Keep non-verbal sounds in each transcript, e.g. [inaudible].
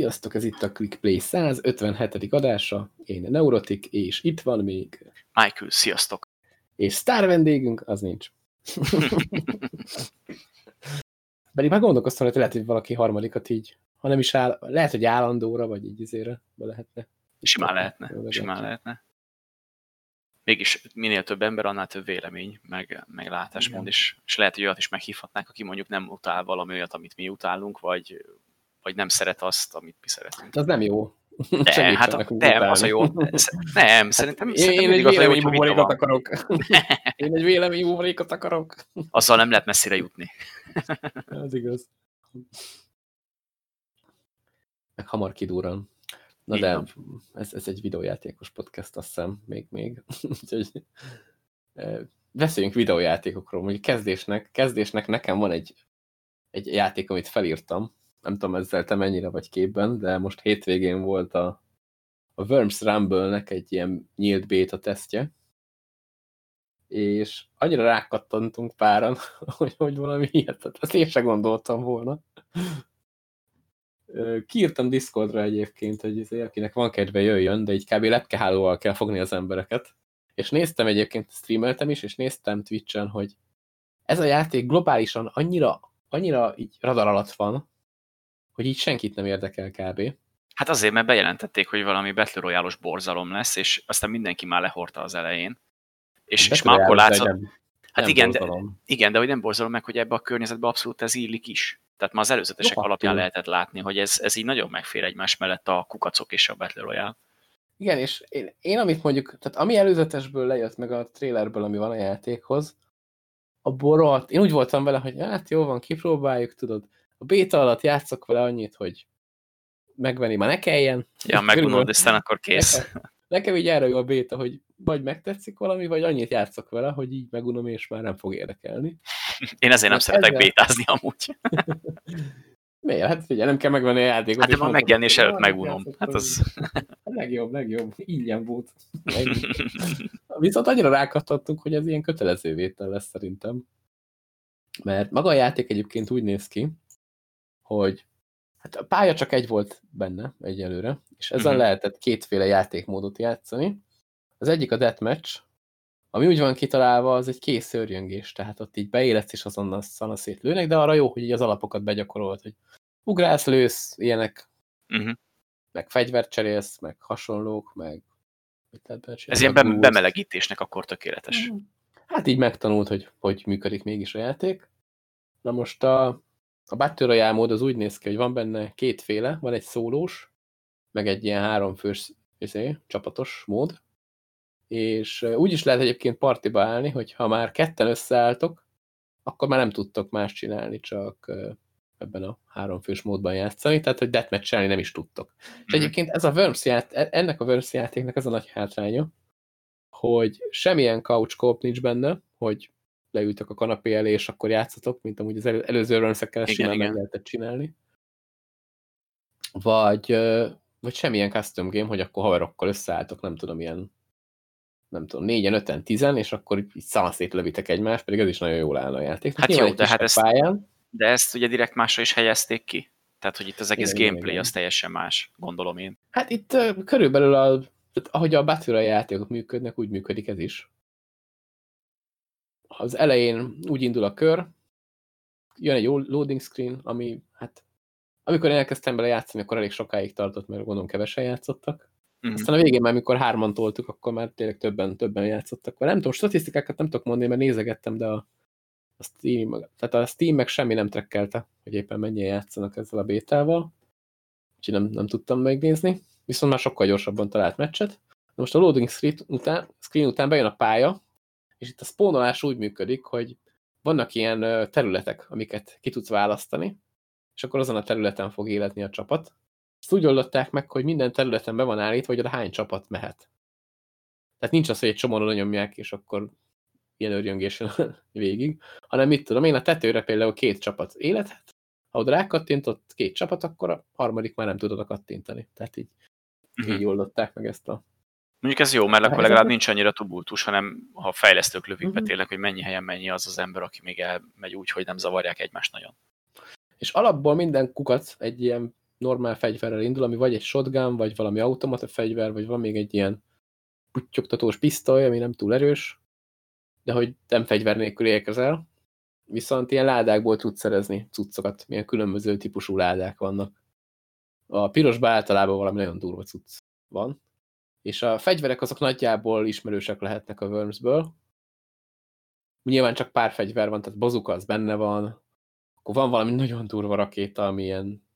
Sziasztok, ez itt a Quick Play 157. adása. Én Neurotik, és itt van még... Michael, sziasztok! És sztár vendégünk, az nincs. [laughs] Pedig már gondolkoztam, hogy lehet, hogy valaki harmadikat így, ha nem is áll, lehet, hogy állandóra, vagy így izére be lehetne. Simán lehetne, simán lehetne. Mégis minél több ember, annál több vélemény, meg, meg látásmód, és, és lehet, hogy olyat is meghívhatnák, aki mondjuk nem utál valami olyat, amit mi utálunk, vagy vagy nem szeret azt, amit mi szeretünk. Az nem jó. De, [laughs] hát a, nem, az a jó. Nem, szerintem, én, szerintem én egy véleménybuborékot akarok. [laughs] én egy véleménybuborékot akarok. [laughs] Azzal nem lehet messzire jutni. Ez igaz. Meg hamar kidúran. Na Így de ez, ez egy videójátékos podcast, azt hiszem, még, még. Úgyhogy beszéljünk videójátékokról. Mondjuk kezdésnek, kezdésnek nekem van egy, egy játék, amit felírtam, nem tudom ezzel te mennyire vagy képben, de most hétvégén volt a, a Worms Rumble-nek egy ilyen nyílt beta tesztje, és annyira rákattantunk páran, [laughs] hogy, hogy valami hihetet, ezt én sem gondoltam volna. Kiírtam Discordra egyébként, hogy azért, akinek van kedve jöjjön, de így kb. lepkehálóval kell fogni az embereket. És néztem egyébként, streameltem is, és néztem Twitch-en, hogy ez a játék globálisan annyira, annyira így radar alatt van, hogy így senkit nem érdekel kb. Hát azért, mert bejelentették, hogy valami Battle royale borzalom lesz, és aztán mindenki már lehorta az elején. És, és már akkor látszott... Nem, hát nem igen, de, igen, de hogy nem borzalom meg, hogy ebbe a környezetbe abszolút ez illik is. Tehát már az előzetesek no, alapján lehetett látni, hogy ez, ez így nagyon megfér egymás mellett a kukacok és a Battle Royale. Igen, és én, én amit mondjuk, tehát ami előzetesből lejött meg a trailerből, ami van a játékhoz, a borot, én úgy voltam vele, hogy hát jó van, kipróbáljuk, tudod, a béta alatt játszok vele annyit, hogy megvenni már ne kelljen. Ja, [laughs] megunod, aztán akkor kész. Nekem, nekem így erre jó a béta, hogy vagy megtetszik valami, vagy annyit játszok vele, hogy így megunom, és már nem fog érdekelni. [laughs] Én ezért nem hát szeretek ezzel... bétázni amúgy. [laughs] Miért? Hát figyelj, nem kell megvenni a játékot. Hát de már megjelenés előtt megunom. Hát az... A legjobb, legjobb. Ingyen volt. Viszont annyira rákattattunk, hogy ez ilyen kötelező vétel lesz szerintem. Mert maga a játék egyébként úgy néz ki, hogy hát a pálya csak egy volt benne egyelőre, és ezen uh mhm. -huh. lehetett kétféle játékmódot játszani. Az egyik a deathmatch, ami úgy van kitalálva, az egy kész szörjöngés, tehát ott így beéletsz és azonnal szana szétlőnek, de arra jó, hogy így az alapokat begyakorolt, hogy ugrálsz, lősz, ilyenek, uh mhm. -huh. meg fegyvert cserélsz, meg hasonlók, meg ez ilyen be bemelegítésnek akkor tökéletes. Mhm. Hát így megtanult, hogy hogy működik mégis a játék. Na most a, a Battle Royale mód az úgy néz ki, hogy van benne kétféle, van egy szólós, meg egy ilyen háromfős izé, csapatos mód, és úgy is lehet egyébként partiba állni, hogy ha már ketten összeálltok, akkor már nem tudtok más csinálni, csak ebben a háromfős módban játszani, tehát hogy deathmatch nem is tudtok. És mhm. egyébként ez a Worms ját, e, ennek a Worms játéknak ez a nagy hátránya, hogy semmilyen couch nincs benne, hogy leültök a kanapé elé, és akkor játszatok, mint amúgy az elő, előző rönszekkel simán meg lehetett csinálni. Vagy, vagy semmilyen custom game, hogy akkor haverokkal összeálltok, nem tudom, ilyen nem tudom, négyen, öten, tizen, és akkor így szanaszét lövitek egymást, pedig ez is nagyon jól áll a játék. Hát jó, de hát ezt, pályán. de ezt ugye direkt másra is helyezték ki. Tehát, hogy itt az egész igen, gameplay igen. az teljesen más, gondolom én. Hát itt uh, körülbelül, a, tehát, ahogy a Battle játékok működnek, úgy működik ez is az elején úgy indul a kör, jön egy loading screen, ami hát amikor én elkezdtem bele játszani, akkor elég sokáig tartott, mert gondolom kevesen játszottak. Mm -hmm. Aztán a végén már, amikor hárman toltuk, akkor már tényleg többen, többen játszottak. Nem tudom, statisztikákat nem tudok mondani, mert nézegettem, de a, a Steam, tehát a Steam meg semmi nem trekkelte, hogy éppen mennyien játszanak ezzel a bétával. Úgyhogy nem, nem tudtam megnézni. Viszont már sokkal gyorsabban talált meccset. De most a loading screen után, screen után bejön a pálya, és itt a spónolás úgy működik, hogy vannak ilyen területek, amiket ki tudsz választani, és akkor azon a területen fog életni a csapat. Ezt úgy oldották meg, hogy minden területen be van állítva, hogy oda hány csapat mehet. Tehát nincs az, hogy egy csomóra nyomják, és akkor ilyen örjöngésen [laughs] végig, hanem mit tudom én, a tetőre például két csapat élethet, ha oda rákattintott két csapat, akkor a harmadik már nem tudod kattintani. Tehát így, uh -huh. így oldották meg ezt a Mondjuk ez jó, mert akkor legalább nincs annyira tubultus, hanem ha fejlesztők lövik uh -huh. be tényleg, hogy mennyi helyen mennyi az az ember, aki még elmegy úgy, hogy nem zavarják egymást nagyon. És alapból minden kukac egy ilyen normál fegyverrel indul, ami vagy egy shotgun, vagy valami automata fegyver, vagy van még egy ilyen puttyogtatós pisztoly, ami nem túl erős, de hogy nem fegyver nélkül érkezel. Viszont ilyen ládákból tudsz szerezni cuccokat, milyen különböző típusú ládák vannak. A pirosban általában valami nagyon durva cucc van, és a fegyverek azok nagyjából ismerősek lehetnek a Wormsből. Nyilván csak pár fegyver van, tehát bazuka az benne van, akkor van valami nagyon durva rakéta, ami ilyen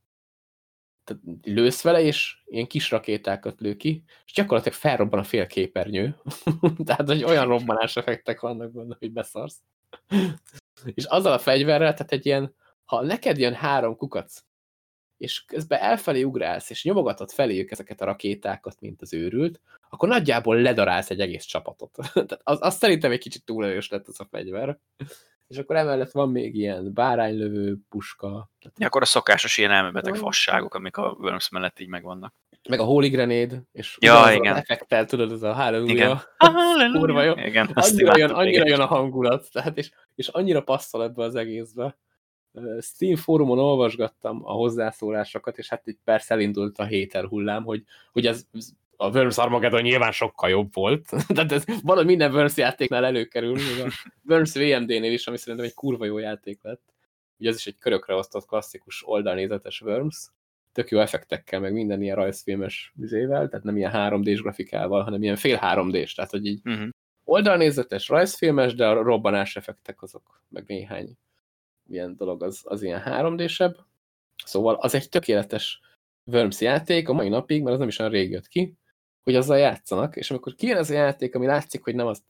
tehát lősz vele, és ilyen kis rakétákat lő ki, és gyakorlatilag felrobban a fél képernyő. [laughs] tehát, hogy olyan robbanás effektek vannak benne, hogy beszarsz. [laughs] és azzal a fegyverrel, tehát egy ilyen, ha neked jön három kukac, és közben elfelé ugrálsz, és nyomogatod feléjük ezeket a rakétákat, mint az őrült, akkor nagyjából ledarálsz egy egész csapatot. [laughs] Tehát az, az szerintem egy kicsit túl erős lett az a fegyver. És akkor emellett van még ilyen báránylövő puska. Ja, akkor a szokásos ilyen elmebeteg fasságok, amik a Worms mellett így megvannak. Meg a Holy Grenade, és ja, igen. effektel, tudod, ez a Hallelujah. [laughs] Kurva jó. Igen, annyira, jön, annyira jön a hangulat, tehát, és, és annyira passzol ebbe az egészbe. Steam fórumon olvasgattam a hozzászólásokat, és hát itt persze elindult a héter hullám, hogy, hogy ez a Worms Armageddon nyilván sokkal jobb volt. [laughs] Tehát ez valahogy minden Worms játéknál előkerül, még a Worms VMD-nél is, ami szerintem egy kurva jó játék lett. Ugye ez is egy körökre osztott klasszikus oldalnézetes Worms, tök jó effektekkel, meg minden ilyen rajzfilmes vizével, tehát nem ilyen 3D-s grafikával, hanem ilyen fél 3D-s, tehát hogy így uh mhm. -huh. oldalnézetes, rajzfilmes, de a robbanás effektek azok, meg néhány ilyen dolog az, az ilyen 3D-sebb. Szóval az egy tökéletes Worms játék a mai napig, mert az nem is olyan rég jött ki, hogy azzal játszanak, és amikor kijön ez a játék, ami látszik, hogy nem azt,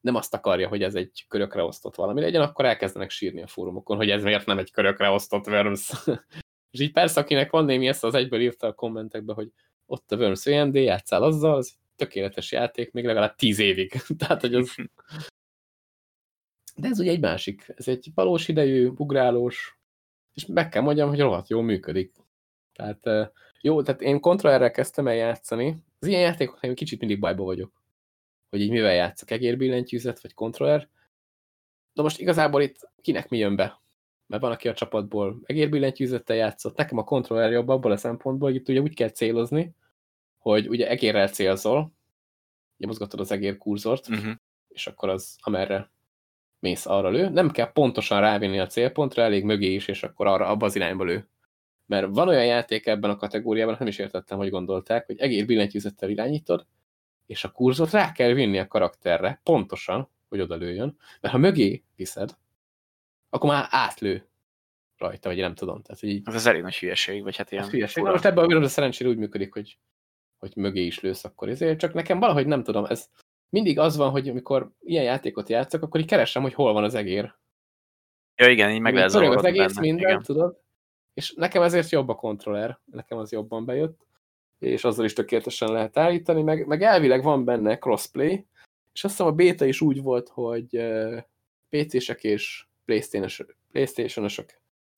nem azt akarja, hogy ez egy körökre osztott valami legyen, akkor elkezdenek sírni a fórumokon, hogy ez miért nem egy körökre osztott Worms. [laughs] és így persze, akinek van némi ezt, az egyből írta a kommentekbe, hogy ott a Worms VMD, játszál azzal, az tökéletes játék, még legalább tíz évig. [laughs] Tehát, hogy az... [laughs] De ez ugye egy másik. Ez egy valós idejű, ugrálós, és meg kell mondjam, hogy rohadt jól működik. Tehát jó, tehát én kontrollerrel kezdtem el játszani. Az ilyen játékok én kicsit mindig bajba vagyok. Hogy így mivel játszok, egérbillentyűzet vagy kontroller. Na most igazából itt kinek mi jön be? Mert van, aki a csapatból egérbillentyűzettel játszott. Nekem a kontroller jobb abból a szempontból, hogy itt ugye úgy kell célozni, hogy ugye egérrel célzol, ugye mozgatod az egér kurzort, uh mhm. -huh. és akkor az amerre mész arra lő. Nem kell pontosan rávinni a célpontra, elég mögé is, és akkor arra abba az irányba lő. Mert van olyan játék ebben a kategóriában, nem is értettem, hogy gondolták, hogy egész billentyűzettel irányítod, és a kurzot rá kell vinni a karakterre, pontosan, hogy oda lőjön, mert ha mögé viszed, akkor már átlő rajta, vagy nem tudom. Tehát, így... Az az elég nagy hülyeség, vagy hát ilyen... hülyeség. Na, most ebben a videóban szerencsére úgy működik, hogy, hogy mögé is lősz akkor ezért, csak nekem valahogy nem tudom, ez mindig az van, hogy amikor ilyen játékot játszok, akkor így keresem, hogy hol van az egér. Ja igen, így meg lehet az egész benne. minden, igen. tudod? És nekem ezért jobb a kontroller, nekem az jobban bejött, és azzal is tökéletesen lehet állítani, meg, meg elvileg van benne crossplay, és azt hiszem a beta is úgy volt, hogy PC-sek és Playstation-osok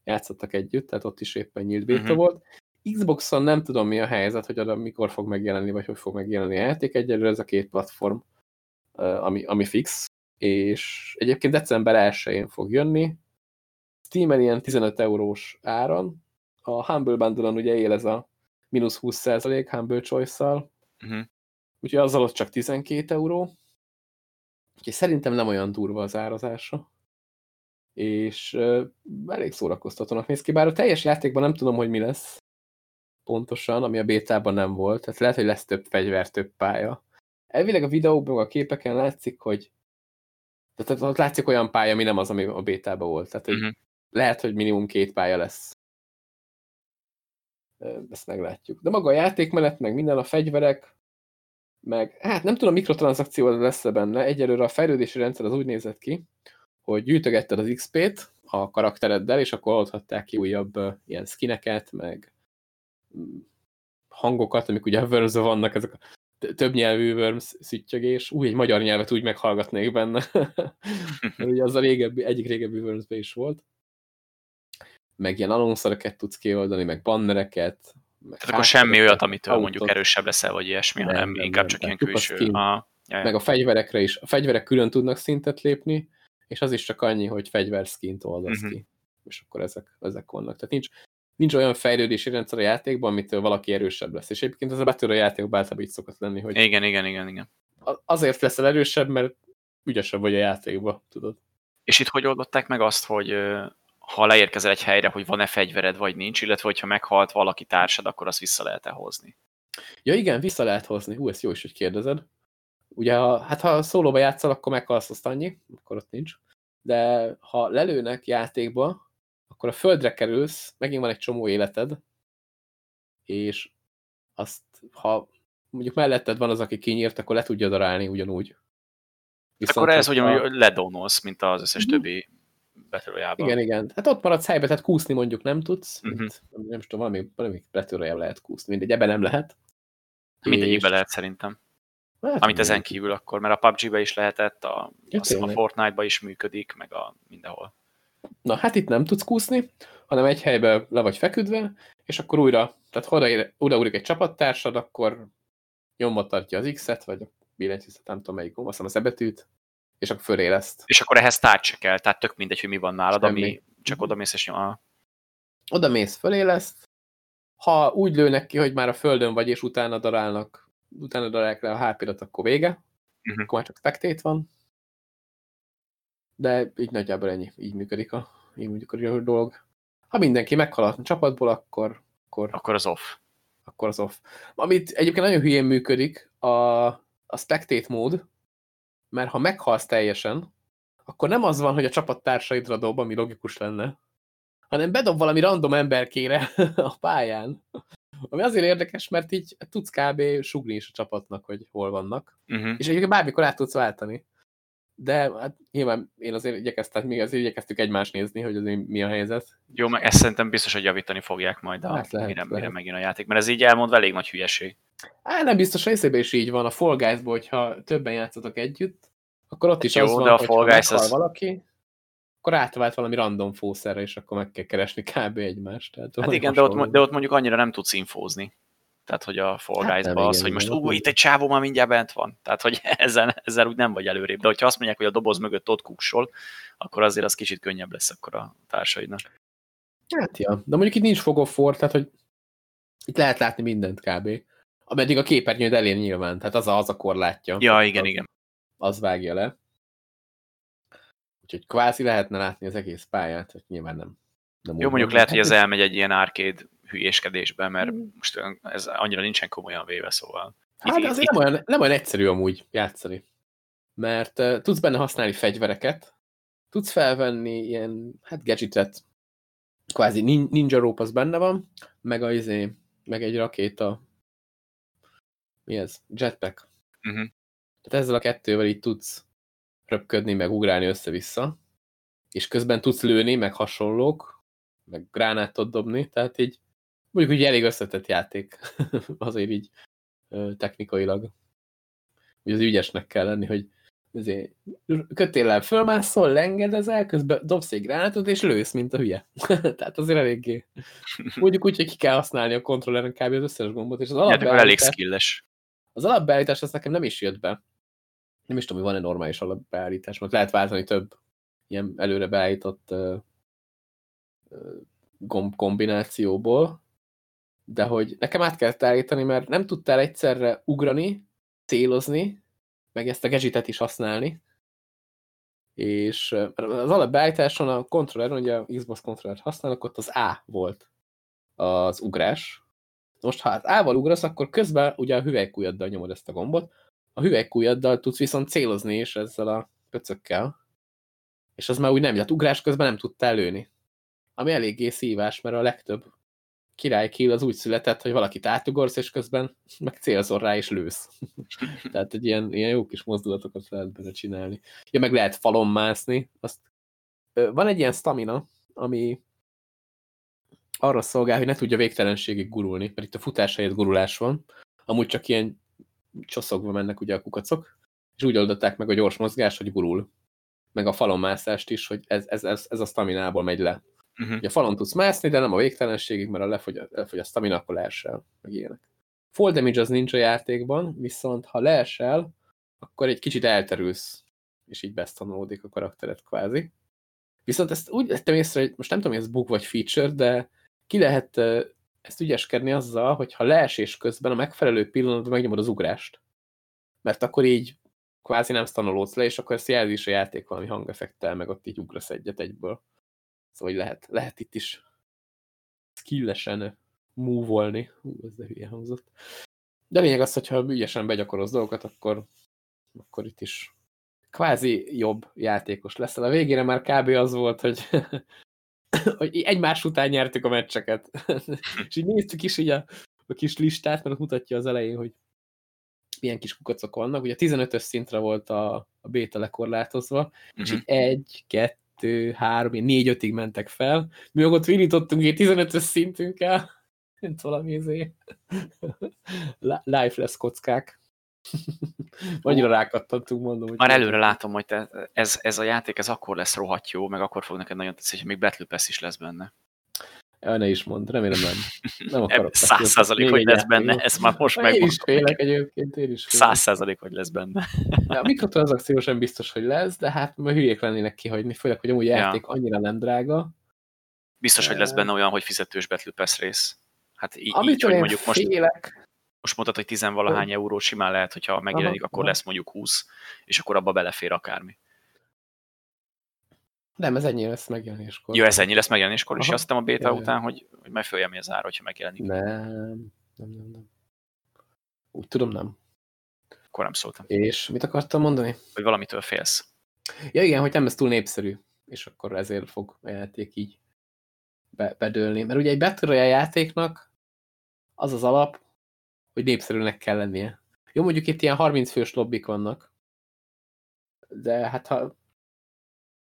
játszottak együtt, tehát ott is éppen nyílt beta uh mhm. -huh. volt. Xboxon nem tudom mi a helyzet, hogy oda mikor fog megjelenni, vagy hogy fog megjelenni a játék. Egyelőre ez a két platform, ami, ami fix, és egyébként december 1-én fog jönni, Steam-en ilyen 15 eurós áron, a Humble Bundle-on ugye él ez a mínusz 20% Humble Choice-szal, uh mhm. -huh. úgyhogy azzal ott csak 12 euró, úgyhogy szerintem nem olyan durva az árazása, és uh, elég szórakoztatónak néz ki, bár a teljes játékban nem tudom, hogy mi lesz pontosan, ami a bétában nem volt, tehát lehet, hogy lesz több fegyver, több pálya. Elvileg a videókban, a képeken látszik, hogy tehát ott látszik olyan pálya, ami nem az, ami a bétában volt. Tehát, uh mhm. -huh lehet, hogy minimum két pálya lesz. Ezt meglátjuk. De maga a játékmenet, meg minden a fegyverek, meg hát nem tudom, mikrotranszakció lesz-e benne. Egyelőre a fejlődési rendszer az úgy nézett ki, hogy gyűjtögetted az XP-t a karaktereddel, és akkor adhatták ki újabb uh, ilyen skineket, meg mm, hangokat, amik ugye a vannak, ezek a több nyelvű Worms szüttyögés. Új, egy magyar nyelvet úgy meghallgatnék benne. [laughs] ugye az a régebbi, egyik régebbi worms is volt meg ilyen anonszereket tudsz kioldani, meg bannereket. Meg Tehát akkor semmi olyat, amitől autót. mondjuk erősebb leszel, vagy ilyesmi, nem, hanem nem, inkább nem, csak nem, ilyen külső. A, a, meg a fegyverekre is. A fegyverek külön tudnak szintet lépni, és az is csak annyi, hogy fegyver skint oldasz uh mhm. -huh. ki. És akkor ezek, ezek vannak. Tehát nincs, nincs olyan fejlődési rendszer a játékban, amitől valaki erősebb lesz. És egyébként ez a betörő játékokban általában így szokott lenni, hogy... Igen, igen, igen, igen. Azért leszel erősebb, mert ügyesebb vagy a játékban, tudod. És itt hogy oldották meg azt, hogy ha leérkezel egy helyre, hogy van-e fegyvered, vagy nincs, illetve hogyha meghalt valaki társad, akkor azt vissza lehet-e hozni? Ja igen, vissza lehet hozni. Hú, ezt jó is, hogy kérdezed. Ugye, ha, hát ha szólóba játszol, akkor meghalsz azt annyi, akkor ott nincs. De ha lelőnek játékba, akkor a földre kerülsz, megint van egy csomó életed, és azt, ha mondjuk melletted van az, aki kinyírt, akkor le tudja darálni ugyanúgy. Viszont, akkor ez ugyanúgy a... ledónolsz, mint az összes mm -hmm. többi Battle Igen, igen. Hát ott maradsz helybe, tehát kúszni mondjuk nem tudsz. Uh -huh. mint, nem tudom, valami, valami Battle lehet kúszni, mindegy, ebben nem lehet. Mindegyikben és... lehet szerintem. Hát, Amit ezen kívül akkor, mert a PUBG-be is lehetett, a, ja, a Fortnite-ba is működik, meg a mindenhol. Na, hát itt nem tudsz kúszni, hanem egy helybe le vagy feküdve, és akkor újra, tehát ha oda, odaúrik egy csapattársad, akkor nyomva tartja az X-et, vagy a billentyűzet, nem tudom melyik gomb, azt az ebetűt, és akkor föléleszt. És akkor ehhez tárgy kell, tehát tök mindegy, hogy mi van nálad, Semmi. ami csak oda mész és nyom. Oda mész, föléleszt. Ha úgy lőnek ki, hogy már a földön vagy, és utána darálnak, utána darálják le a hp akkor vége. Uh mhm. -huh. Akkor már csak spectate van. De így nagyjából ennyi. Így működik a, így működik a dolog. Ha mindenki meghal a csapatból, akkor, akkor... Akkor az off. Akkor az off. Amit egyébként nagyon hülyén működik, a, a spectate mód, mert ha meghalsz teljesen, akkor nem az van, hogy a csapattársaidra dob, ami logikus lenne, hanem bedob valami random emberkére [laughs] a pályán. Ami azért érdekes, mert így tudsz kb. sugni is a csapatnak, hogy hol vannak. Uh -huh. És egyébként bármikor át tudsz váltani. De hát nyilván én azért igyekeztem, mi azért igyekeztük egymást nézni, hogy azért mi a helyzet. Jó, meg ezt szerintem biztos, hogy javítani fogják majd, a, hát lehet, mire, lehet. mire megint a játék, mert ez így elmond elég nagy hülyeség. Á, nem biztos, részében is így van. A Fall guys hogyha többen játszotok együtt, akkor ott is Jó, az van, de a Fall Guys az... valaki, akkor átvált valami random fószerre, és akkor meg kell keresni kb. egymást. Tehát hát igen, de ott, de ott mondjuk annyira nem tudsz infózni. Tehát, hogy a Fall hát az, igen, hogy most ú, itt egy csávó már mindjárt bent van. Tehát, hogy [laughs] ezzel, ezzel úgy nem vagy előrébb. De hogyha azt mondják, hogy a doboz mögött ott kuksol, akkor azért az kicsit könnyebb lesz akkor a társaidnak. Hát ja, de mondjuk itt nincs fogofor, tehát, hogy itt lehet látni mindent kb. Ameddig a képernyőd elén nyilván, tehát az a, az a korlátja. Ja, igen, az, igen. Az vágja le. Úgyhogy kvázi lehetne látni az egész pályát, hogy nyilván nem. nem Jó, mondjuk lehet, hogy ez elmegy egy ilyen arcade hülyéskedésbe, mert mm. most ez annyira nincsen komolyan véve, szóval. Hát itt, azért itt... Nem, olyan, nem olyan egyszerű amúgy játszani. Mert uh, tudsz benne használni fegyvereket, tudsz felvenni ilyen, hát gadgetet, kvázi ninja rope az benne van, meg, a, izé, meg egy rakéta, mi ez? Jetpack. Uh mhm. -huh. Tehát ezzel a kettővel így tudsz röpködni, meg ugrálni össze-vissza, és közben tudsz lőni, meg hasonlók, meg gránátot dobni, tehát így mondjuk úgy elég összetett játék [laughs] azért így technikailag. Úgy az ügyesnek kell lenni, hogy azért kötéllel fölmászol, lengedezel, közben dobsz egy gránátot, és lősz, mint a hülye. [laughs] Tehát azért eléggé. [laughs] Mondjuk úgy, hogy ki kell használni a kontrolleren kb. az összes gombot, és az alapbeállítás... elég skilles. Az alapbeállítás az nekem nem is jött be. Nem is tudom, hogy van-e normális alapbeállítás, mert lehet váltani több ilyen előre beállított uh, gomb kombinációból, de hogy nekem át kellett állítani, mert nem tudtál egyszerre ugrani, célozni, meg ezt a gadgetet is használni, és az alapbeállításon a kontrolleron, ugye a Xbox kontrollert használok, ott az A volt az ugrás. Most ha az A-val ugrasz, akkor közben ugye a hüvelykújaddal nyomod ezt a gombot, a hüvelykújaddal tudsz viszont célozni is ezzel a pöcökkel, és az már úgy nem, hogy ugrás közben nem tudtál lőni. Ami eléggé szívás, mert a legtöbb király kill az úgy született, hogy valakit átugorsz, és közben meg célzol rá, és lősz. [laughs] Tehát egy ilyen, ilyen jó kis mozdulatokat lehet benne csinálni. Ja, meg lehet falon mászni. Azt, van egy ilyen stamina, ami arra szolgál, hogy ne tudja végtelenségig gurulni, mert itt a futás helyett gurulás van. Amúgy csak ilyen csoszogva mennek ugye a kukacok, és úgy oldották meg a gyors mozgás, hogy gurul. Meg a falon mászást is, hogy ez, ez, ez, ez a staminából megy le. Uh-huh. Ugye a falon tudsz mászni, de nem a végtelenségig, mert ha lefogy, lefogy a stamina, akkor leesel, meg ilyenek. Fall damage az nincs a játékban, viszont ha leesel, akkor egy kicsit elterülsz, és így besztanulódik a karaktered kvázi. Viszont ezt úgy lettem észre, hogy most nem tudom, hogy ez bug vagy feature, de ki lehet ezt ügyeskedni azzal, hogy ha leesés közben a megfelelő pillanatban megnyomod az ugrást. Mert akkor így kvázi nem stanolódsz le, és akkor ezt jelzi is a játék valami hangeffektel, meg ott így ugrasz egyet egyből. Szóval lehet, lehet itt is skillesen move-olni. Hú, ez de hülye hangzott. De lényeg az, hogyha ügyesen begyakoroz dolgokat, akkor, akkor itt is kvázi jobb játékos leszel. A végére már kb. az volt, hogy, [laughs] hogy egymás után nyertük a meccseket. [laughs] és így néztük is így a, a kis listát, mert mutatja az elején, hogy milyen kis kukacok vannak. Ugye 15-ös szintre volt a, a béta lekorlátozva, uh -huh. és mhm. így egy, kettő, három, négy, ötig mentek fel. Mi ott vinítottunk egy 15-ös szintünkkel, mint valami izé. [laughs] Lifeless kockák. [laughs] Annyira rákattantunk, mondom. Hogy Már előre látom, hogy te, ez, ez a játék ez akkor lesz rohadt jó, meg akkor fog neked nagyon tetszeni, hogy még Battle Pass is lesz benne. Ja, ne is mond, remélem nem. Nem akarok. Száz százalék, hogy lesz benne, ez már most meg. Én is félek egyébként, én is félek. Száz százalék, hogy lesz benne. [laughs] Ja, a mikrotranszakciósan biztos, hogy lesz, de hát ma hülyék lennének kihagyni, főleg, hogy amúgy ja. játék annyira nem drága. Biztos, hogy lesz benne olyan, hogy fizetős Battle Pass rész. Hát így, így hogy mondjuk most, félek. most mondtad, hogy tizenvalahány euró simán lehet, hogyha megjelenik, aha, akkor aha. lesz mondjuk 20, és akkor abba belefér akármi. Nem, ez ennyi lesz megjelenéskor. Jó, ez ennyi lesz megjelenéskor, Aha. és azt a béta ja, után, hogy, hogy majd följemi az ára, hogyha megjelenik. Nem, nem, nem, nem. Úgy tudom, nem. Akkor nem szóltam. És mit akartam mondani? Hogy valamitől félsz. Ja igen, hogy nem ez túl népszerű, és akkor ezért fog a játék így be, bedőlni. Mert ugye egy Battle Royale játéknak az az alap, hogy népszerűnek kell lennie. Jó, mondjuk itt ilyen 30 fős lobbik vannak, de hát ha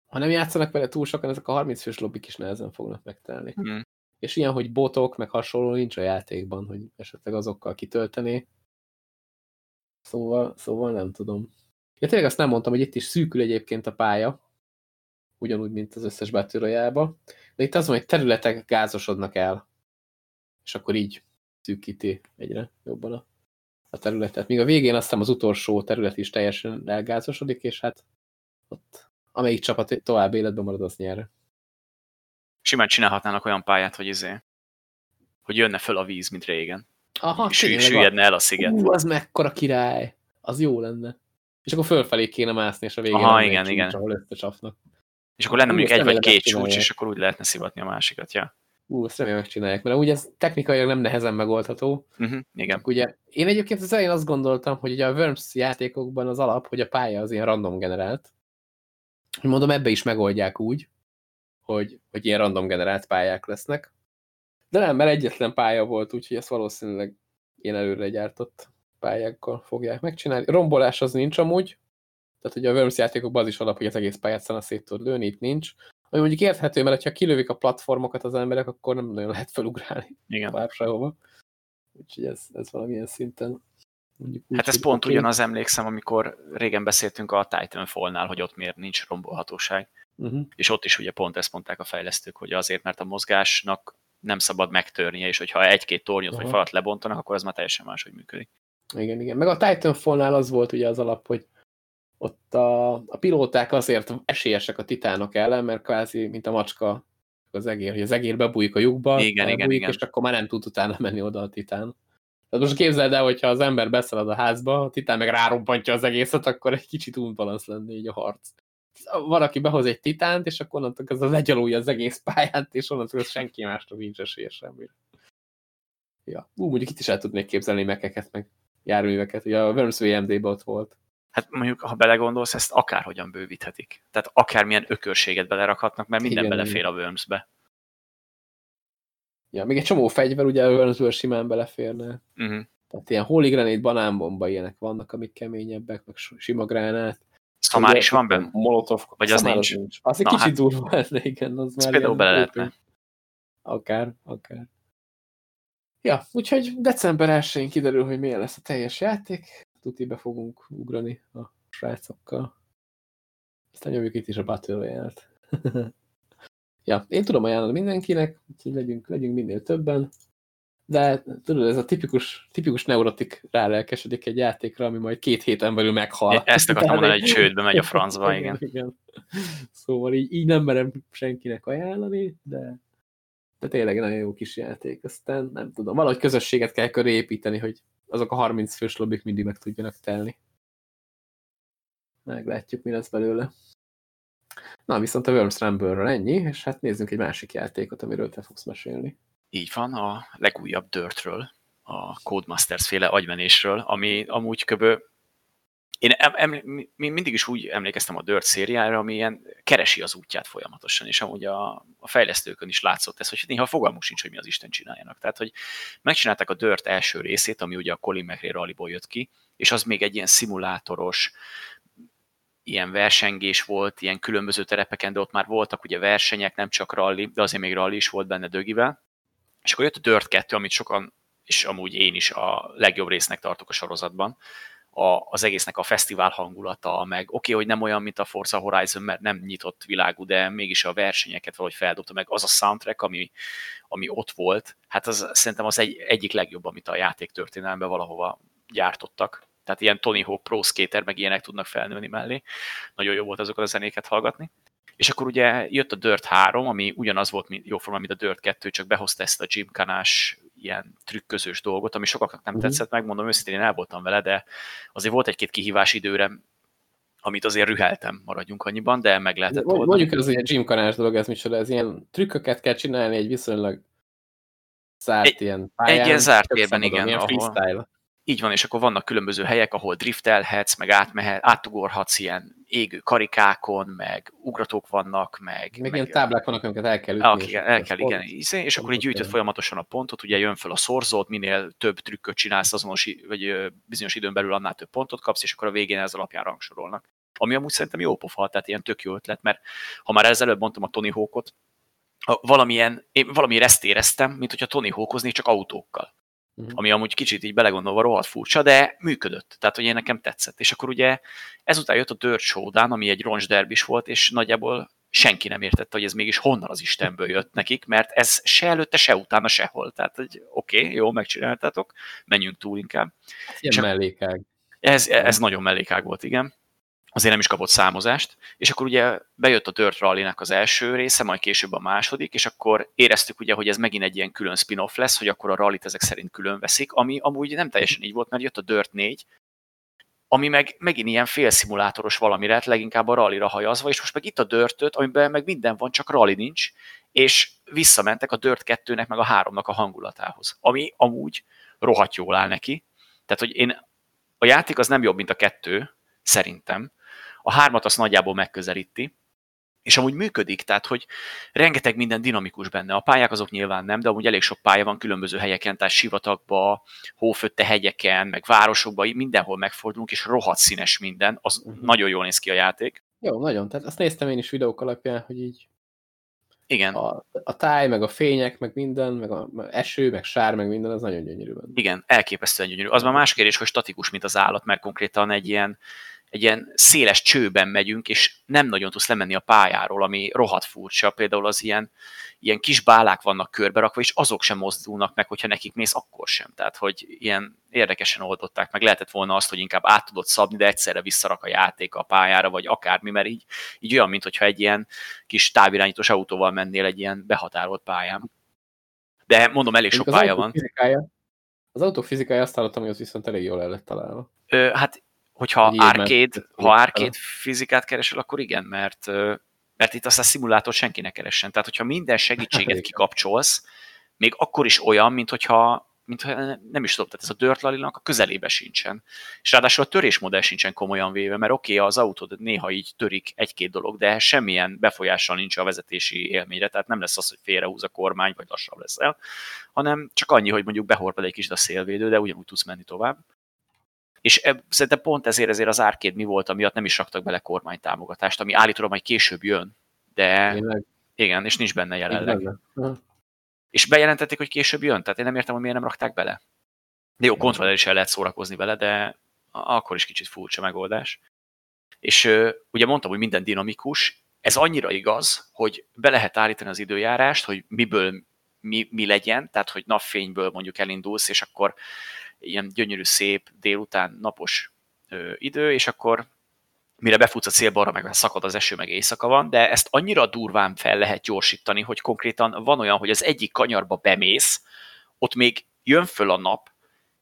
ha nem játszanak vele túl sokan, ezek a 30 fős lobbik is nehezen fognak megtelni. Mm. És ilyen, hogy botok, meg hasonló nincs a játékban, hogy esetleg azokkal kitöltené. Szóval, szóval nem tudom. Ja, tényleg azt nem mondtam, hogy itt is szűkül egyébként a pálya, ugyanúgy, mint az összes Battle de itt az van, hogy területek gázosodnak el, és akkor így szűkíti egyre jobban a, a területet. Míg a végén aztán az utolsó terület is teljesen elgázosodik, és hát ott amelyik csapat tovább életben marad, az nyer. Simán csinálhatnának olyan pályát, hogy izé, hogy jönne föl a víz, mint régen. Aha, és süllyedne el a sziget. Ú, az mekkora király. Az jó lenne. És akkor fölfelé kéne mászni, és a végén Aha, igen, igen. ahol összecsapnak. És akkor lenne még egy vagy két csúcs, és akkor úgy lehetne szivatni a másikat, ja. Ú, ezt remélem megcsinálják, mert ugye ez technikailag nem nehezen megoldható. Uh -huh, igen. Csak ugye, én egyébként az elején azt gondoltam, hogy ugye a Worms játékokban az alap, hogy a pálya az ilyen random generált, mondom, ebbe is megoldják úgy, hogy, hogy ilyen random generált pályák lesznek. De nem, mert egyetlen pálya volt, úgyhogy ezt valószínűleg ilyen előre gyártott pályákkal fogják megcsinálni. Rombolás az nincs amúgy, tehát ugye a Worms játékokban az is alap, hogy az egész pályát szana szét tud lőni, itt nincs. Ami mondjuk érthető, mert ha kilövik a platformokat az emberek, akkor nem nagyon lehet felugrálni. Igen. Bár sehova. Úgyhogy ez, ez valamilyen szinten Mondjuk úgy, hát ez pont okay. ugyanaz emlékszem, amikor régen beszéltünk a Titanfall-nál, hogy ott miért nincs rombolhatóság. Uh -huh. És ott is ugye pont ezt mondták a fejlesztők, hogy azért, mert a mozgásnak nem szabad megtörnie, és hogyha egy-két tornyot -huh. vagy falat lebontanak, akkor az már teljesen máshogy működik. Igen, igen. Meg a Titanfall-nál az volt ugye az alap, hogy ott a, a pilóták azért esélyesek a titánok ellen, mert kvázi, mint a macska az egér, hogy az egér bebújik a lyukba, igen, igen, igen. és akkor már nem tud utána menni oda a titán. Tehát most képzeld el, hogyha az ember beszalad a házba, a titán meg rárobbantja az egészet, akkor egy kicsit unbalansz lenne így a harc. Van, aki behoz egy titánt, és akkor onnantól az legyalulja az egész pályát, és onnantól az senki másra nincs esélye semmire. Ja, ú, mondjuk itt is el tudnék képzelni mekeket, meg járműveket. Ugye a Worms VMD-ben ott volt. Hát mondjuk, ha belegondolsz, ezt akárhogyan bővíthetik. Tehát akármilyen ökörséget belerakhatnak, mert minden Igen, belefér a Wormsbe. Ja, még egy csomó fegyver ugye Wormsből simán beleférne. Uh mhm. -huh. Tehát ilyen holy granate, banánbomba ilyenek vannak, amik keményebbek, meg sima gránát. Szamár is van benne? Molotov. Vagy az nincs? Az, nincs. az egy Na, kicsit hát, durva lenne, igen. Az már például bele lehetne. Akár, akár. Ja, úgyhogy december 1-én kiderül, hogy milyen lesz a teljes játék. Tuti be fogunk ugrani a srácokkal. Aztán nyomjuk itt is a Battle Royale-t. [laughs] Ja, én tudom ajánlani mindenkinek, úgyhogy legyünk, legyünk minél többen. De tudod, ez a tipikus, tipikus neurotik rálelkesedik egy játékra, ami majd két héten belül meghal. Ezt akartam mondani, hogy csődbe megy a francba, [laughs] igen. igen. Szóval így, így nem merem senkinek ajánlani, de, De tényleg nagyon jó kis játék. Aztán nem tudom, valahogy közösséget kell köré építeni, hogy azok a 30 fős lobbik mindig meg tudjanak telni. Meglátjuk, mi lesz belőle. Na, viszont a Worms rumble ennyi, és hát nézzünk egy másik játékot, amiről te fogsz mesélni. Így van, a legújabb Dirtről, a Codemasters féle agymenésről, ami amúgy köbö én em, em, mindig is úgy emlékeztem a Dirt szériára, ami ilyen keresi az útját folyamatosan, és amúgy a, a fejlesztőkön is látszott ez, hogy néha fogalmuk sincs, hogy mi az Isten csináljanak. Tehát, hogy megcsinálták a Dirt első részét, ami ugye a Colin McRae jött ki, és az még egy ilyen szimulátoros, ilyen versengés volt, ilyen különböző terepeken, de ott már voltak ugye versenyek, nem csak rally, de azért még rally is volt benne dögivel. És akkor jött a Dirt 2, amit sokan, és amúgy én is a legjobb résznek tartok a sorozatban, a, az egésznek a fesztivál hangulata, meg oké, okay, hogy nem olyan, mint a Forza Horizon, mert nem nyitott világú, de mégis a versenyeket valahogy feldobta, meg az a soundtrack, ami, ami ott volt, hát az szerintem az egy, egyik legjobb, amit a játék történelemben valahova gyártottak. Tehát ilyen Tony Hawk Pro Skater, meg ilyenek tudnak felnőni mellé. Nagyon jó volt azokat a zenéket hallgatni. És akkor ugye jött a Dirt 3, ami ugyanaz volt jóformán, mint a Dirt 2, csak behozta ezt a gymkanás ilyen trükközős dolgot, ami sokaknak nem uh-huh. tetszett, megmondom őszintén, én el voltam vele, de azért volt egy-két kihívás időre, amit azért rüheltem, maradjunk annyiban, de meg lehetett oldani. Mondjuk ez ilyen gymkanás dolog, ez micsoda, ez ilyen trükköket kell csinálni egy viszonylag zárt egy, ilyen pályán. Egy ilyen zárt térben, igen. Ahol, freestyle. Így van, és akkor vannak különböző helyek, ahol driftelhetsz, meg átmehet, átugorhatsz ilyen égő karikákon, meg ugratók vannak, meg... Még meg ilyen táblák vannak, amiket el kell ütni. Ah, igen, el kell, igen. És, és akkor így gyűjtöd folyamatosan a pontot, ugye jön fel a szorzót, minél több trükköt csinálsz azonos, vagy bizonyos időn belül annál több pontot kapsz, és akkor a végén ez alapján rangsorolnak. Ami amúgy szerintem jó pofa, tehát ilyen tök jó ötlet, mert ha már ezzel előbb mondtam a Tony Hawkot, valamilyen, én valamire ezt éreztem, mint hogyha Tony Hawkoznék csak autókkal. Uh-huh. Ami amúgy kicsit így belegondolva rohadt furcsa, de működött. Tehát, hogy én nekem tetszett. És akkor ugye ezután jött a Dirt Showdown, ami egy roncsderbis volt, és nagyjából senki nem értette, hogy ez mégis honnan az Istenből jött nekik, mert ez se előtte, se utána, sehol. Tehát, hogy oké, okay, jó, megcsináltátok, menjünk túl inkább. Ilyen mellékág. Ez, ez nagyon mellékág volt, igen azért nem is kapott számozást, és akkor ugye bejött a Dirt rally az első része, majd később a második, és akkor éreztük ugye, hogy ez megint egy ilyen külön spin-off lesz, hogy akkor a rallit ezek szerint külön veszik, ami amúgy nem teljesen így volt, mert jött a Dirt 4, ami meg megint ilyen félszimulátoros valami lett, leginkább a rallira hajazva, és most meg itt a dirt amiben meg minden van, csak rally nincs, és visszamentek a Dirt 2-nek meg a 3-nak a hangulatához, ami amúgy rohadt jól áll neki. Tehát, hogy én a játék az nem jobb, mint a kettő, szerintem, a hármat azt nagyjából megközelíti, és amúgy működik, tehát hogy rengeteg minden dinamikus benne. A pályák azok nyilván nem, de amúgy elég sok pálya van különböző helyeken, tehát sivatagba, hófötte hegyeken, meg városokba, mindenhol megfordulunk, és rohadt színes minden, az uh-huh. nagyon jól néz ki a játék. Jó, nagyon. Tehát azt néztem én is videók alapján, hogy így igen. A, a táj, meg a fények, meg minden, meg a eső, meg sár, meg minden, az nagyon gyönyörű. Igen, elképesztően gyönyörű. Az már más kérdés, hogy statikus, mint az állat, mert konkrétan egy ilyen egy ilyen széles csőben megyünk, és nem nagyon tudsz lemenni a pályáról, ami rohadt furcsa. Például az ilyen, ilyen kis bálák vannak körberakva, és azok sem mozdulnak meg, hogyha nekik mész, akkor sem. Tehát, hogy ilyen érdekesen oldották meg. Lehetett volna azt, hogy inkább át tudod szabni, de egyszerre visszarak a játék a pályára, vagy akármi, mert így, így olyan, mintha egy ilyen kis távirányítós autóval mennél egy ilyen behatárolt pályán. De mondom, elég sok pálya van. Fizikája, az autó fizikája azt hallottam, hogy az viszont elég jól el lett találva. Ö, hát hogyha arcade, ha arcade fizikát keresel, akkor igen, mert, mert itt azt a szimulátor senki ne keressen. Tehát, hogyha minden segítséget [laughs] kikapcsolsz, még akkor is olyan, mint hogyha, mint hogyha nem is tudom, tehát ez a Dirt a közelébe sincsen. És ráadásul a törésmodell sincsen komolyan véve, mert oké, okay, az autód néha így törik egy-két dolog, de semmilyen befolyással nincs a vezetési élményre, tehát nem lesz az, hogy félrehúz a kormány, vagy lassabb leszel, hanem csak annyi, hogy mondjuk behorpad egy kicsit a szélvédő, de ugyanúgy tudsz menni tovább. És eb, szerintem pont ezért, ezért az árkéd mi volt, amiatt nem is raktak bele kormánytámogatást, ami állítólag majd később jön, de Tényleg? igen, és nincs benne jelenleg. Benne. És bejelentették, hogy később jön, tehát én nem értem, hogy miért nem rakták bele. De jó, kontroller is el lehet szórakozni vele, de akkor is kicsit furcsa megoldás. És ugye mondtam, hogy minden dinamikus, ez annyira igaz, hogy be lehet állítani az időjárást, hogy miből mi, mi legyen, tehát hogy napfényből mondjuk elindulsz, és akkor ilyen gyönyörű, szép délután napos ö, idő, és akkor mire befutsz a célba, arra meg szakad az eső, meg éjszaka van, de ezt annyira durván fel lehet gyorsítani, hogy konkrétan van olyan, hogy az egyik kanyarba bemész, ott még jön föl a nap,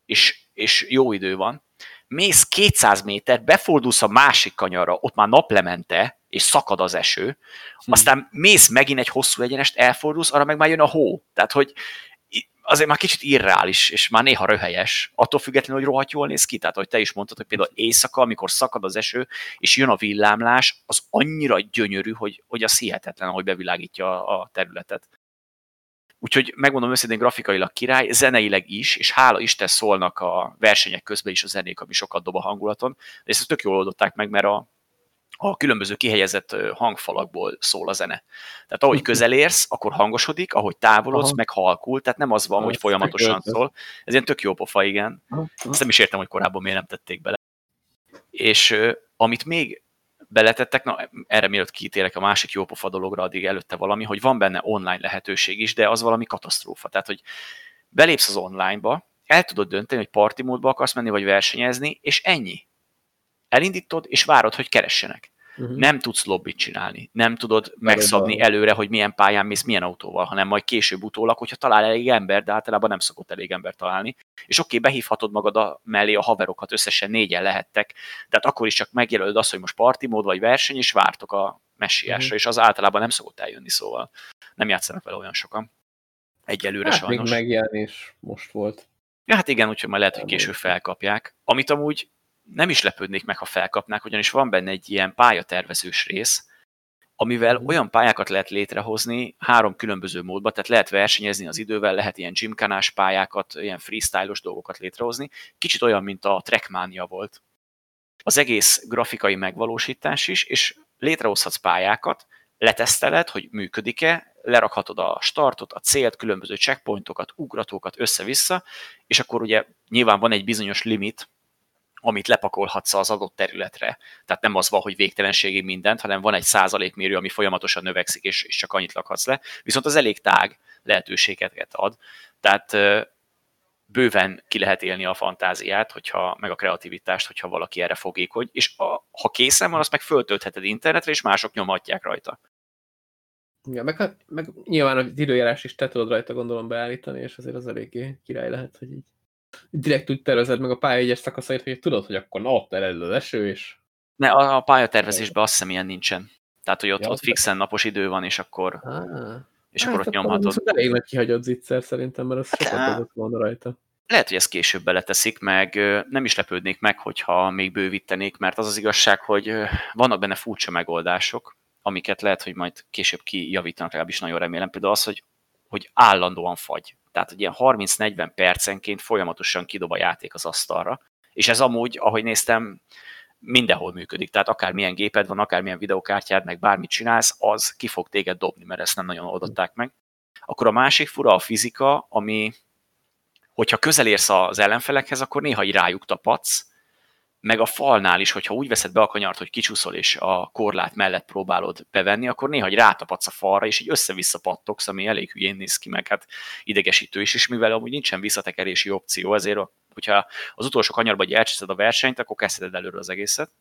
és, és jó idő van, mész 200 méter, befordulsz a másik kanyarra, ott már naplemente, és szakad az eső, hm. aztán mész megint egy hosszú egyenest, elfordulsz, arra meg már jön a hó. Tehát, hogy azért már kicsit irreális, és már néha röhelyes, attól függetlenül, hogy rohadt jól néz ki. Tehát, hogy te is mondtad, hogy például éjszaka, amikor szakad az eső, és jön a villámlás, az annyira gyönyörű, hogy, hogy az hihetetlen, hogy bevilágítja a területet. Úgyhogy megmondom őszintén grafikailag király, zeneileg is, és hála Isten szólnak a versenyek közben is a zenék, ami sokat dob a hangulaton. De ezt tök jól oldották meg, mert a, a különböző kihelyezett hangfalakból szól a zene. Tehát ahogy közelérsz, akkor hangosodik, ahogy távolodsz, Aha. meg halkul, tehát nem az van, hogy folyamatosan szól. Ez ilyen tök jó pofa, igen. Ezt nem is értem, hogy korábban miért nem tették bele. És amit még beletettek, na erre mielőtt kitérek a másik jópofa dologra, addig előtte valami, hogy van benne online lehetőség is, de az valami katasztrófa. Tehát, hogy belépsz az onlineba, el tudod dönteni, hogy party módba akarsz menni, vagy versenyezni, és ennyi. Elindítod, és várod, hogy keressenek. Uh-huh. Nem tudsz lobbit csinálni, nem tudod megszabni előre, hogy milyen pályán mész, milyen autóval, hanem majd később utólag, hogyha talál elég ember, de általában nem szokott elég ember találni. És oké, okay, behívhatod magad a mellé a haverokat, összesen négyen lehettek, tehát akkor is csak megjelölöd azt, hogy most party mód vagy verseny, és vártok a messiásra, uh-huh. és az általában nem szokott eljönni, szóval nem játszanak vele olyan sokan. Egyelőre hát sajnos. még megjelenés most volt. Ja, hát igen, úgyhogy majd lehet, hogy később felkapják. Amit amúgy nem is lepődnék meg, ha felkapnák, ugyanis van benne egy ilyen pályatervezős rész, amivel mhm. olyan pályákat lehet létrehozni három különböző módban, tehát lehet versenyezni az idővel, lehet ilyen gymkanás pályákat, ilyen freestyle dolgokat létrehozni. Kicsit olyan, mint a Trackmania volt. Az egész grafikai megvalósítás is, és létrehozhatsz pályákat, leteszteled, hogy működik-e, lerakhatod a startot, a célt, különböző checkpointokat, ugratókat össze-vissza, és akkor ugye nyilván van egy bizonyos limit, amit lepakolhatsz az adott területre. Tehát nem az van, hogy végtelenségig mindent, hanem van egy százalékmérő, ami folyamatosan növekszik, és, és csak annyit lakhatsz le. Viszont az elég tág lehetőségeket ad. Tehát bőven ki lehet élni a fantáziát, hogyha, meg a kreativitást, hogyha valaki erre fogékony, és a, ha készen van, azt meg föltöltheted internetre, és mások nyomatják rajta. Ja, meg, hát, meg nyilván az időjárás is te tudod rajta gondolom beállítani, és azért az eléggé király lehet, hogy így direkt úgy tervezed meg a pálya egyes szakaszait, hogy tudod, hogy akkor na ott eredel az eső, és... Ne, a, a pályatervezésben azt hiszem ilyen nincsen. Tehát, hogy ott, ja, ott fixen napos idő van, és akkor, ah, és hát akkor ott nyomhatod. Elég nagy kihagyott zicser szerintem, mert az hát, sokat tudott volna rajta. Lehet, hogy ezt később beleteszik, meg nem is lepődnék meg, hogyha még bővítenék, mert az az igazság, hogy vannak benne furcsa megoldások, amiket lehet, hogy majd később kijavítanak, legalábbis nagyon remélem. Például az, hogy, hogy állandóan fagy. Tehát, hogy ilyen 30-40 percenként folyamatosan kidob a játék az asztalra. És ez amúgy, ahogy néztem, mindenhol működik. Tehát akármilyen géped van, akármilyen videokártyád, meg bármit csinálsz, az ki fog téged dobni, mert ezt nem nagyon oldották meg. Akkor a másik fura a fizika, ami, hogyha közel érsz az ellenfelekhez, akkor néha így rájuk tapadsz, meg a falnál is, hogyha úgy veszed be a kanyart, hogy kicsúszol és a korlát mellett próbálod bevenni, akkor néha hogy rátapadsz a falra, és így össze-vissza pattogsz, ami elég hülyén néz ki, meg hát idegesítő is, és mivel amúgy nincsen visszatekerési opció, ezért hogyha az utolsó kanyarba egy elcseszed a versenyt, akkor kezdheted előre az egészet,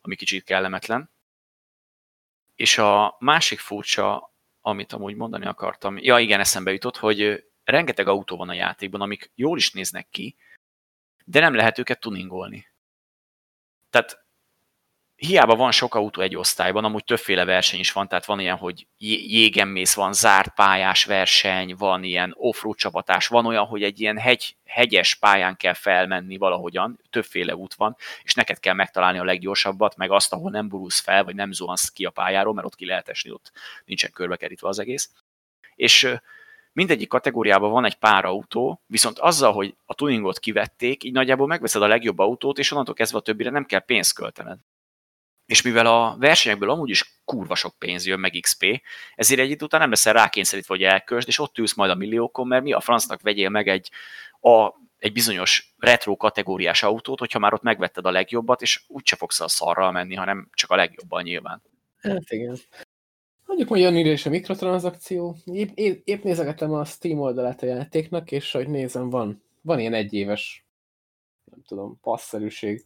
ami kicsit kellemetlen. És a másik furcsa, amit amúgy mondani akartam, ja igen, eszembe jutott, hogy rengeteg autó van a játékban, amik jól is néznek ki, de nem lehet őket tuningolni tehát hiába van sok autó egy osztályban, amúgy többféle verseny is van, tehát van ilyen, hogy jégenmész, van zárt pályás verseny, van ilyen offroad csapatás, van olyan, hogy egy ilyen hegy, hegyes pályán kell felmenni valahogyan, többféle út van, és neked kell megtalálni a leggyorsabbat, meg azt, ahol nem burulsz fel, vagy nem zuhansz ki a pályáról, mert ott ki lehet esni, ott nincsen körbekerítve az egész. És mindegyik kategóriában van egy pár autó, viszont azzal, hogy a tuningot kivették, így nagyjából megveszed a legjobb autót, és onnantól kezdve a többire nem kell pénzt költened. És mivel a versenyekből amúgy is kurva sok pénz jön, meg XP, ezért egy idő után nem leszel rákényszerítve, hogy elkösd, és ott ülsz majd a milliókon, mert mi a francnak vegyél meg egy, a, egy bizonyos retro kategóriás autót, hogyha már ott megvetted a legjobbat, és úgyse fogsz a szarral menni, hanem csak a legjobban nyilván. Hát igen. Mondjuk, hogy jön ide is a mikrotranszakció. Épp, épp, épp nézegetem a Steam oldalát a játéknak, és hogy nézem, van, van ilyen egyéves, nem tudom, passzerűség.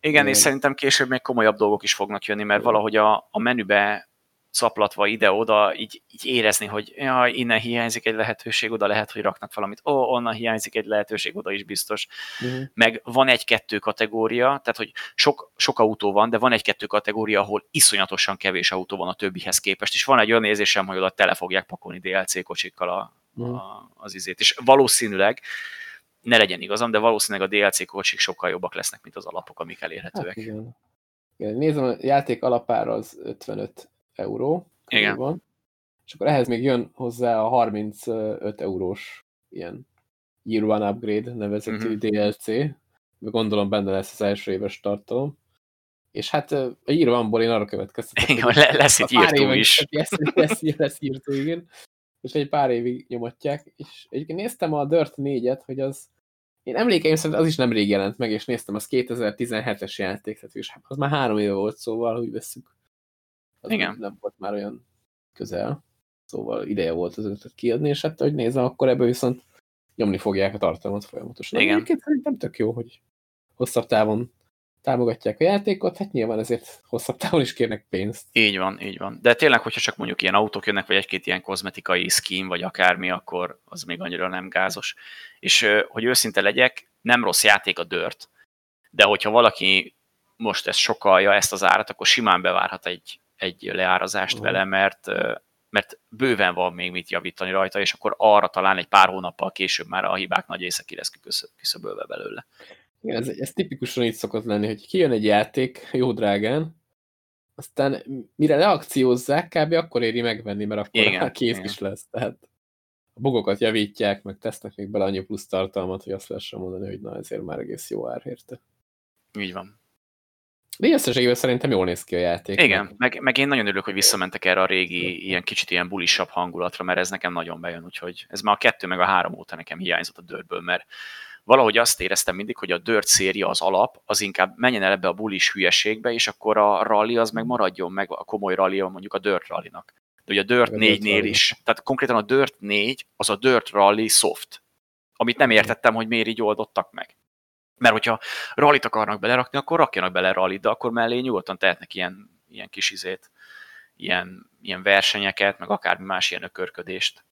Igen, és szerintem később még komolyabb dolgok is fognak jönni, mert valahogy a, a menübe szaplatva ide-oda, így, így érezni, hogy ja, innen hiányzik egy lehetőség, oda lehet, hogy raknak valamit, ó, oh, onnan hiányzik egy lehetőség, oda is biztos. Uh-huh. Meg van egy-kettő kategória, tehát hogy sok, sok autó van, de van egy-kettő kategória, ahol iszonyatosan kevés autó van a többihez képest, és van egy olyan érzésem, hogy oda tele fogják pakolni DLC kocsikkal a, uh-huh. a, az izét. És valószínűleg, ne legyen igazam, de valószínűleg a DLC kocsik sokkal jobbak lesznek, mint az alapok, amik elérhetőek. Hát igen. igen. Nézem, a játék alapára az 55 euró. Igen. Van. És akkor ehhez még jön hozzá a 35 eurós ilyen Year One Upgrade nevezetű uh mhm. -huh. DLC, gondolom benne lesz az első éves tartalom. És hát a Year One-ból én arra következtetek, hogy le, lesz itt írtó is. [laughs] Lesz, lesz, lesz, írtó, igen. És egy pár évig nyomatják. És egyébként néztem a Dirt 4-et, hogy az én emlékeim szerint az is nem rég jelent meg, és néztem, az 2017-es játék, tehát hát az már három éve volt, szóval úgy veszük az Igen. nem volt már olyan közel. Szóval ideje volt az ötöt kiadni, és hát, hogy nézem, akkor ebből viszont nyomni fogják a tartalmat folyamatosan. Igen. Egyébként szerintem tök jó, hogy hosszabb távon támogatják a játékot, hát nyilván ezért hosszabb távon is kérnek pénzt. Így van, így van. De tényleg, hogyha csak mondjuk ilyen autók jönnek, vagy egy-két ilyen kozmetikai skin, vagy akármi, akkor az még annyira nem gázos. És hogy őszinte legyek, nem rossz játék a dört, de hogyha valaki most ezt sokalja, ezt az árat, akkor simán bevárhat egy egy leárazást uh-huh. vele, mert, mert bőven van még mit javítani rajta, és akkor arra talán egy pár hónappal később már a hibák nagy része ki lesz küszöbölve belőle. Igen, ez, ez tipikusan így szokott lenni, hogy kijön egy játék jó drágán, aztán mire leakciózzák, kb. akkor éri megvenni, mert akkor igen, [laughs] kész igen. is lesz. Tehát a bugokat javítják, meg tesznek még bele annyi plusz tartalmat, hogy azt lehessen mondani, hogy na ezért már egész jó ár érte. Így van. De összességében szerintem jól néz ki a játék. Igen, meg, meg én nagyon örülök, hogy visszamentek erre a régi, ilyen kicsit ilyen bulisabb hangulatra, mert ez nekem nagyon bejön, úgyhogy ez már a kettő meg a három óta nekem hiányzott a dörből, mert valahogy azt éreztem mindig, hogy a Dirt széria az alap, az inkább menjen el ebbe a bulis hülyeségbe, és akkor a rally az meg maradjon meg a komoly rally, mondjuk a Dirt rallynak. De ugye a Dirt 4-nél is, tehát konkrétan a Dirt 4 az a Dirt Rally soft, amit nem értettem, hogy miért így oldottak meg. Mert hogyha rallit akarnak belerakni, akkor rakjanak bele rallit, de akkor mellé nyugodtan tehetnek ilyen, ilyen kis izét, ilyen, ilyen versenyeket, meg akármi más ilyen ökörködést.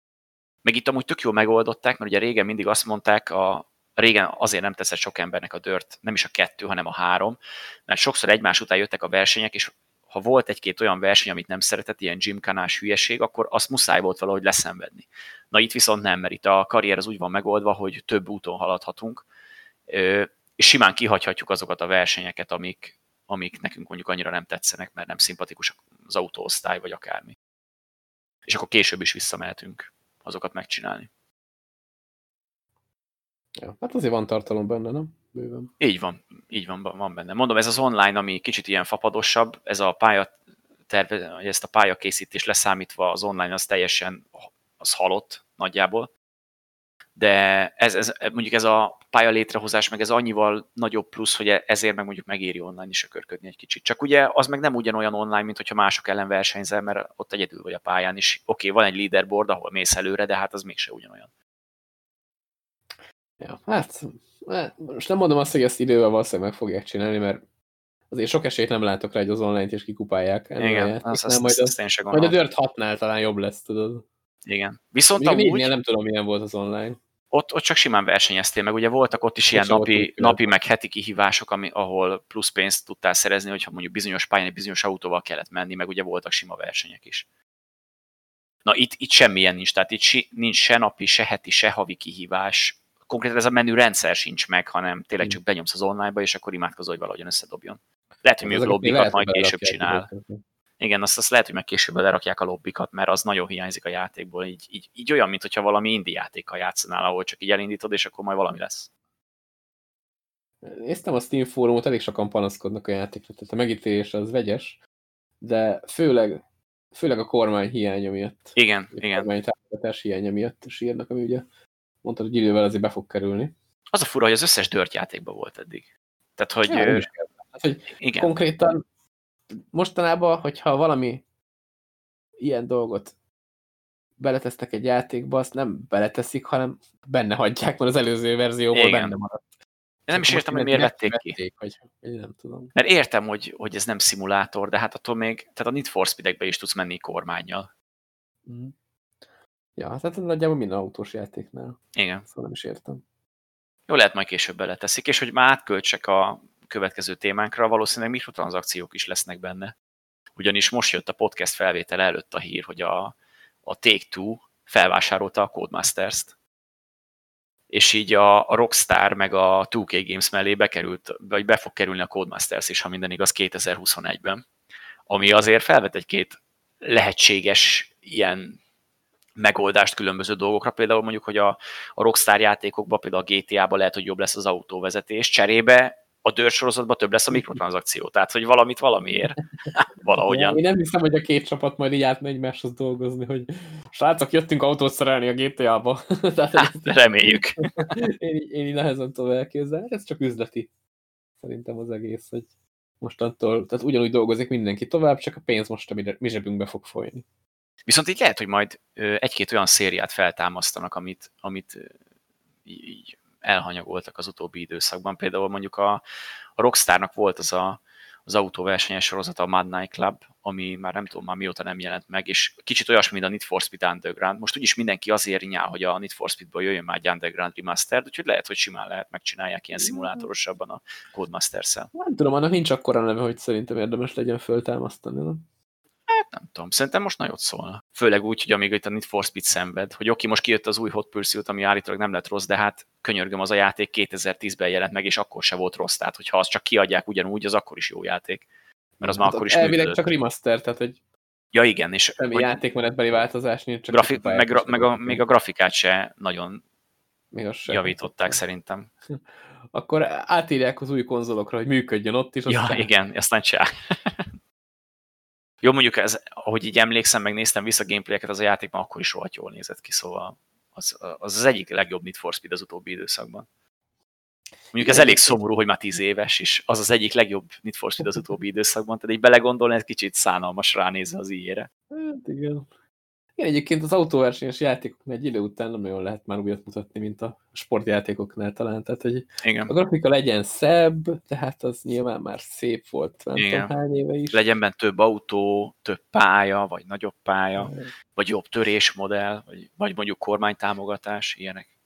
Meg itt amúgy tök jól megoldották, mert ugye régen mindig azt mondták, a, régen azért nem teszett sok embernek a dört, nem is a kettő, hanem a három, mert sokszor egymás után jöttek a versenyek, és ha volt egy-két olyan verseny, amit nem szeretett, ilyen gymkanás hülyeség, akkor azt muszáj volt valahogy leszenvedni. Na itt viszont nem, mert itt a karrier az úgy van megoldva, hogy több úton haladhatunk, és simán kihagyhatjuk azokat a versenyeket, amik, amik nekünk mondjuk annyira nem tetszenek, mert nem szimpatikus az autóosztály, vagy akármi. És akkor később is visszamehetünk azokat megcsinálni. Ja, hát azért van tartalom benne, nem? Bőven. Így van, így van, van benne. Mondom, ez az online, ami kicsit ilyen fapadosabb, ez a pálya terve, ezt a pályakészítés leszámítva az online az teljesen az halott nagyjából de ez, ez, mondjuk ez a pálya létrehozás, meg ez annyival nagyobb plusz, hogy ezért meg mondjuk megéri online is ökörködni egy kicsit. Csak ugye az meg nem ugyanolyan online, mint hogyha mások ellen versenyzel, mert ott egyedül vagy a pályán is. Oké, okay, van egy leaderboard, ahol mész előre, de hát az mégse ugyanolyan. Ja, hát, hát most nem mondom azt, hogy ezt idővel valószínűleg meg fogják csinálni, mert azért sok esélyt nem látok rá, hogy az online-t is kikupálják. Igen, azt, azt, majd, azt, azt majd a Dirt 6-nál talán jobb lesz, tudod. Igen. Viszont Még amúgy... nem tudom, milyen volt az online ott, ott csak simán versenyeztél, meg ugye voltak ott is ilyen napi, napi meg heti kihívások, ami, ahol plusz pénzt tudtál szerezni, hogyha mondjuk bizonyos pályán egy bizonyos autóval kellett menni, meg ugye voltak sima versenyek is. Na itt, itt semmilyen nincs, tehát itt si, nincs se napi, se heti, se havi kihívás. Konkrétan ez a menü rendszer sincs meg, hanem tényleg csak benyomsz az online-ba, és akkor imádkozol, hogy valahogyan összedobjon. Lehet, hogy még lobbikat majd később csinál. Igen, azt, azt lehet, hogy meg később lerakják a lobbikat, mert az nagyon hiányzik a játékból. Így, így, így olyan, mintha valami indi játékkal játszanál, ahol csak így elindítod, és akkor majd valami lesz. Néztem a Steam fórumot, elég sokan panaszkodnak a játékra, tehát a megítélés az vegyes, de főleg, főleg a kormány hiánya miatt. Igen, a igen. kormány támogatás hiánya miatt sírnak, ami ugye mondtad, hogy idővel azért be fog kerülni. Az a fura, hogy az összes dört játékban volt eddig. Tehát, hogy... Ja, ő... hát, hogy igen. konkrétan mostanában, hogyha valami ilyen dolgot beletesztek egy játékba, azt nem beleteszik, hanem benne hagyják, mert az előző verzióból Igen. benne maradt. nem is értem, hogy miért vették ki. Vették, vagy, nem tudom. Mert értem, hogy, hogy ez nem szimulátor, de hát attól még, tehát a Need for Speed-ekbe is tudsz menni kormányjal. Mm. Ja, tehát nagyjából minden autós játéknál. Igen. Szóval nem is értem. Jó, lehet majd később beleteszik, és hogy már átköltsek a következő témánkra, valószínűleg mikrotranszakciók is lesznek benne. Ugyanis most jött a podcast felvétel előtt a hír, hogy a, a Take-Two felvásárolta a Codemasters-t, és így a, a Rockstar meg a 2K Games mellé bekerült, vagy be fog kerülni a Codemasters is, ha minden igaz, 2021-ben. Ami azért felvet egy-két lehetséges ilyen megoldást különböző dolgokra, például mondjuk, hogy a, a Rockstar játékokban, például a GTA-ban lehet, hogy jobb lesz az autóvezetés, cserébe a Dirt sorozatban több lesz a mikrotranszakció, tehát hogy valamit valamiért, [laughs] valahogyan. Én nem hiszem, hogy a két csapat majd így átmegy egymáshoz dolgozni, hogy srácok, jöttünk autót szerelni a GTA-ba. [laughs] hát, reméljük. [laughs] én, én így nehezen tudom elképzelni, ez csak üzleti. Szerintem az egész, hogy mostantól, tehát ugyanúgy dolgozik mindenki tovább, csak a pénz most a mi zsebünkbe fog folyni. Viszont így lehet, hogy majd egy-két olyan szériát feltámasztanak, amit, amit így elhanyagoltak az utóbbi időszakban. Például mondjuk a, a Rockstarnak volt az a, az autóversenyes sorozata, a Mad Night Club, ami már nem tudom már mióta nem jelent meg, és kicsit olyasmi, mint a Need for Speed Underground. Most úgyis mindenki azért nyál, hogy a Need for Speedből jöjjön már egy Underground Remastered, úgyhogy lehet, hogy simán lehet megcsinálják ilyen szimulátorosabban a Codemasters-el. Nem tudom, annak nincs akkora neve, hogy szerintem érdemes legyen föltámasztani. Nem? Nem tudom, szerintem most nagyot szólna. Főleg úgy, hogy amíg itt a Need for Speed szenved, hogy oké, most kijött az új Hot Pursuit, ami állítólag nem lett rossz, de hát könyörgöm, az a játék 2010-ben jelent meg, és akkor se volt rossz, tehát hogyha azt csak kiadják ugyanúgy, az akkor is jó játék. Mert az hát már akkor is Elvileg csak remaster, tehát hogy Ja, igen. És semmi hogy játékmenetbeli változás nincs. Csak grafi- meg, meg, meg a, még a grafikát se nagyon még sem javították [laughs] szerintem. Akkor átírják az új konzolokra, hogy működjön ott is. Ja, igen, aztán csinál. Jó, mondjuk ez, ahogy így emlékszem, megnéztem vissza gameplayeket, az a játékban akkor is rohadt jól nézett ki, szóval az az, az egyik legjobb Need for Speed az utóbbi időszakban. Mondjuk ez elég szomorú, hogy már tíz éves, és az az egyik legjobb Need for Speed az utóbbi időszakban, tehát egy belegondolni, ez kicsit szánalmas ránézve az ijére. Hát igen. Igen, egyébként az autóversenyes játékoknál egy idő után nem nagyon lehet már újat mutatni, mint a sportjátékoknál talán. Tehát, hogy Igen. a grafika legyen szebb, tehát az nyilván már szép volt, nem Igen. tudom hány éve is. Legyen benne több autó, több pálya, vagy nagyobb pálya, Igen. vagy jobb törésmodell, vagy, vagy mondjuk kormánytámogatás, ilyenek.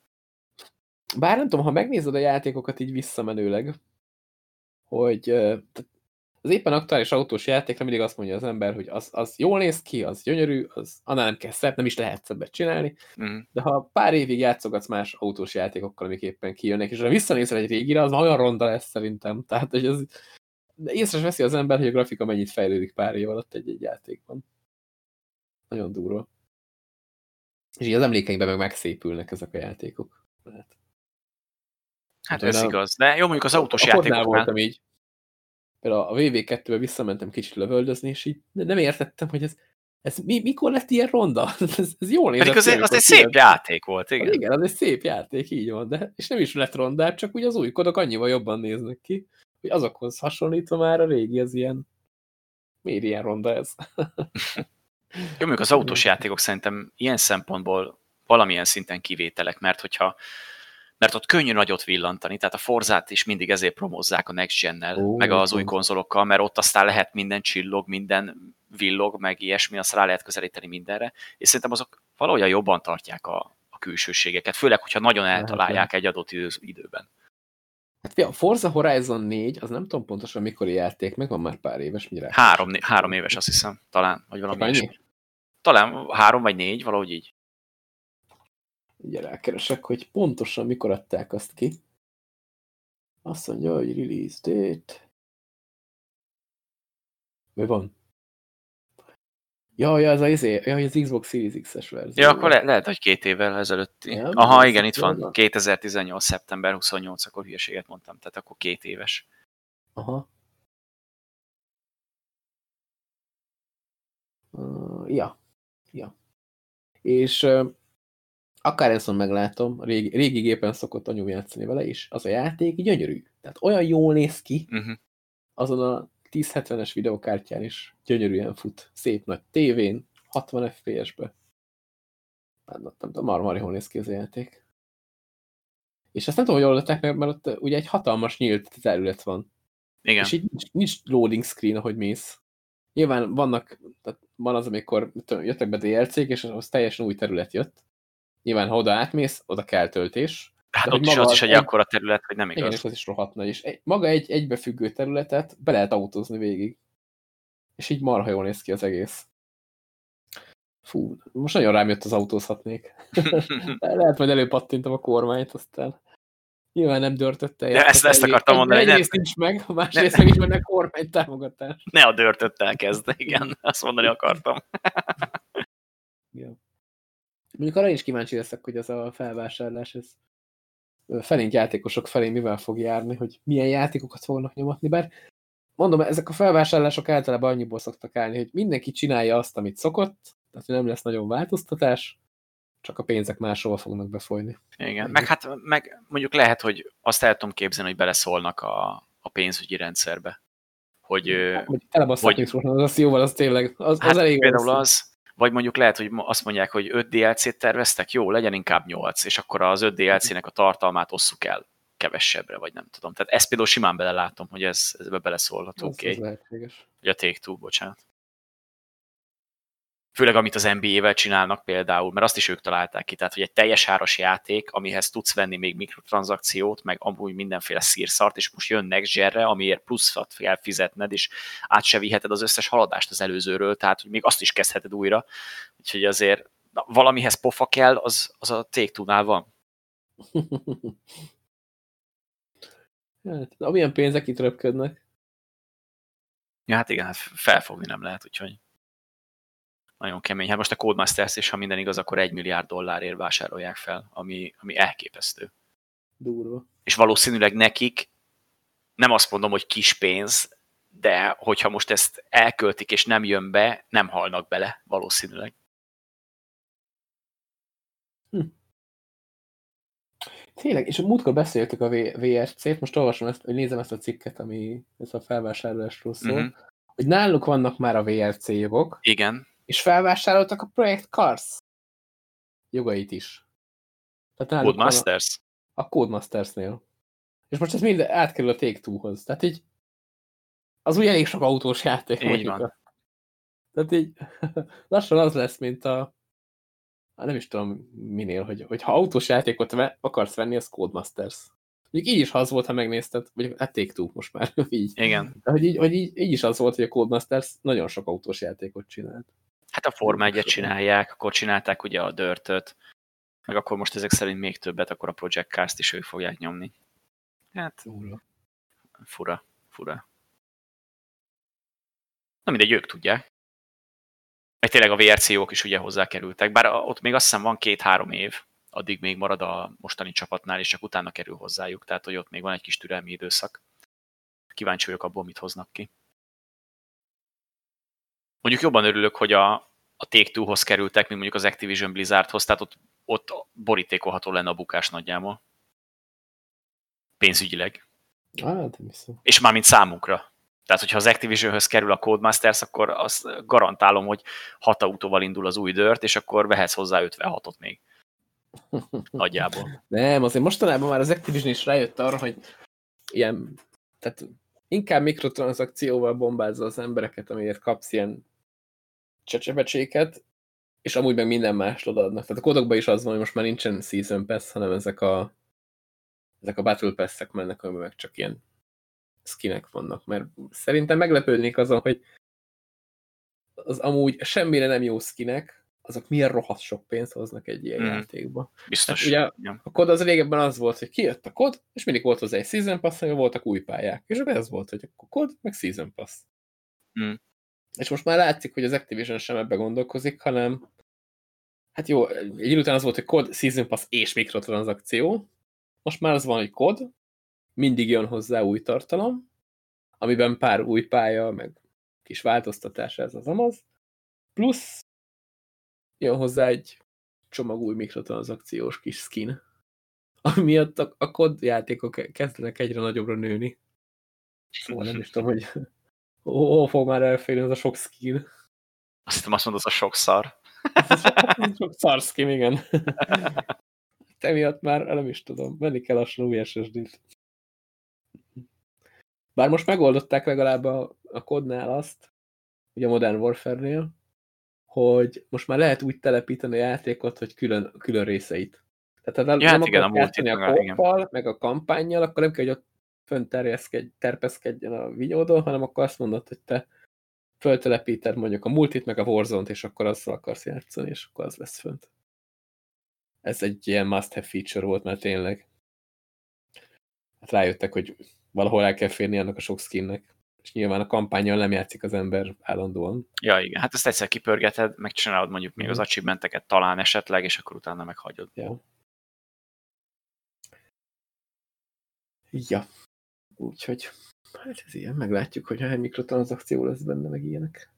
Bár nem tudom, ha megnézed a játékokat így visszamenőleg, hogy az éppen aktuális autós játékra mindig azt mondja az ember, hogy az, az jól néz ki, az gyönyörű, az annál nem kell szebb, nem is lehet szebbet csinálni, mm. de ha pár évig játszogatsz más autós játékokkal, amik éppen kijönnek, és ha visszanézel egy régire, az már olyan ronda lesz szerintem. Tehát, hogy ez, de észre veszi az ember, hogy a grafika mennyit fejlődik pár év alatt egy-egy játékban. Nagyon durva. És így az emlékeimben meg megszépülnek ezek a játékok. Hát, hát ez a, igaz. De jó, mondjuk az autós játékoknál... voltam így például a VV2-be visszamentem kicsit lövöldözni, és így nem értettem, hogy ez, ez mi, mikor lett ilyen ronda? [laughs] ez, ez jól nézett. Pedig az, az egy szép játék volt, igen. Igen, az egy szép játék, így van, de és nem is lett rondább, csak úgy az új kodok annyival jobban néznek ki, hogy azokhoz hasonlítva már a régi az ilyen, miért ilyen ronda ez? [laughs] Jó, mondjuk az autós játékok szerintem ilyen szempontból valamilyen szinten kivételek, mert hogyha mert ott könnyű nagyot villantani, tehát a Forzát is mindig ezért promozzák a Next Gen-nel, oh, meg az új konzolokkal, mert ott aztán lehet minden csillog, minden villog, meg ilyesmi, azt rá lehet közelíteni mindenre, és szerintem azok valahogy jobban tartják a, a külsőségeket, főleg, hogyha nagyon eltalálják egy adott időben. Hát a Forza Horizon 4, az nem tudom pontosan mikor játék, meg van már pár éves, mire? Három, három éves azt hiszem, talán, vagy valami Talán három vagy négy, valahogy így. Ugye rákeresek, hogy pontosan mikor adták azt ki. Azt mondja, hogy release date. Mi van? Ja, ja, ez az, izé, ja, az Xbox Series X-es verzió. Ja, akkor le lehet, hogy két évvel ezelőtt. Ja, Aha, igen, itt van. 2018. szeptember 28, akkor hülyeséget mondtam, tehát akkor két éves. Aha. Uh, ja. Ja. És uh, akár ezt meglátom, régi, régi gépen szokott anyu játszani vele, és az a játék gyönyörű. Tehát olyan jól néz ki, uh mhm. -huh. azon a 1070-es videokártyán is gyönyörűen fut. Szép nagy tévén, 60 FPS-be. Nem, nem tudom, marmari jól néz ki az játék. És ezt nem tudom, hogy oldották meg, mert ott ugye egy hatalmas nyílt terület van. Igen. És így nincs, nincs loading screen, ahogy mész. Nyilván vannak, tehát van az, amikor jöttek be DLC-k, és az teljesen új terület jött. Nyilván, ha oda átmész, oda kell töltés. Hát ott is az is egy, akkora terület, hogy nem igaz. Igen, és az is rohadt nagy. És egy, maga egy egybefüggő területet be lehet autózni végig. És így marha jól néz ki az egész. Fú, most nagyon rám jött az autózhatnék. [laughs] lehet majd előpattintom a kormányt, aztán Nyilván nem dörtötte. De ezt, ezt akartam mondani. Egy, egyrészt nincs meg, a másrészt meg is mennek kormány támogatás. Ne a dörtöttel kezd, igen, azt mondani akartam. ja. Mondjuk arra is kíváncsi leszek, hogy az a felvásárlás, ez felénk játékosok felé mivel fog járni, hogy milyen játékokat fognak nyomatni, bár mondom, ezek a felvásárlások általában annyiból szoktak állni, hogy mindenki csinálja azt, amit szokott, tehát nem lesz nagyon változtatás, csak a pénzek máshova fognak befolyni. Igen, meg hát meg mondjuk lehet, hogy azt el tudom képzelni, hogy beleszólnak a, a pénzügyi rendszerbe. Hogy, hát, hogy telebasszak vagy, az az jóval, az tényleg, az, hát az elég Például az, vagy mondjuk lehet, hogy azt mondják, hogy 5 DLC-t terveztek, jó, legyen inkább 8, és akkor az 5 DLC-nek a tartalmát osszuk el kevesebbre, vagy nem tudom. Tehát ezt például simán belelátom, hogy ez, ezbe beleszólható. oké. Okay. lehetséges. Vagy a Take-Two, bocsánat. Főleg amit az NBA-vel csinálnak például, mert azt is ők találták ki, tehát hogy egy teljes áras játék, amihez tudsz venni még mikrotranszakciót, meg amúgy mindenféle szírszart, és most jön Next Gen-re, amiért pluszat kell fizetned, és át se viheted az összes haladást az előzőről, tehát hogy még azt is kezdheted újra. Úgyhogy azért na, valamihez pofa kell, az, az a take van. [laughs] hát, amilyen pénzek itt röpködnek. Ja, hát igen, hát felfogni nem lehet, úgyhogy nagyon kemény. Hát most a Codemasters és ha minden igaz, akkor egy milliárd dollárért vásárolják fel, ami, ami elképesztő. Durva. És valószínűleg nekik nem azt mondom, hogy kis pénz, de hogyha most ezt elköltik és nem jön be, nem halnak bele valószínűleg. Hm. Tényleg, és múltkor beszéltük a VRC-t, most olvasom ezt, hogy nézem ezt a cikket, ami ez a felvásárlásról szól, uh-huh. hogy náluk vannak már a VRC jogok. Igen és felvásároltak a Projekt Cars jogait is. Tehát Codemasters? A, a Codemasters-nél. És most ez mind átkerül a Take-Two-hoz. Tehát így az úgy elég sok autós játék. Így van. Tehát így [laughs] lassan az lesz, mint a nem is tudom minél, hogy, hogy ha autós játékot ve, akarsz venni, az Codemasters. Még így is az volt, ha megnézted, vagy hát take two most már [laughs] így. Igen. De hogy így, hogy így, így is az volt, hogy a Codemasters nagyon sok autós játékot csinált. Hát a Forma 1 csinálják, akkor csinálták ugye a Dörtöt, meg akkor most ezek szerint még többet, akkor a Project Cast is ők fogják nyomni. Hát, fura, fura. fura. Na mindegy, ők tudják. Meg tényleg a VRC-ok is ugye hozzákerültek, bár ott még azt hiszem van két-három év, addig még marad a mostani csapatnál, és csak utána kerül hozzájuk, tehát hogy ott még van egy kis türelmi időszak. Kíváncsi vagyok abból, mit hoznak ki. Mondjuk jobban örülök, hogy a, a Take-Two-hoz kerültek, mint mondjuk az Activision Blizzardhoz, tehát ott, ott borítékolható lenne a bukás nagyjából. Pénzügyileg. Hát, És már mint számunkra. Tehát, hogyha az Activisionhöz kerül a Codemasters, akkor azt garantálom, hogy hat autóval indul az új dört, és akkor vehetsz hozzá 56-ot még. [laughs] Nagyjából. Nem, azért mostanában már az Activision is rájött arra, hogy ilyen, tehát inkább mikrotranszakcióval bombázza az embereket, amiért kapsz ilyen csecsebecséket, és amúgy meg minden más odaadnak. Tehát a kodokban is az van, hogy most már nincsen Season Pass, hanem ezek a ezek a Battle Pass-ek mennek, amiben meg csak ilyen skinek vannak. Mert szerintem meglepődnék azon, hogy az amúgy semmire nem jó skinek, azok milyen rohadt sok pénzt hoznak egy ilyen mm. játékba. Biztos. Hát ugye ja. a kod az régebben az volt, hogy kijött a kod, és mindig volt hozzá egy Season Pass, amivel voltak új pályák. És ez volt, hogy a kod, meg Season Pass. Mm. És most már látszik, hogy az Activision sem ebbe gondolkozik, hanem hát jó, egy után az volt, hogy kod, Season Pass és mikrotranszakció. Most már az van, hogy kod, mindig jön hozzá új tartalom, amiben pár új pálya, meg kis változtatás ez az amaz, plusz jön hozzá egy csomag új mikrotranszakciós kis skin, ami miatt a, a kod játékok kezdenek egyre nagyobbra nőni. Szóval nem is tudom, hogy Ó, fog már elférni ez a sok skin. Azt hiszem azt mondod, az a sok szar. [laughs] sok szar skin, igen. emiatt már nem is tudom, venni kell lassan új SSD-t. Bár most megoldották legalább a, a kodnál azt, ugye a Modern Warfare-nél, hogy most már lehet úgy telepíteni a játékot, hogy külön, külön részeit. Tehát ha ja, nem hát igen, a, a kóppal, meg a kampányjal, akkor nem kell, hogy ott fönn terpeszkedjen a vinyódon, hanem akkor azt mondod, hogy te föltelepíted mondjuk a multit, meg a warzone és akkor azzal akarsz játszani, és akkor az lesz fönt. Ez egy ilyen must-have feature volt, mert tényleg hát rájöttek, hogy valahol el kell férni annak a sok skinnek. És nyilván a kampányjal nem játszik az ember állandóan. Ja, igen. Hát ezt egyszer kipörgeted, megcsinálod mondjuk még az mhm. achievementeket talán esetleg, és akkor utána meghagyod. Ja. Ja. Úgyhogy, hát ez ilyen, meglátjuk, hogy hány mikrotranszakció lesz benne, meg ilyenek.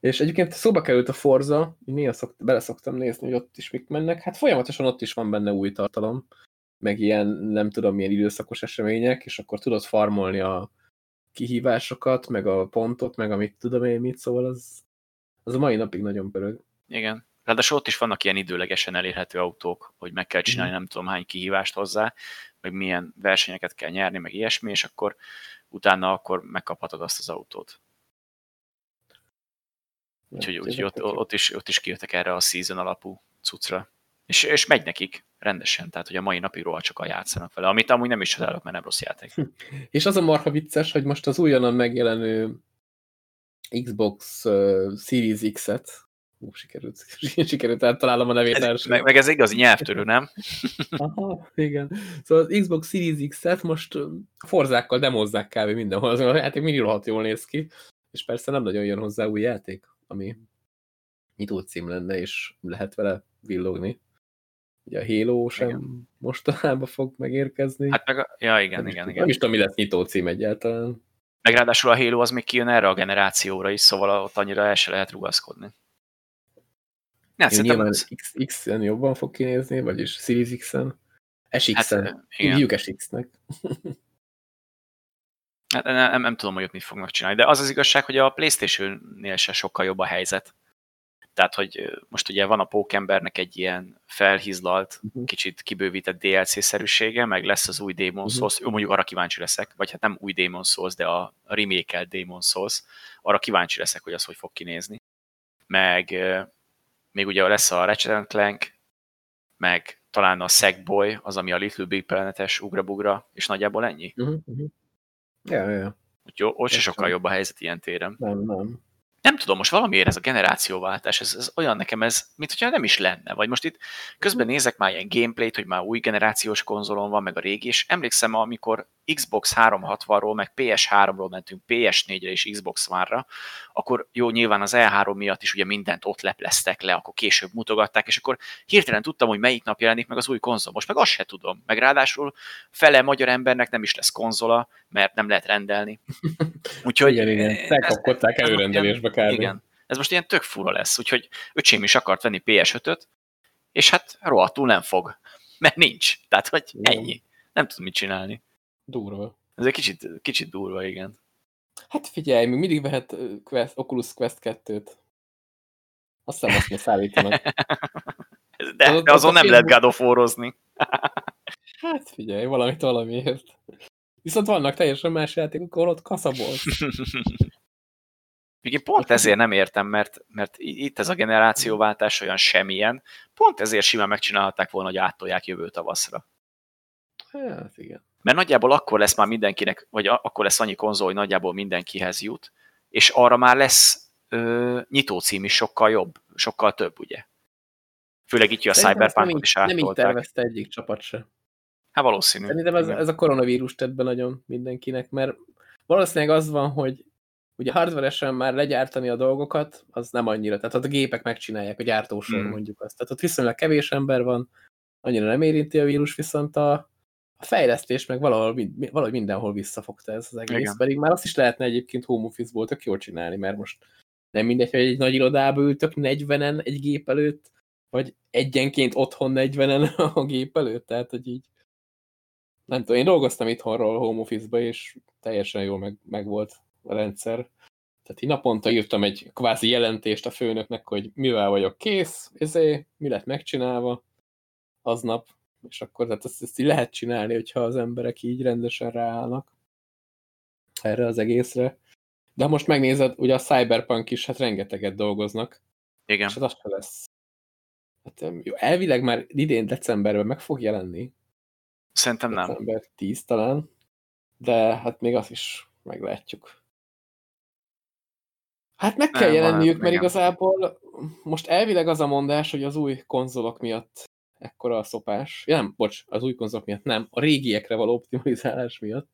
És egyébként szóba került a Forza, néha szokt, bele szoktam nézni, hogy ott is mik mennek. Hát folyamatosan ott is van benne új tartalom, meg ilyen, nem tudom, milyen időszakos események, és akkor tudod farmolni a kihívásokat, meg a pontot, meg amit tudom én mit, szóval az, az a mai napig nagyon pörög. Igen. Ráadásul ott is vannak ilyen időlegesen elérhető autók, hogy meg kell csinálni mm. nem tudom hány kihívást hozzá, meg milyen versenyeket kell nyerni, meg ilyesmi, és akkor utána akkor megkaphatod azt az autót. Úgyhogy, úgy, ott, ott, is, ott is kijöttek erre a season alapú cuccra. És, és megy nekik rendesen, tehát hogy a mai napig rohadt sokan játszanak vele, amit amúgy nem is csodálok, mert nem rossz játék. És az a marha vicces, hogy most az újonnan megjelenő Xbox Series X-et, Ú, sikerült, [laughs] sikerült eltalálom a nevét ez, meg, meg, ez igazi nyelvtörő, nem? [laughs] Aha, igen. Szóval az Xbox Series X-et most forzákkal demozzák kb. mindenhol, azon a játék mindig rohadt jól néz ki, és persze nem nagyon jön hozzá új játék, ami nyitó cím lenne, és lehet vele villogni. Ugye a Halo sem igen. mostanában fog megérkezni. Hát meg a... Ja, igen, nem igen, igen. Nem is tudom, mi lesz nyitó cím egyáltalán. Meg ráadásul a Halo az még kijön erre a generációra is, szóval ott annyira el se lehet rugaszkodni. Ja, nyilván az... X-en jobban fog kinézni, vagyis Series X-en. SX-en. Hát, Hívjuk SX-nek. Hát nem, nem, nem tudom, hogy ott mit fognak csinálni, de az az igazság, hogy a Playstation-nél se sokkal jobb a helyzet. Tehát, hogy most ugye van a Pókembernek egy ilyen felhizlalt, uh-huh. kicsit kibővített DLC-szerűsége, meg lesz az új Demon uh-huh. Souls, mondjuk arra kíváncsi leszek, vagy hát nem új Demon Souls, de a remake Demon Souls, arra kíváncsi leszek, hogy az hogy fog kinézni. Meg még ugye lesz a Ratchet Clank, meg talán a Sackboy, az, ami a Little Big Planetes ugrabugra, és nagyjából ennyi. Uh-huh. Ja, ja. Úgyhogy ott se sokkal jobb a helyzet ilyen téren. Nem, nem nem tudom, most valamiért ez a generációváltás, ez, ez olyan nekem ez, mint hogyha nem is lenne. Vagy most itt közben nézek már ilyen gameplayt, hogy már új generációs konzolon van, meg a régi, és emlékszem, amikor Xbox 360-ról, meg PS3-ról mentünk PS4-re és Xbox One-ra, akkor jó, nyilván az E3 miatt is ugye mindent ott lepleztek le, akkor később mutogatták, és akkor hirtelen tudtam, hogy melyik nap jelenik meg az új konzol. Most meg azt se tudom. Meg ráadásul fele magyar embernek nem is lesz konzola, mert nem lehet rendelni. [laughs] Úgyhogy... igen, igen. Elkapkodták előrendelésbe kb. Igen. Ez most ilyen tök fura lesz. Úgyhogy öcsém is akart venni PS5-öt, és hát rohadtul nem fog. [laughs] Mert nincs. Tehát, hogy ennyi. Nem tud mit csinálni. Durva. Ez egy kicsit, kicsit durva, igen. Hát figyelj, még mindig vehet Quest, Oculus Quest 2-t. Azt hiszem, azt még szállítanak. [laughs] De, de azon nem lehet of [laughs] Hát figyelj, valamit valamiért. Viszont vannak teljesen más játékok, ahol ott kaszabolt. Én pont ezért nem értem, mert, mert itt ez a generációváltás olyan semmilyen, pont ezért simán megcsinálhatták volna, hogy áttolják jövő tavaszra. Hát igen. Mert nagyjából akkor lesz már mindenkinek, vagy akkor lesz annyi konzol, hogy nagyjából mindenkihez jut, és arra már lesz ö, nyitócím is sokkal jobb, sokkal több, ugye? Főleg itt a Cyberpunk is áttolták. Nem így tervezte egyik csapat se. Hát valószínű. Szerintem ez, ez a koronavírus tett be nagyon mindenkinek, mert valószínűleg az van, hogy ugye hardveresen már legyártani a dolgokat, az nem annyira. Tehát ott a gépek megcsinálják, a gyártósor hmm. mondjuk azt. Tehát ott viszonylag kevés ember van, annyira nem érinti a vírus, viszont a, a fejlesztés meg valahol, valahogy mindenhol visszafogta ez az egész. Igen. Pedig már azt is lehetne egyébként home office-ból tök jól csinálni, mert most nem mindegy, hogy egy nagy irodába ültök 40-en egy gép előtt, vagy egyenként otthon 40-en [laughs] a gép előtt, tehát hogy így nem tudom, én dolgoztam itthonról home office-ba, és teljesen jól meg, meg volt rendszer. Tehát így naponta írtam egy kvázi jelentést a főnöknek, hogy mivel vagyok kész, ezé, mi lett megcsinálva aznap, és akkor tehát ezt, ezt így lehet csinálni, hogyha az emberek így rendesen ráállnak erre az egészre. De most megnézed, ugye a Cyberpunk is, hát rengeteget dolgoznak. Igen. És hát az se lesz. Hát, jó, elvileg már idén decemberben meg fog jelenni. Szerintem nem. December 10 talán. De hát még azt is meglátjuk. Hát meg kell nem, jelenniük, mert igazából most elvileg az a mondás, hogy az új konzolok miatt ekkora a szopás. Ja, nem, bocs, az új konzolok miatt nem, a régiekre való optimalizálás miatt.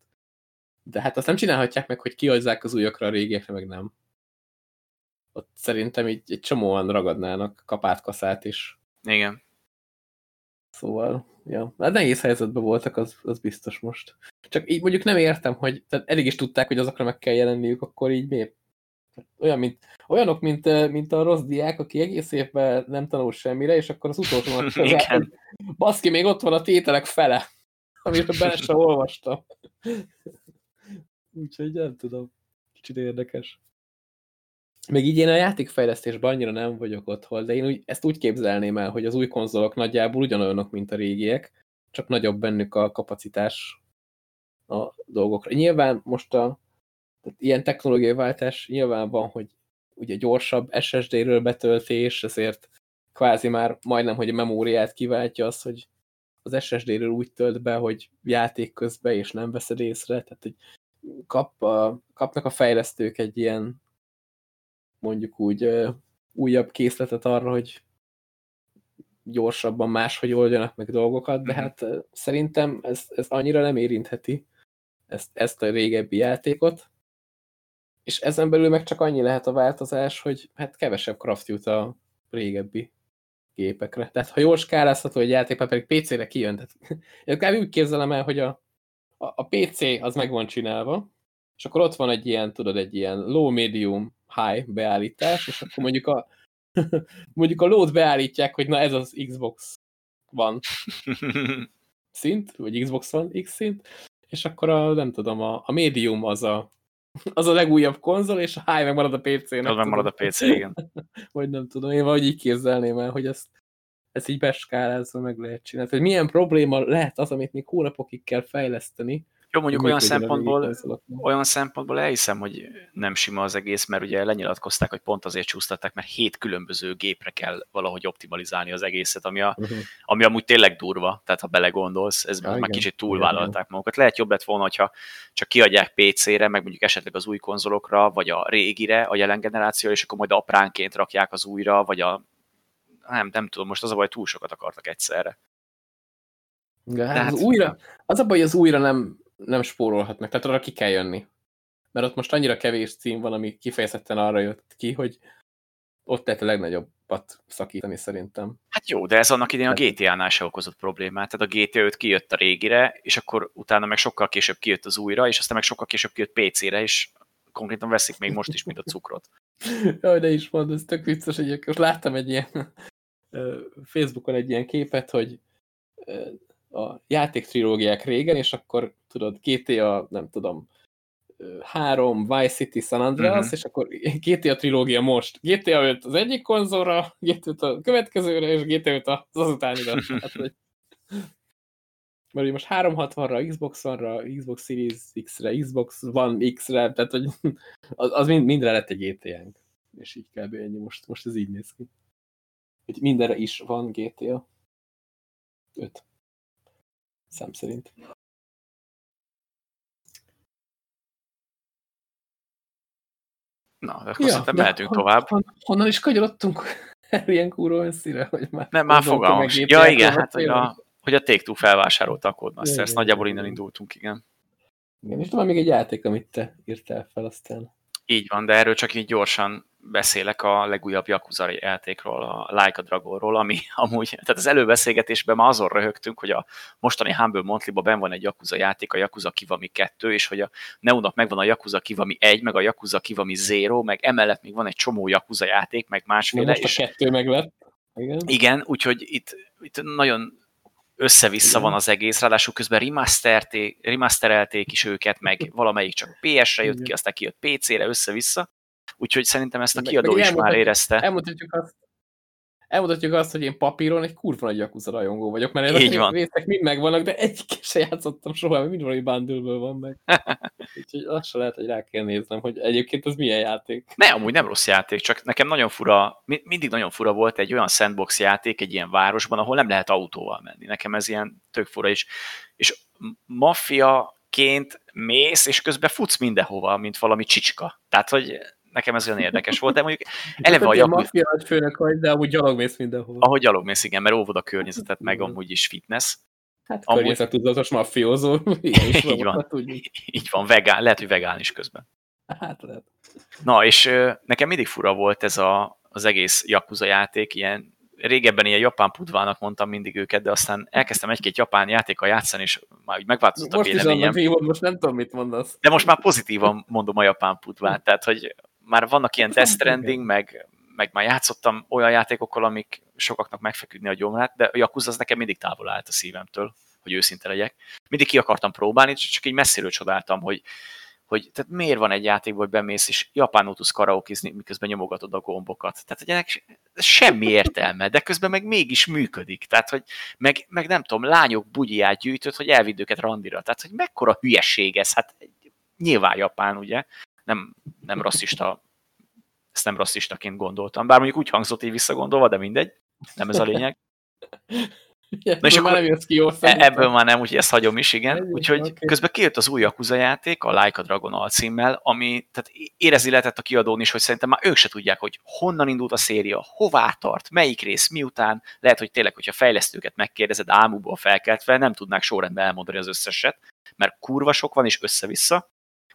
De hát azt nem csinálhatják meg, hogy kihozzák az újakra, a régiekre meg nem. Ott szerintem így egy csomóan ragadnának kapátkaszát is. Igen. Szóval, ja, hát nehéz helyzetben voltak, az, az biztos most. Csak így mondjuk nem értem, hogy tehát elég is tudták, hogy azokra meg kell jelenniük, akkor így miért? Olyan, mint, olyanok, mint, mint a rossz diák, aki egész évben nem tanul semmire, és akkor az utolsó [laughs] nap baszki, még ott van a tételek fele, amiről bele sem olvastam. [laughs] Úgyhogy nem tudom. Kicsit érdekes. Még így én a játékfejlesztésben annyira nem vagyok otthon, de én úgy, ezt úgy képzelném el, hogy az új konzolok nagyjából ugyanolyanok, mint a régiek, csak nagyobb bennük a kapacitás a dolgokra. Nyilván most a tehát ilyen technológiai váltás nyilván van, hogy ugye gyorsabb SSD-ről betöltés, ezért kvázi már majdnem, hogy a memóriát kiváltja az, hogy az SSD-ről úgy tölt be, hogy játék közben, és nem veszed észre, tehát hogy kap a, kapnak a fejlesztők egy ilyen mondjuk úgy uh, újabb készletet arra, hogy gyorsabban máshogy oldjanak meg dolgokat, de mhm. hát szerintem ez, ez annyira nem érintheti ezt, ezt a régebbi játékot, és ezen belül meg csak annyi lehet a változás, hogy hát kevesebb craft jut a régebbi gépekre. Tehát ha jól skálázható egy játék, pedig PC-re kijön. Tehát, [laughs] én kb. úgy képzelem el, hogy a, a, a PC az meg van csinálva, és akkor ott van egy ilyen, tudod, egy ilyen low, medium, high beállítás, és akkor mondjuk a [laughs] mondjuk a load beállítják, hogy na ez az Xbox van [laughs] szint, vagy Xbox van X szint, és akkor a, nem tudom, a, a medium az a, az a legújabb konzol, és a high meg marad a PC-nek. Az meg marad a PC, igen. [laughs] vagy nem tudom, én valahogy így képzelném el, hogy ezt, ezt így beskálázva meg lehet csinálni. Tehát milyen probléma lehet az, amit még hónapokig kell fejleszteni, jó, mondjuk olyan szempontból, olyan szempontból elhiszem, hogy nem sima az egész, mert ugye lenyilatkozták, hogy pont azért csúsztatták, mert hét különböző gépre kell valahogy optimalizálni az egészet, ami, a, uh-huh. ami amúgy tényleg durva, tehát ha belegondolsz, ez ja, már igen. kicsit túlvállalták igen. magukat. Lehet jobb lett volna, hogyha csak kiadják PC-re, meg mondjuk esetleg az új konzolokra, vagy a régire, a jelen generáció, és akkor majd apránként rakják az újra, vagy a nem, nem tudom, most az a baj, túl sokat akartak egyszerre. De hát az, újra, az a baj, hogy az újra nem nem spórolhat meg, tehát arra ki kell jönni. Mert ott most annyira kevés cím van, ami kifejezetten arra jött ki, hogy ott lehet a legnagyobbat szakítani szerintem. Hát jó, de ez annak idén a hát- GTA-nál se okozott problémát. Tehát a GTA 5 kijött a régire, és akkor utána meg sokkal később kijött az újra, és aztán meg sokkal később kijött PC-re, és konkrétan veszik még most is, mint a cukrot. [laughs] Jaj, de is mondod, ez tök vicces egyébként. Most láttam egy ilyen Facebookon egy ilyen képet, hogy a játék trilógiák régen, és akkor tudod, GTA, nem tudom, 3, Vice City, San Andreas, uh mhm. -huh. és akkor GTA trilógia most. GTA 5 az egyik konzolra, GTA 5 a következőre, és GTA 5 az azutánira. [laughs] hát, hogy... Mert most 360-ra, Xbox One-ra, Xbox Series X-re, Xbox One X-re, tehát hogy az, az mind, mindre lett egy GTA-nk. És így kb. ennyi, most, most ez így néz ki. Hogy mindenre is van GTA 5 szám szerint. Na, de akkor ja, szerintem mehetünk hon, tovább. Hon, honnan is kagyarodtunk [laughs] ilyen kúró önszíre, hogy már... Nem, már fogalmas. Ja, igen, hát hogy a, hogy a Take-Two felvásárolta a Codemasters. Nagyjából innen indultunk, igen. Igen, és van még egy játék, amit te írtál fel aztán. Így van, de erről csak így gyorsan beszélek a legújabb Yakuza játékról, a Like a Dragonról, ami [laughs] amúgy, tehát az előbeszélgetésben már azon röhögtünk, hogy a mostani Humble Monthly-ban ben van egy Yakuza játék, a Yakuza Kiwami 2, és hogy a Neunak megvan a Yakuza Kiwami 1, meg a Yakuza Kiwami 0, meg emellett még van egy csomó Yakuza játék, meg másféle. most és... a kettő meg lett. Igen, Igen úgyhogy itt, itt nagyon össze-vissza van az egész, ráadásul közben remasterelték is őket, meg valamelyik csak PS-re jött ki, aztán kijött PC-re, össze-vissza. Úgyhogy szerintem ezt a kiadó is már érezte. Elmondhatjuk azt, elmutatjuk azt, hogy én papíron egy kurva nagy Yakuza rajongó vagyok, mert Így van. részek mind megvannak, de egyik se játszottam soha, mert mind valami bundle van meg. [laughs] Úgyhogy azt se lehet, hogy rá kell néznem, hogy egyébként ez milyen játék. Ne, amúgy nem rossz játék, csak nekem nagyon fura, mindig nagyon fura volt egy olyan sandbox játék egy ilyen városban, ahol nem lehet autóval menni. Nekem ez ilyen tök fura is. És maffiaként mész, és közben futsz mindenhova, mint valami csicska. Tehát, hogy nekem ez olyan érdekes volt, de mondjuk [laughs] eleve a. Mafia nagy főnök vagy, de amúgy gyalogmész mindenhol. Ahogy gyalogmész, igen, mert óvod a környezetet, meg amúgy is fitness. Hát amúgy... környezetudatos mafiózó. [laughs] [laughs] így van, így van, vegán, lehet, hogy vegán is közben. Hát lehet. Na, és nekem mindig fura volt ez a, az egész Yakuza játék, ilyen régebben ilyen japán pudvának mondtam mindig őket, de aztán elkezdtem egy-két japán játékkal játszani, és már úgy megváltozott most a véleményem. Is most nem tudom, mit mondasz. De most már pozitívan mondom a japán pudvát, tehát hogy már vannak ilyen Death Stranding, meg, meg már játszottam olyan játékokkal, amik sokaknak megfeküdni a gyomrát, de a Yakuza az nekem mindig távol állt a szívemtől, hogy őszinte legyek. Mindig ki akartam próbálni, csak így messziről csodáltam, hogy, hogy tehát miért van egy játékból, hogy bemész, és japánul tudsz karaokizni, miközben nyomogatod a gombokat. Tehát, hogy ennek semmi értelme, de közben meg mégis működik. Tehát, hogy meg, meg nem tudom, lányok bugyját gyűjtött, hogy elvidd őket randira. Tehát, hogy mekkora hülyeség ez, hát nyilván japán, ugye? Nem, nem rasszista, ezt nem rasszistaként gondoltam. Bár mondjuk úgy hangzott így visszagondolva, de mindegy, nem ez a lényeg. [laughs] Ja, Na és akkor már ki jó, e- ebből már nem, úgyhogy ezt hagyom is, igen. Úgyhogy okay. közben kijött az új Yakuza játék, a Like a Dragon alcímmel, ami tehát érezni lehetett a kiadón is, hogy szerintem már ők se tudják, hogy honnan indult a széria, hová tart, melyik rész, miután. Lehet, hogy tényleg, hogyha fejlesztőket megkérdezed álmukból felkeltve, nem tudnák sorrendben elmondani az összeset, mert kurva sok van és össze-vissza.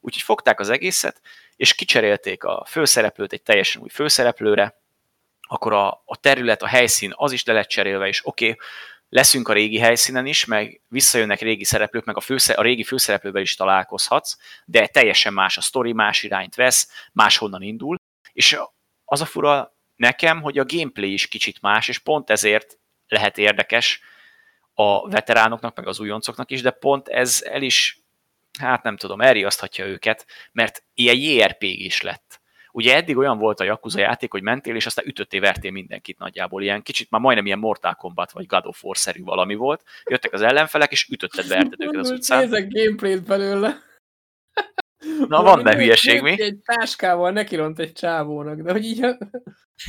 Úgyhogy fogták az egészet, és kicserélték a főszereplőt egy teljesen új főszereplőre, akkor a, a terület, a helyszín az is le lett cserélve, és oké, okay, leszünk a régi helyszínen is, meg visszajönnek régi szereplők, meg a, fősze, a régi főszereplővel is találkozhatsz, de teljesen más a sztori, más irányt vesz, máshonnan indul, és az a fura nekem, hogy a gameplay is kicsit más, és pont ezért lehet érdekes a veteránoknak, meg az újoncoknak is, de pont ez el is hát nem tudom, elriaszthatja őket, mert ilyen JRPG is lett. Ugye eddig olyan volt a Yakuza játék, hogy mentél, és aztán ütöttél, vertél mindenkit nagyjából. Ilyen kicsit már majdnem ilyen Mortal Kombat vagy God of War-szerű valami volt. Jöttek az ellenfelek, és ütötted, verted őket az utcán. Nézek gameplayt belőle. Na, van be hülyeség mi? Egy táskával nekiront egy csávónak, de hogy így...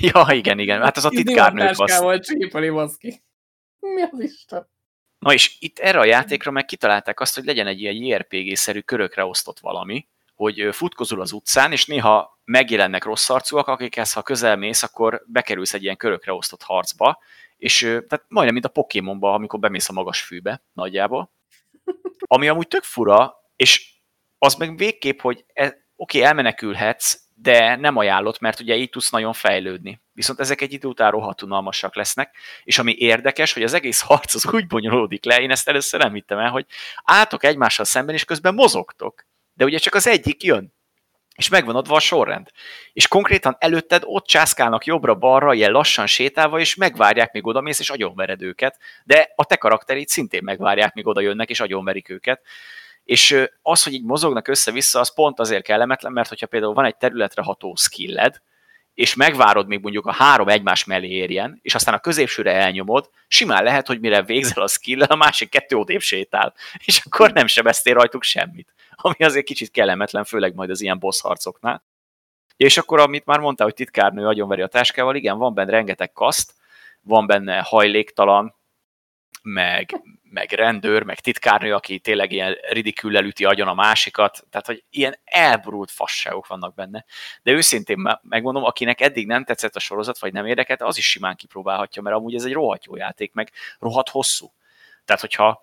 Ja, igen, igen. Hát az a titkárnőt basz. Táskával csípeli baszki. Mi az Isten? Na és itt erre a játékra meg kitalálták azt, hogy legyen egy ilyen JRPG-szerű körökre osztott valami, hogy futkozol az utcán, és néha megjelennek rossz arcúak, akikhez ha közel mész, akkor bekerülsz egy ilyen körökre osztott harcba, és tehát majdnem, mint a Pokémonban, amikor bemész a magas fűbe, nagyjából. Ami amúgy tök fura, és az meg végképp, hogy e, oké, okay, elmenekülhetsz, de nem ajánlott, mert ugye így tudsz nagyon fejlődni. Viszont ezek egy idő után rohadt unalmasak lesznek, és ami érdekes, hogy az egész harc az úgy bonyolódik le, én ezt először nem hittem el, hogy álltok egymással szemben, és közben mozogtok. De ugye csak az egyik jön, és megvan adva a sorrend. És konkrétan előtted ott császkálnak jobbra-balra, ilyen lassan sétálva, és megvárják, míg odamész, és agyonvered őket, de a te karakterét szintén megvárják, míg oda jönnek, és agyonverik őket. És az, hogy így mozognak össze-vissza, az pont azért kellemetlen, mert hogyha például van egy területre ható skilled, és megvárod, még mondjuk a három egymás mellé érjen, és aztán a középsőre elnyomod, simán lehet, hogy mire végzel a skill a másik kettő odébb sétál, és akkor nem sebeztél rajtuk semmit. Ami azért kicsit kellemetlen, főleg majd az ilyen boss harcoknál. És akkor, amit már mondtál, hogy titkárnő agyonveri a táskával, igen, van benne rengeteg kaszt, van benne hajléktalan, meg, meg rendőr, meg titkárnő, aki tényleg ilyen ridiküllel üti agyon a másikat, tehát hogy ilyen elborult fasságok vannak benne. De őszintén megmondom, akinek eddig nem tetszett a sorozat, vagy nem érdekelt, az is simán kipróbálhatja, mert amúgy ez egy rohadt jó játék, meg rohadt hosszú. Tehát, hogyha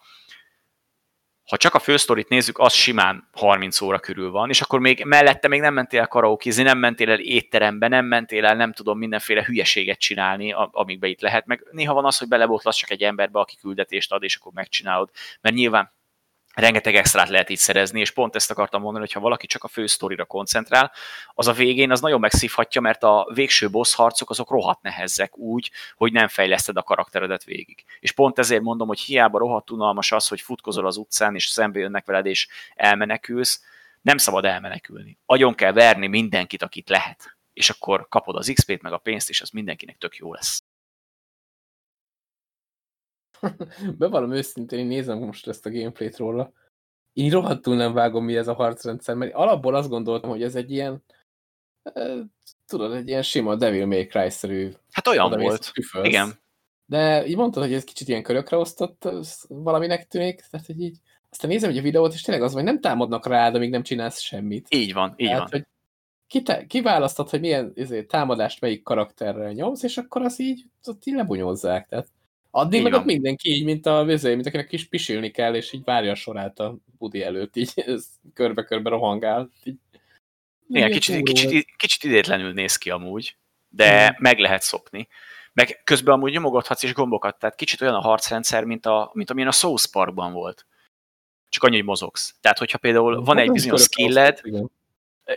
ha csak a fősztorit nézzük, az simán 30 óra körül van, és akkor még mellette még nem mentél el karaokizni, nem mentél el étterembe, nem mentél el, nem tudom, mindenféle hülyeséget csinálni, amikbe itt lehet, meg néha van az, hogy belebotlasz csak egy emberbe, aki küldetést ad, és akkor megcsinálod, mert nyilván rengeteg extrát lehet így szerezni, és pont ezt akartam mondani, hogy ha valaki csak a fő sztorira koncentrál, az a végén az nagyon megszívhatja, mert a végső boss harcok azok rohadt nehezek úgy, hogy nem fejleszted a karakteredet végig. És pont ezért mondom, hogy hiába rohadt unalmas az, hogy futkozol az utcán, és szembe jönnek veled, és elmenekülsz, nem szabad elmenekülni. Agyon kell verni mindenkit, akit lehet. És akkor kapod az XP-t, meg a pénzt, és az mindenkinek tök jó lesz. [laughs] bevallom őszintén, én nézem most ezt a gameplayt róla, én rohadtul nem vágom, mi ez a harcrendszer, mert alapból azt gondoltam, hogy ez egy ilyen, tudod, egy ilyen sima Devil May Cry-szerű. Hát olyan volt, küfölsz. igen. De így mondtad, hogy ez kicsit ilyen körökre osztott valaminek tűnik, tehát hogy így aztán nézem egy a videót, és tényleg az, hogy nem támadnak rád, amíg nem csinálsz semmit. Így van, így tehát, van. Hogy ki kiválasztod, hogy milyen izé, támadást melyik karakterrel nyomsz, és akkor az így, ott így lebonyolzzák. Tehát addig így meg ott mindenki így, mint a vizé, mint akinek kis pisilni kell, és így várja a sorát a budi előtt, így [laughs] körbe-körbe rohangál. Így, Igen, kicsit, kicsit, kicsit idétlenül néz ki amúgy, de hmm. meg lehet szokni. Meg közben amúgy nyomogathatsz is gombokat, tehát kicsit olyan a harcrendszer, mint, a, mint amilyen a South Parkban volt. Csak annyi, hogy mozogsz. Tehát, hogyha például van egy bizonyos skilled,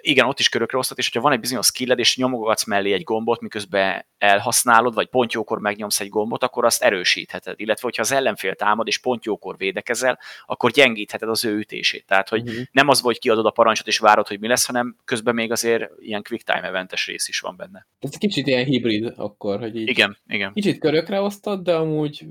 igen, ott is körökre osztott, és hogyha van egy bizonyos skilled, és nyomogatsz mellé egy gombot, miközben elhasználod, vagy pont jókor megnyomsz egy gombot, akkor azt erősítheted. Illetve, hogyha az ellenfél támad, és pont jókor védekezel, akkor gyengítheted az ő ütését. Tehát, hogy uh-huh. nem az, hogy kiadod a parancsot, és várod, hogy mi lesz, hanem közben még azért ilyen quick time eventes rész is van benne. Ez kicsit ilyen hibrid akkor, hogy így igen, igen. kicsit körökre osztod, de amúgy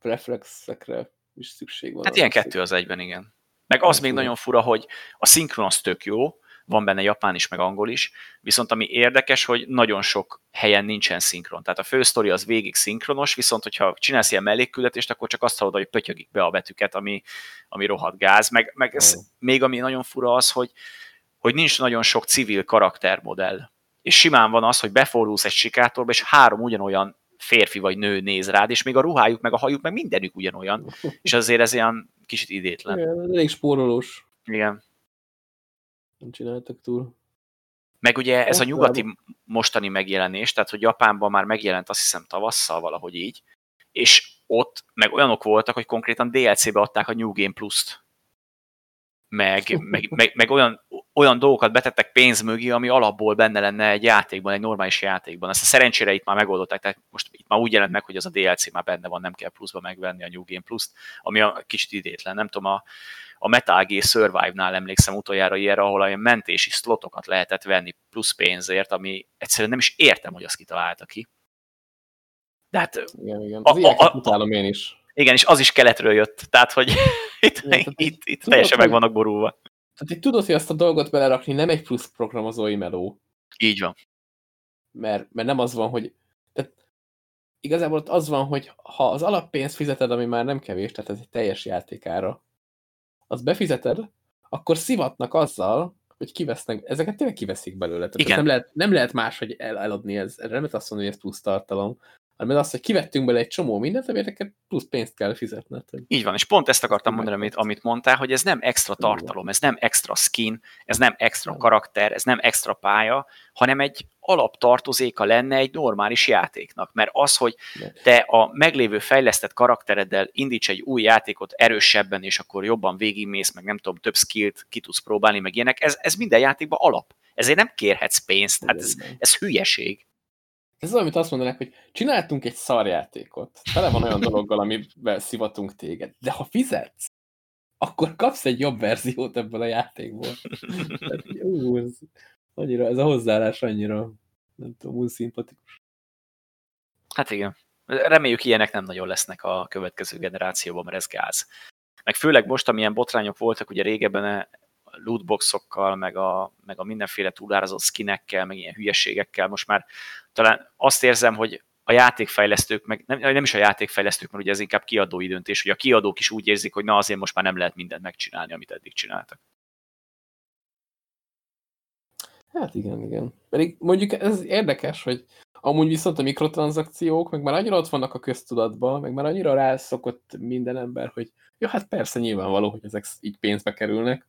reflexekre is szükség van. Hát ilyen kettő az egyben, igen. Meg az még nagyon fura, hogy a szinkron tök jó, van benne japán is, meg angol is, viszont ami érdekes, hogy nagyon sok helyen nincsen szinkron. Tehát a fősztori az végig szinkronos, viszont hogyha csinálsz ilyen mellékküldetést, akkor csak azt hallod, hogy pötyögik be a betűket, ami, ami rohadt gáz. Meg, meg ez, oh. még ami nagyon fura az, hogy, hogy nincs nagyon sok civil karaktermodell. És simán van az, hogy befordulsz egy sikátorba, és három ugyanolyan férfi vagy nő néz rád, és még a ruhájuk, meg a hajuk, meg mindenük ugyanolyan. És azért ez ilyen kicsit idétlen. Igen, elég spórolós. Igen nem csináltak túl. Meg ugye ez a nyugati mostani megjelenés, tehát hogy Japánban már megjelent azt hiszem tavasszal valahogy így, és ott meg olyanok voltak, hogy konkrétan DLC-be adták a New Game Plus-t. Meg, meg, meg, meg olyan, olyan dolgokat betettek pénz mögé, ami alapból benne lenne egy játékban, egy normális játékban. Ezt a szerencsére itt már megoldották, tehát most itt már úgy jelent meg, hogy az a DLC már benne van, nem kell pluszba megvenni a New Game Plus-t, ami a kicsit idétlen. Nem tudom, a, a Metal Gear Survive-nál emlékszem utoljára ilyenre, ahol olyan mentési slotokat lehetett venni plusz pénzért, ami egyszerűen nem is értem, hogy azt kitalálta ki. De hát... Igen, igen. Az a, a, a, utálom én is. Igen, és az is keletről jött, tehát hogy [laughs] itt, igen, itt, itt teljesen meg vannak borulva. Tehát itt tudod, hogy azt a dolgot belerakni nem egy plusz programozói meló. Így van. Mert, mert nem az van, hogy tehát igazából ott az van, hogy ha az alappénzt fizeted, ami már nem kevés, tehát ez egy teljes játékára, azt befizeted, akkor szivatnak azzal, hogy kivesznek, ezeket tényleg kiveszik belőle. Tehát Igen. Nem, lehet, nem lehet más, hogy el, eladni, ez, nem lehet azt mondani, hogy ez plusz tartalom, hanem az, hogy kivettünk bele egy csomó mindent, amire plusz pénzt kell fizetned. Így van, és pont ezt akartam mondani, amit, amit mondtál, hogy ez nem extra tartalom, ez nem extra skin, ez nem extra karakter, ez nem extra pálya, hanem egy alaptartozéka lenne egy normális játéknak. Mert az, hogy te a meglévő fejlesztett karaktereddel indíts egy új játékot erősebben, és akkor jobban végigmész, meg nem tudom, több skillt ki tudsz próbálni, meg ilyenek, ez, ez minden játékban alap. Ezért nem kérhetsz pénzt, hát ez, ez hülyeség. Ez az, amit azt mondanak, hogy csináltunk egy szarjátékot. Tele van olyan dologgal, amivel szivatunk téged. De ha fizetsz, akkor kapsz egy jobb verziót ebből a játékból. Tehát, [laughs] ú, ez, annyira, ez a hozzáállás annyira, nem tudom, úgy szimpatikus. Hát igen. Reméljük ilyenek nem nagyon lesznek a következő generációban, mert ez gáz. Meg főleg most, amilyen botrányok voltak, ugye régebben lootboxokkal, meg a, meg a mindenféle túlárazott skinekkel, meg ilyen hülyeségekkel. Most már talán azt érzem, hogy a játékfejlesztők, meg nem, nem is a játékfejlesztők, mert ugye ez inkább kiadói döntés, hogy a kiadók is úgy érzik, hogy na azért most már nem lehet mindent megcsinálni, amit eddig csináltak. Hát igen, igen. Pedig mondjuk ez érdekes, hogy amúgy viszont a mikrotranszakciók, meg már annyira ott vannak a köztudatban, meg már annyira rászokott minden ember, hogy jó, hát persze nyilvánvaló, hogy ezek így pénzbe kerülnek,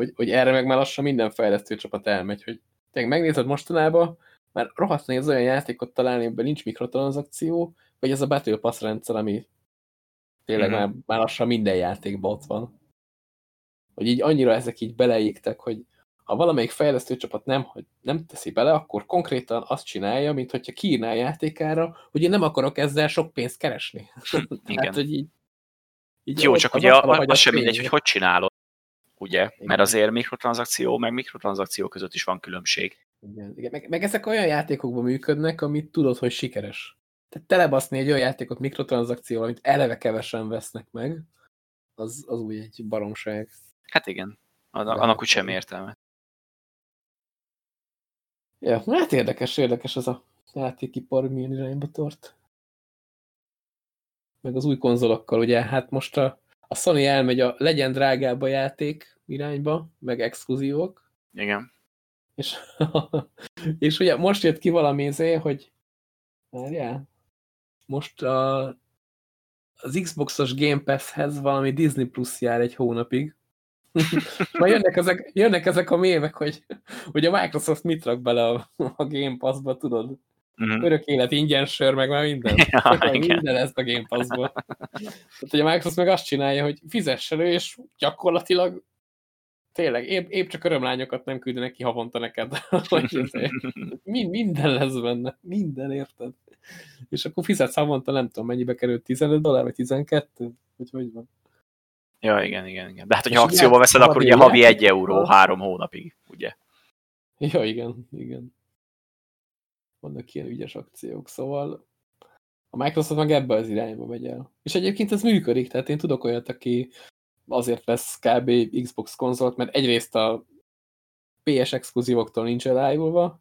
hogy, hogy erre meg már lassan minden fejlesztő csapat elmegy, hogy tényleg megnézed mostanában, már rohadt nehéz olyan játékot találni, amiben nincs mikrotranszakció, vagy ez a Battle Pass rendszer, ami tényleg mm -hmm. már, már lassan minden játékban ott van. Hogy így annyira ezek így beleégtek, hogy ha valamelyik fejlesztő csapat nem, hogy nem teszi bele, akkor konkrétan azt csinálja, mint hogyha kiírná a játékára, hogy én nem akarok ezzel sok pénzt keresni. [laughs] Igen. hogy így, így Jó, csak ugye az, az sem mindegy, hogy hogy csinálod ugye? Igen. Mert azért mikrotranszakció, meg mikrotranszakció között is van különbség. Igen, igen. Meg, meg ezek olyan játékokban működnek, amit tudod, hogy sikeres. tehát telebaszni egy olyan játékot mikrotranszakcióval, amit eleve kevesen vesznek meg, az, az úgy egy baromság. Hát igen, annak úgy sem értelme. Ja, hát érdekes, érdekes az a játékipar milyen irányba tart. Meg az új konzolokkal, ugye, hát most a, a Sony elmegy a legyen drágább a játék irányba, meg exkluzívok. Igen. És, [laughs] és ugye most jött ki valami izé, hogy várjál, most a, az Xboxos Game Pass-hez valami Disney Plus jár egy hónapig. [laughs] Majd jönnek ezek, jönnek ezek a mévek, hogy, hogy a Microsoft mit rak bele a, a Game Pass-ba, tudod? Uh-huh. Örök élet, ingyen sör, meg már minden. [laughs] Ja, [laughs] minden ezt a Game Pass-ból. Tehát, hogy a Microsoft meg azt csinálja, hogy fizess elő, és gyakorlatilag tényleg, épp, épp csak örömlányokat nem küldenek ki havonta neked. [laughs] Mind, minden lesz benne, minden, érted? És akkor fizetsz havonta, nem tudom, mennyibe került, 15 dollár, vagy 12? Vagy hogy van? Ja, igen, igen, igen. De hát, hogyha akcióba veszed, akkor ugye havi egy euró három hónapig, ugye? Ja, igen, igen. Vannak ilyen ügyes akciók, szóval a Microsoft meg ebbe az irányba megy el. És egyébként ez működik, tehát én tudok olyat, aki azért vesz kb. Xbox konzolt, mert egyrészt a PS exkluzívoktól nincs elájulva,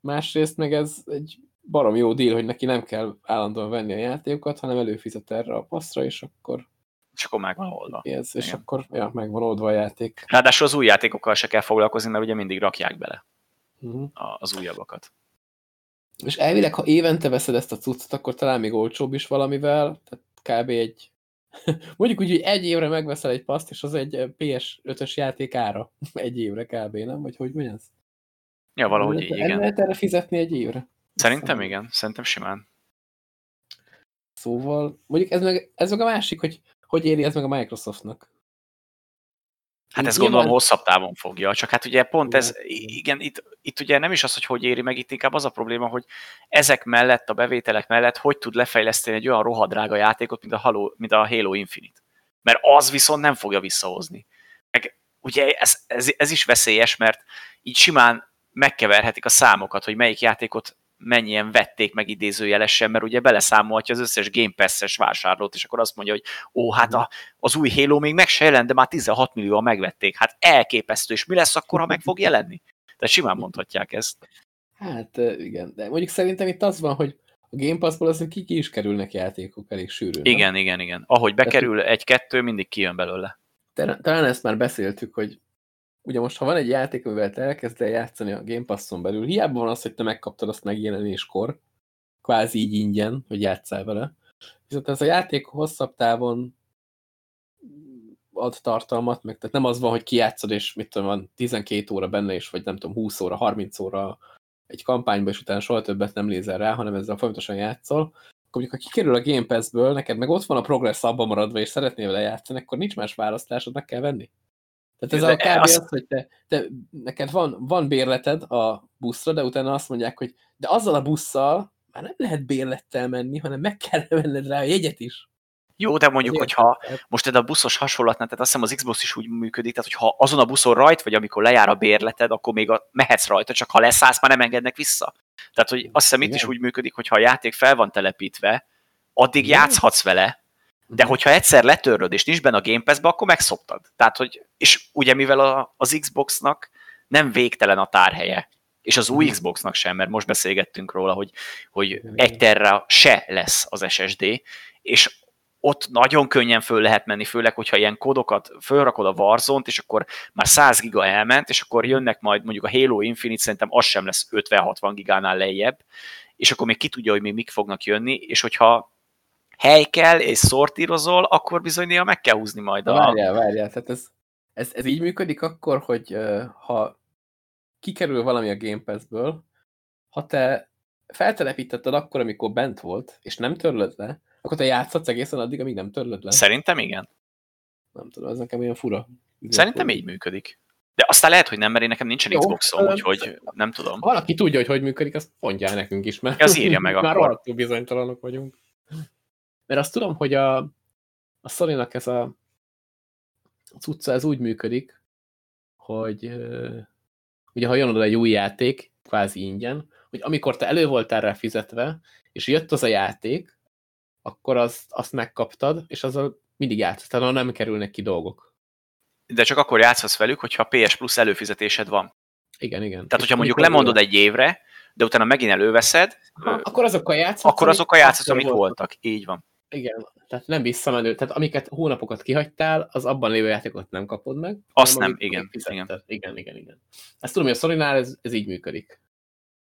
másrészt meg ez egy barom jó díl, hogy neki nem kell állandóan venni a játékokat, hanem előfizet erre a passzra, és akkor és akkor megvan oldva. Ez, és Igen. akkor ja, megvan oldva a játék. Ráadásul az új játékokkal se kell foglalkozni, mert ugye mindig rakják bele uh mhm. -huh. az újabbakat. És elvileg, ha évente veszed ezt a cuccot, akkor talán még olcsóbb is valamivel, tehát kb. egy [laughs] mondjuk úgy, hogy egy évre megveszel egy paszt, és az egy PS5-ös játék ára. [laughs] Egy évre kb. nem? Vagy hogy mondja ez? Ja, valahogy így, igen. lehet erre fizetni egy évre? Szerintem igen, szerintem simán. Szóval, mondjuk ez meg, ez meg a másik, hogy hogy éri ez meg a Microsoftnak? Hát ez gondolom nyilván... hosszabb távon fogja, csak hát ugye pont ez, igen, itt, itt ugye nem is az, hogy hogy éri meg, itt inkább az a probléma, hogy ezek mellett, a bevételek mellett hogy tud lefejleszteni egy olyan rohadrága játékot, mint a, Halo, mint a Halo Infinite. Mert az viszont nem fogja visszahozni. Meg ugye ez, ez, ez is veszélyes, mert így simán megkeverhetik a számokat, hogy melyik játékot mennyien vették meg idézőjelesen, mert ugye beleszámolhatja az összes Game Pass-es vásárlót, és akkor azt mondja, hogy ó, hát a, az új Halo még meg se jelent, de már 16 millióan megvették. Hát elképesztő, és mi lesz akkor, ha meg fog jelenni? Tehát simán mondhatják ezt. Hát igen, de mondjuk szerintem itt az van, hogy a Game Pass-ból azért ki, ki is kerülnek játékok elég sűrűn. Igen, nem? igen, igen. Ahogy bekerül egy-kettő, mindig kijön belőle. Talán ezt már beszéltük, hogy ugye most, ha van egy játék, amivel te elkezdtél játszani a Game Passon belül, hiába van az, hogy te megkaptad azt megjelenéskor, kvázi így ingyen, hogy játszál vele. Viszont ez a játék hosszabb távon ad tartalmat, meg tehát nem az van, hogy kijátszod, és mit tudom, van 12 óra benne, és vagy nem tudom, 20 óra, 30 óra egy kampányba, és utána soha többet nem lézel rá, hanem ezzel folyamatosan játszol, akkor mondjuk, ha kikerül a Game Pass-ből, neked meg ott van a progress abban maradva, és szeretnél vele játszani, akkor nincs más választásod, meg kell venni. Tehát ez de a kb. Az, az, hogy te, te, neked van, van bérleted a buszra, de utána azt mondják, hogy de azzal a busszal már nem lehet bérlettel menni, hanem meg kell [laughs] venned rá a jegyet is. Jó, de mondjuk, Azért, hogyha most ez a buszos hasonlatnál, tehát azt hiszem az Xbox is úgy működik, tehát hogyha azon a buszon rajt vagy, amikor lejár a bérleted, akkor még a, mehetsz rajta, csak ha leszállsz, már nem engednek vissza. Tehát, hogy azt hiszem itt is úgy működik, hogy ha a játék fel van telepítve, addig Igen. játszhatsz vele, de hogyha egyszer letöröd, és nincs benne a Game Pass-be, akkor megszoptad. Tehát, hogy, és ugye mivel a, az Xboxnak nem végtelen a tárhelye, és az új Xboxnak sem, mert most beszélgettünk róla, hogy, hogy egy terra se lesz az SSD, és ott nagyon könnyen föl lehet menni, főleg, hogyha ilyen kódokat fölrakod a warzone és akkor már 100 giga elment, és akkor jönnek majd mondjuk a Halo Infinite, szerintem az sem lesz 50-60 gigánál lejjebb, és akkor még ki tudja, hogy még mik fognak jönni, és hogyha hely kell, és szortírozol, akkor bizony néha meg kell húzni majd a... Várjál, várjál, tehát ez, ez, ez így működik akkor, hogy ha kikerül valami a Game Pass-ből, ha te feltelepítetted akkor, amikor bent volt, és nem törlöd le, akkor te játszhatsz egészen addig, amíg nem törlöd le. Szerintem igen. Nem tudom, ez nekem olyan fura. Szerintem így működik. De aztán lehet, hogy nem, mert én nekem nincsen Jó, Xboxom, úgyhogy nem tudom. Ha valaki tudja, hogy hogy működik, azt mondja nekünk is, mert az írja meg [laughs] már akkor. Bizonytalanok vagyunk. Mert azt tudom, hogy a, a sony ez a, a cucca, ez úgy működik, hogy ugye ha jön oda egy új játék, kvázi ingyen, hogy amikor te elő voltál rá fizetve, és jött az a játék, akkor azt, azt megkaptad, és azzal mindig játszottál, nem kerülnek ki dolgok. De csak akkor játszhatsz velük, hogyha PS Plus előfizetésed van. Igen, igen. Tehát, hogyha mondjuk lemondod egy évre, de utána megint előveszed, ha, akkor azokkal játszhatsz, akkor azokkal játszhatsz, amik voltak. voltak. Így van. Igen, tehát nem visszamenő, tehát amiket hónapokat kihagytál, az abban lévő játékot nem kapod meg. Azt nem, igen, igen. Igen, igen, igen. Ezt tudom, hogy a sony ez, ez így működik.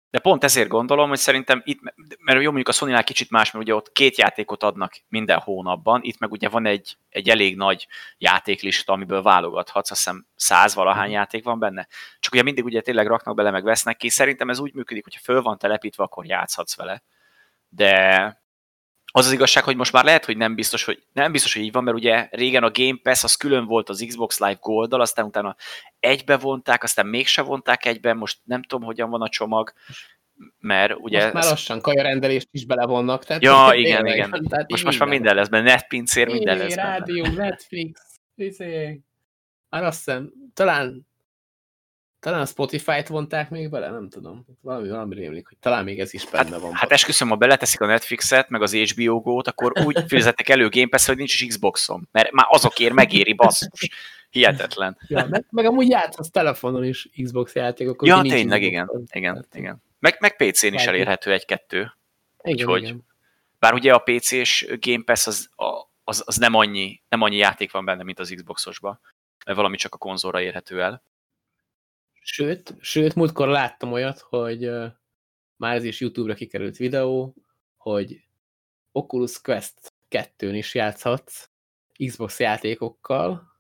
De pont ezért gondolom, hogy szerintem itt, mert jó mondjuk a sony kicsit más, mert ugye ott két játékot adnak minden hónapban, itt meg ugye van egy, egy elég nagy játéklista, amiből válogathatsz, azt hiszem száz valahány mm. játék van benne. Csak ugye mindig ugye tényleg raknak bele, meg vesznek ki. Szerintem ez úgy működik, hogyha föl van telepítve, akkor játszhatsz vele. De az az igazság, hogy most már lehet, hogy nem biztos, hogy nem biztos, hogy így van, mert ugye régen a Game Pass az külön volt az Xbox Live gold aztán utána egybe vonták, aztán mégse vonták egybe, most nem tudom, hogyan van a csomag, mert ugye... Most már lassan kajarendelést is belevonnak. Tehát ja, igen, igen. Tehát most, most már minden lesz benne, netpincér, minden lesz benne. Rádió, Netflix, izé. Már azt hiszem, talán talán a Spotify-t vonták még bele, nem tudom. Valami, valami rémlik, hogy talán még ez is benne hát, van. Hát esküszöm, ha beleteszik a Netflixet, meg az HBO Go-t, akkor úgy [laughs] fizetek elő Game Pass, hogy nincs is Xboxom. Mert már azokért megéri, basszus. Hihetetlen. [laughs] Ja, meg, meg amúgy játszhatsz telefonon is Xbox játékokkal. Ja, tényleg, igen. igen, igen. Meg, meg PC-n is elérhető egy-kettő. Igen, Úgyhogy, igen. Bár ugye a PC-s Game Pass az, az, az nem, annyi, nem annyi játék van benne, mint az Xboxosban. Mert valami csak a konzolra érhető el. Sőt, sőt, múltkor láttam olyat, hogy már ez is YouTube-ra kikerült videó, hogy Oculus Quest 2-n is játszhatsz Xbox játékokkal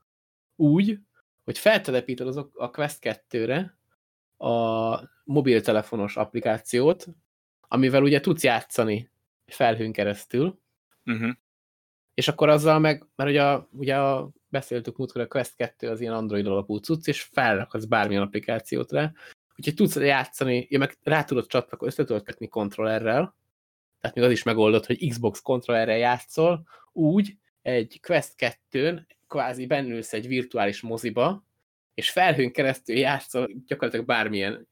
úgy, hogy feltelepíted az a Quest 2-re a mobiltelefonos applikációt, amivel ugye tudsz játszani felhőn keresztül, uh mhm. -huh. És akkor azzal meg, mert ugye a, ugye a beszéltük múltkor, a Quest 2 az ilyen Android alapú cucc, és felrakhatsz bármilyen applikációt rá. Úgyhogy tudsz játszani, ja, meg rá tudod csatlakozni, össze tudod kötni kontrollerrel, tehát még az is megoldott, hogy Xbox kontrollerrel játszol, úgy egy Quest 2-n kvázi bennülsz egy virtuális moziba, és felhőn keresztül játszol gyakorlatilag bármilyen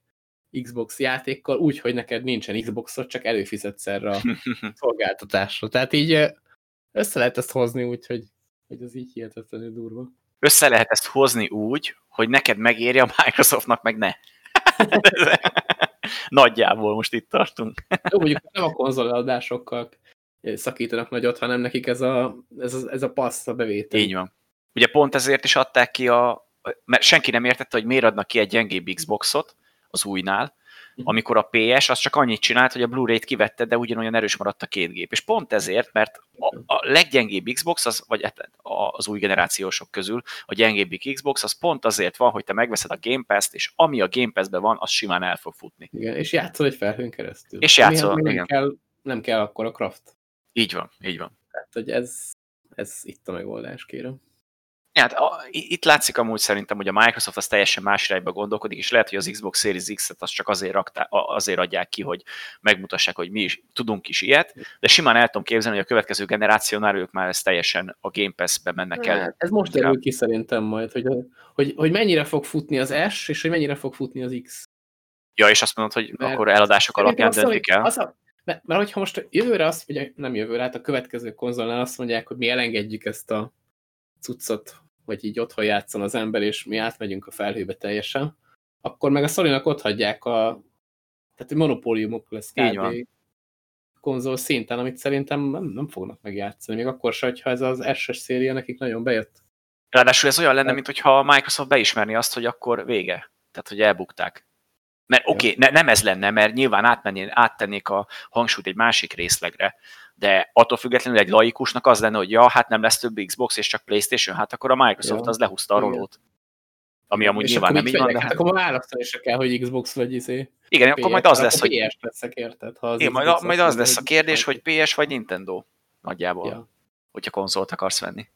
Xbox játékkal, úgy, hogy neked nincsen Xboxot, csak előfizetsz erre a [laughs] szolgáltatásra. Tehát így össze lehet ezt hozni úgy, hogy hogy ez így hihetetlenül durva. Össze lehet ezt hozni úgy, hogy neked megéri, a Microsoftnak meg ne. [laughs] Nagyjából most itt tartunk. Jó, mondjuk nem a konzoladásokkal szakítanak nagyot, hanem nekik ez a, ez a, ez a passz a bevétel. Így van. Ugye pont ezért is adták ki a, mert senki nem értette, hogy miért adnak ki egy gyengébb Xboxot az újnál. Amikor a PS az csak annyit csinált, hogy a Blu-ray-t kivette, de ugyanolyan erős maradt a két gép. És pont ezért, mert a, a leggyengébb Xbox, az, vagy hát az új generációsok közül a gyengébbik Xbox, az pont azért van, hogy te megveszed a Game Pass-t, és ami a Game Pass-ben van, az simán el fog futni. Igen, és játszol egy felhőn keresztül. És játszol, igen. Nem kell, nem kell akkor a craft. Így van, így van. Tehát, hogy ez, ez itt a megoldás, kérem. Ja, hát a, itt látszik amúgy szerintem, hogy a Microsoft az teljesen más irányba gondolkodik, és lehet, hogy az Xbox Series X-et az csak azért, raktá, azért adják ki, hogy megmutassák, hogy mi is tudunk is ilyet, de simán el tudom képzelni, hogy a következő generációnál ők már ezt teljesen a Game Pass-be mennek el. Hát, ez most derül ki szerintem majd, hogy, hogy, hogy mennyire fog futni az S, és hogy mennyire fog futni az X. Ja, és azt mondod, hogy mert akkor eladások alapján döntik el. Az a, mert, mert hogyha most jövőre azt, ugye nem jövőre, hát a következő konzolnál azt mondják, hogy mi elengedjük ezt a cuccot, vagy így otthon játszon az ember, és mi átmegyünk a felhőbe teljesen, akkor meg a sony ott hagyják a tehát egy monopóliumok lesz kb. konzol szinten, amit szerintem nem, nem fognak megjátszani, még akkor se, hogyha ez az SS széria nekik nagyon bejött. Ráadásul ez olyan lenne, mintha Microsoft beismerni azt, hogy akkor vége. Tehát, hogy elbukták. Mert oké, okay, ne, nem ez lenne, mert nyilván átmenni, áttennék a hangsúlyt egy másik részlegre, de attól függetlenül egy laikusnak az lenne, hogy ja, hát nem lesz több Xbox és csak Playstation, hát akkor a Microsoft ja. az lehúzta a rolót. Ami amúgy és nyilván nem így van, de... Hát akkor választani se kell, hogy Xbox vagy izé. Igen, PS, akkor majd az lesz, hogy... PS leszek, érted? Ha az Igen, majd, majd az lesz a kérdés, hogy PS vagy Nintendo. Nagyjából. Ja. Hogyha konzolt akarsz venni.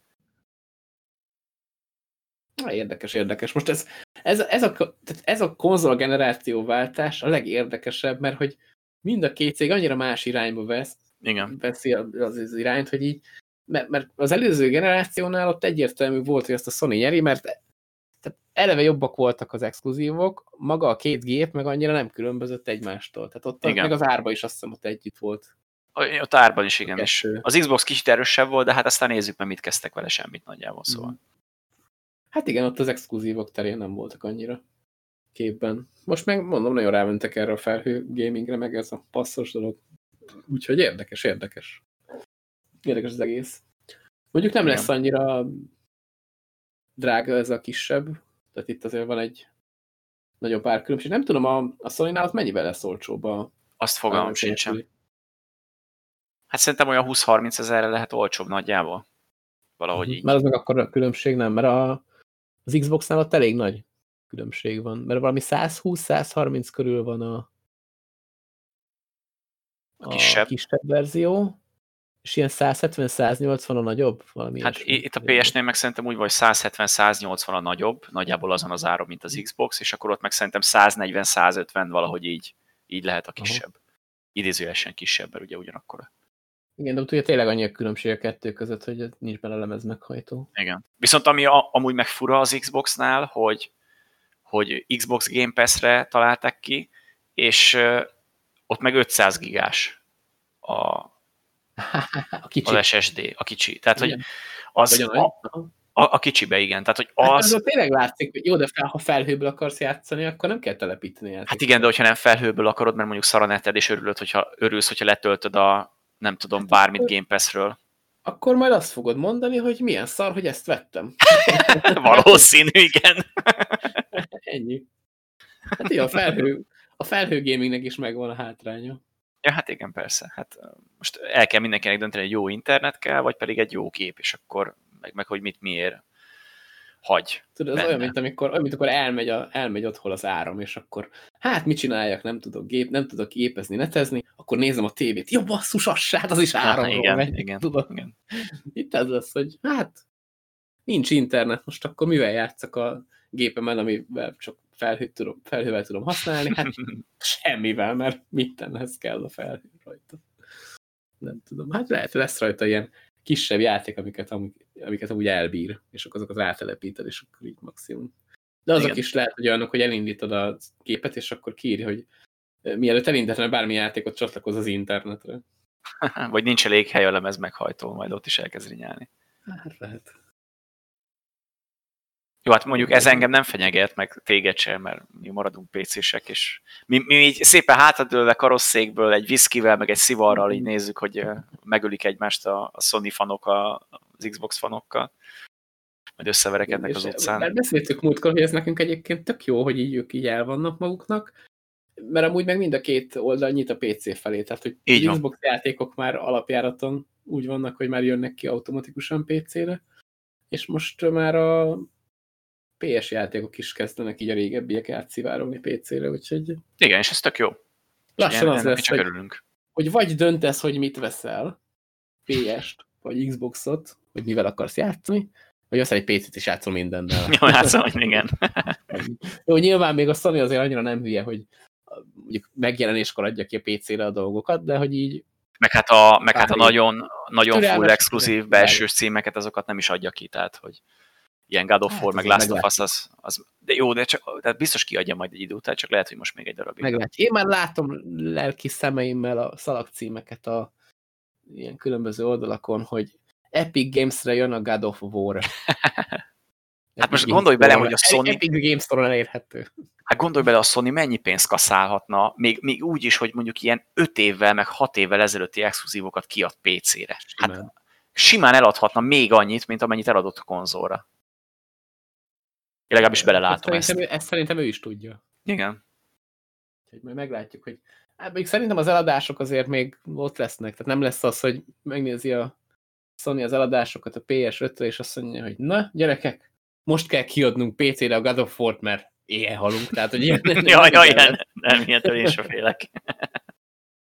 Érdekes, érdekes. Most ez, ez, ez, a, tehát ez a konzol generációváltás a legérdekesebb, mert hogy mind a két cég annyira más irányba vesz, Igen. veszi az, az irányt, hogy így, mert, mert az előző generációnál ott egyértelmű volt, hogy ezt a Sony nyeri, mert tehát eleve jobbak voltak az exkluzívok, maga a két gép meg annyira nem különbözött egymástól. Tehát ott igen. meg az árba is azt hiszem ott együtt volt. Ott árban is, igen. És az Xbox kicsit erősebb volt, de hát aztán nézzük meg, mit kezdtek vele semmit nagyjából, szóval. Mm. Hát igen, ott az exkluzívok terén nem voltak annyira képben. Most meg mondom, nagyon rámentek erre a felhő gamingre, meg ez a passzos dolog. Úgyhogy érdekes, érdekes. Érdekes az egész. Mondjuk nem igen. lesz annyira drága ez a kisebb, tehát itt azért van egy nagyobb árkülönbség. Nem tudom, a, a Sony-nál ott mennyivel lesz olcsóbb a... Azt fogalmam sincsen. Hát szerintem olyan 20-30 ezerre lehet olcsóbb nagyjából. Valahogy mhm. így. Mert az meg akkor a különbség nem, mert a, az Xbox-nál ott elég nagy különbség van. Mert valami 120-130 körül van a, a, kisebb. kisebb verzió, és ilyen 170-180 a nagyobb? Valami hát ilyesmi. itt a PS-nél meg szerintem úgy vagy 170-180 a nagyobb, nagyjából azon az áron, mint az. Xbox, és akkor ott meg szerintem 140-150 valahogy így, így lehet a kisebb. Aha. Idézőjelesen kisebb, mert ugye ugyanakkor. Igen, de ugye tényleg annyi a különbség a kettő között, hogy nincs bele lemez meghajtó. Igen. Viszont ami a, amúgy meg fura az Xboxnál, hogy, hogy Xbox Game Pass-re találták ki, és uh, ott meg 500 gigás a, [laughs] a kicsi. az SSD, a kicsi. Tehát, igen. hogy az a, a, a kicsibe, igen. Tehát, hogy hát az... Hát tényleg látszik, hogy jó, de fel, ha felhőből akarsz játszani, akkor nem kell telepíteni. Hát igen, de hogyha nem felhőből akarod, mert mondjuk szaraneted, és örülöd, hogyha örülsz, hogyha letöltöd a nem tudom, hát bármit Game Pass-ről. Akkor majd azt fogod mondani, hogy milyen szar, hogy ezt vettem. [laughs] [laughs] Valószínű, igen. Ennyi. Hát jó, a felhő, a felhő gamingnek is megvan a hátránya. Ja, hát igen, persze. Hát most el kell mindenkinek dönteni, hogy jó internet kell, vagy pedig egy jó kép, és akkor meg, meg hogy mit miért hagy. Tudod, ez olyan, mint amikor, olyan, mint akkor elmegy, a, elmegy otthon az áram, és akkor hát mit csináljak, nem tudok, gép, nem tudok gépezni, netezni, akkor nézem a tévét, jó basszus, az, hát az is áramról igen, megy. Igen, [laughs] tudom. igen. Itt ez az, hogy hát nincs internet, most akkor mivel játszak a gépemen, amivel csak felhőt tudom, felhővel tudom használni, hát [laughs] semmivel, mert mindenhez kell a felhő rajta. Nem tudom, hát lehet, lesz rajta ilyen kisebb játék, amiket, amik, amiket amúgy elbír, és akkor azokat rátelepíted, és akkor így maximum. De azok Igen. is lehet, hogy olyanok, hogy elindítod a képet, és akkor kiírja, hogy mielőtt elindítana bármi játékot, csatlakoz az internetre. [laughs] Vagy nincs elég hely a lemez meghajtó, majd ott is elkezd rinyálni. Hát lehet. Jó, hát mondjuk ez engem nem fenyeget, meg téged sem, mert mi maradunk PC-sek, és mi, mi így szépen hátadőlve karosszékből, egy viszkivel, meg egy szivarral így nézzük, hogy megölik egymást a, a Sony fanok a, az Xbox fanokkal, majd összeverekednek az utcán. Mert beszéltük múltkor, hogy ez nekünk egyébként tök jó, hogy így ők így el vannak maguknak, mert amúgy meg mind a két oldal nyit a PC felé, tehát hogy így az Xbox játékok már alapjáraton úgy vannak, hogy már jönnek ki automatikusan PC-re, és most már a PS játékok is kezdenek így a régebbiek átszivárogni PC-re, úgyhogy... Igen, és ez tök jó. Lassan az lesz, csak hogy, örülünk. hogy vagy döntesz, hogy mit veszel, PS-t, vagy Xboxot, hogy mivel akarsz játszani, vagy aztán egy PC-t is játszol mindennel. Jó, játszom, igen. [laughs] Jó, nyilván még a Sony azért annyira nem hülye, hogy mondjuk megjelenéskor adja ki a PC-re a dolgokat, de hogy így meg hát a, meg hát a nagyon, nagyon full exkluzív belső címeket, azokat nem is adja ki, tehát hogy ilyen God of hát, War, hát, meg Last of Us, az, az, de jó, de csak, tehát biztos kiadja majd egy idő után, csak lehet, hogy most még egy darabig. Meglát. Én már látom lelki szemeimmel a szalagcímeket a ilyen különböző oldalakon, hogy Epic Games-re jön a God of War. [laughs] hát most gondolj bele, hogy a Sony... Epic Games Store elérhető. Hát gondolj bele, a Sony mennyi pénzt kaszálhatna, még, még úgy is, hogy mondjuk ilyen 5 évvel, meg 6 évvel ezelőtti exkluzívokat kiad PC-re. Hát simán eladhatna még annyit, mint amennyit eladott a konzolra. Én legalábbis belelátom ezt. Szerintem, ezt. ezt szerintem ő is tudja. Igen. Úgyhogy majd meglátjuk, hogy hát még szerintem az eladások azért még ott lesznek, tehát nem lesz az, hogy megnézi a Sony az eladásokat a PS5-re, és azt mondja, hogy na, gyerekek, most kell kiadnunk PC-re a God of War-t, mert éjjel halunk, tehát hogy ilyen... [laughs] jaj, jaj, nem, nem, ilyentől én sem félek.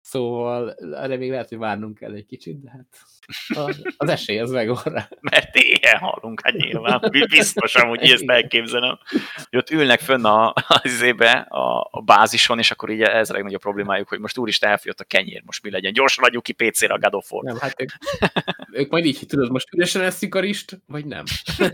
Szóval erre még lehet, hogy várnunk kell egy kicsit, de hát [laughs] az, esély az megvan rá. Mert éhen halunk, hát nyilván. Biztosan, hogy ezt elképzelem. Hogy ott ülnek fönn a, az ébe, a, a bázison, és akkor így ez a legnagyobb problémájuk, hogy most úristen elfogyott a kenyér, most mi legyen. Gyorsan adjuk ki PC-re a God. Nem, hát ők, ők majd így tudod, most üresen eszik a rist, vagy nem. [laughs]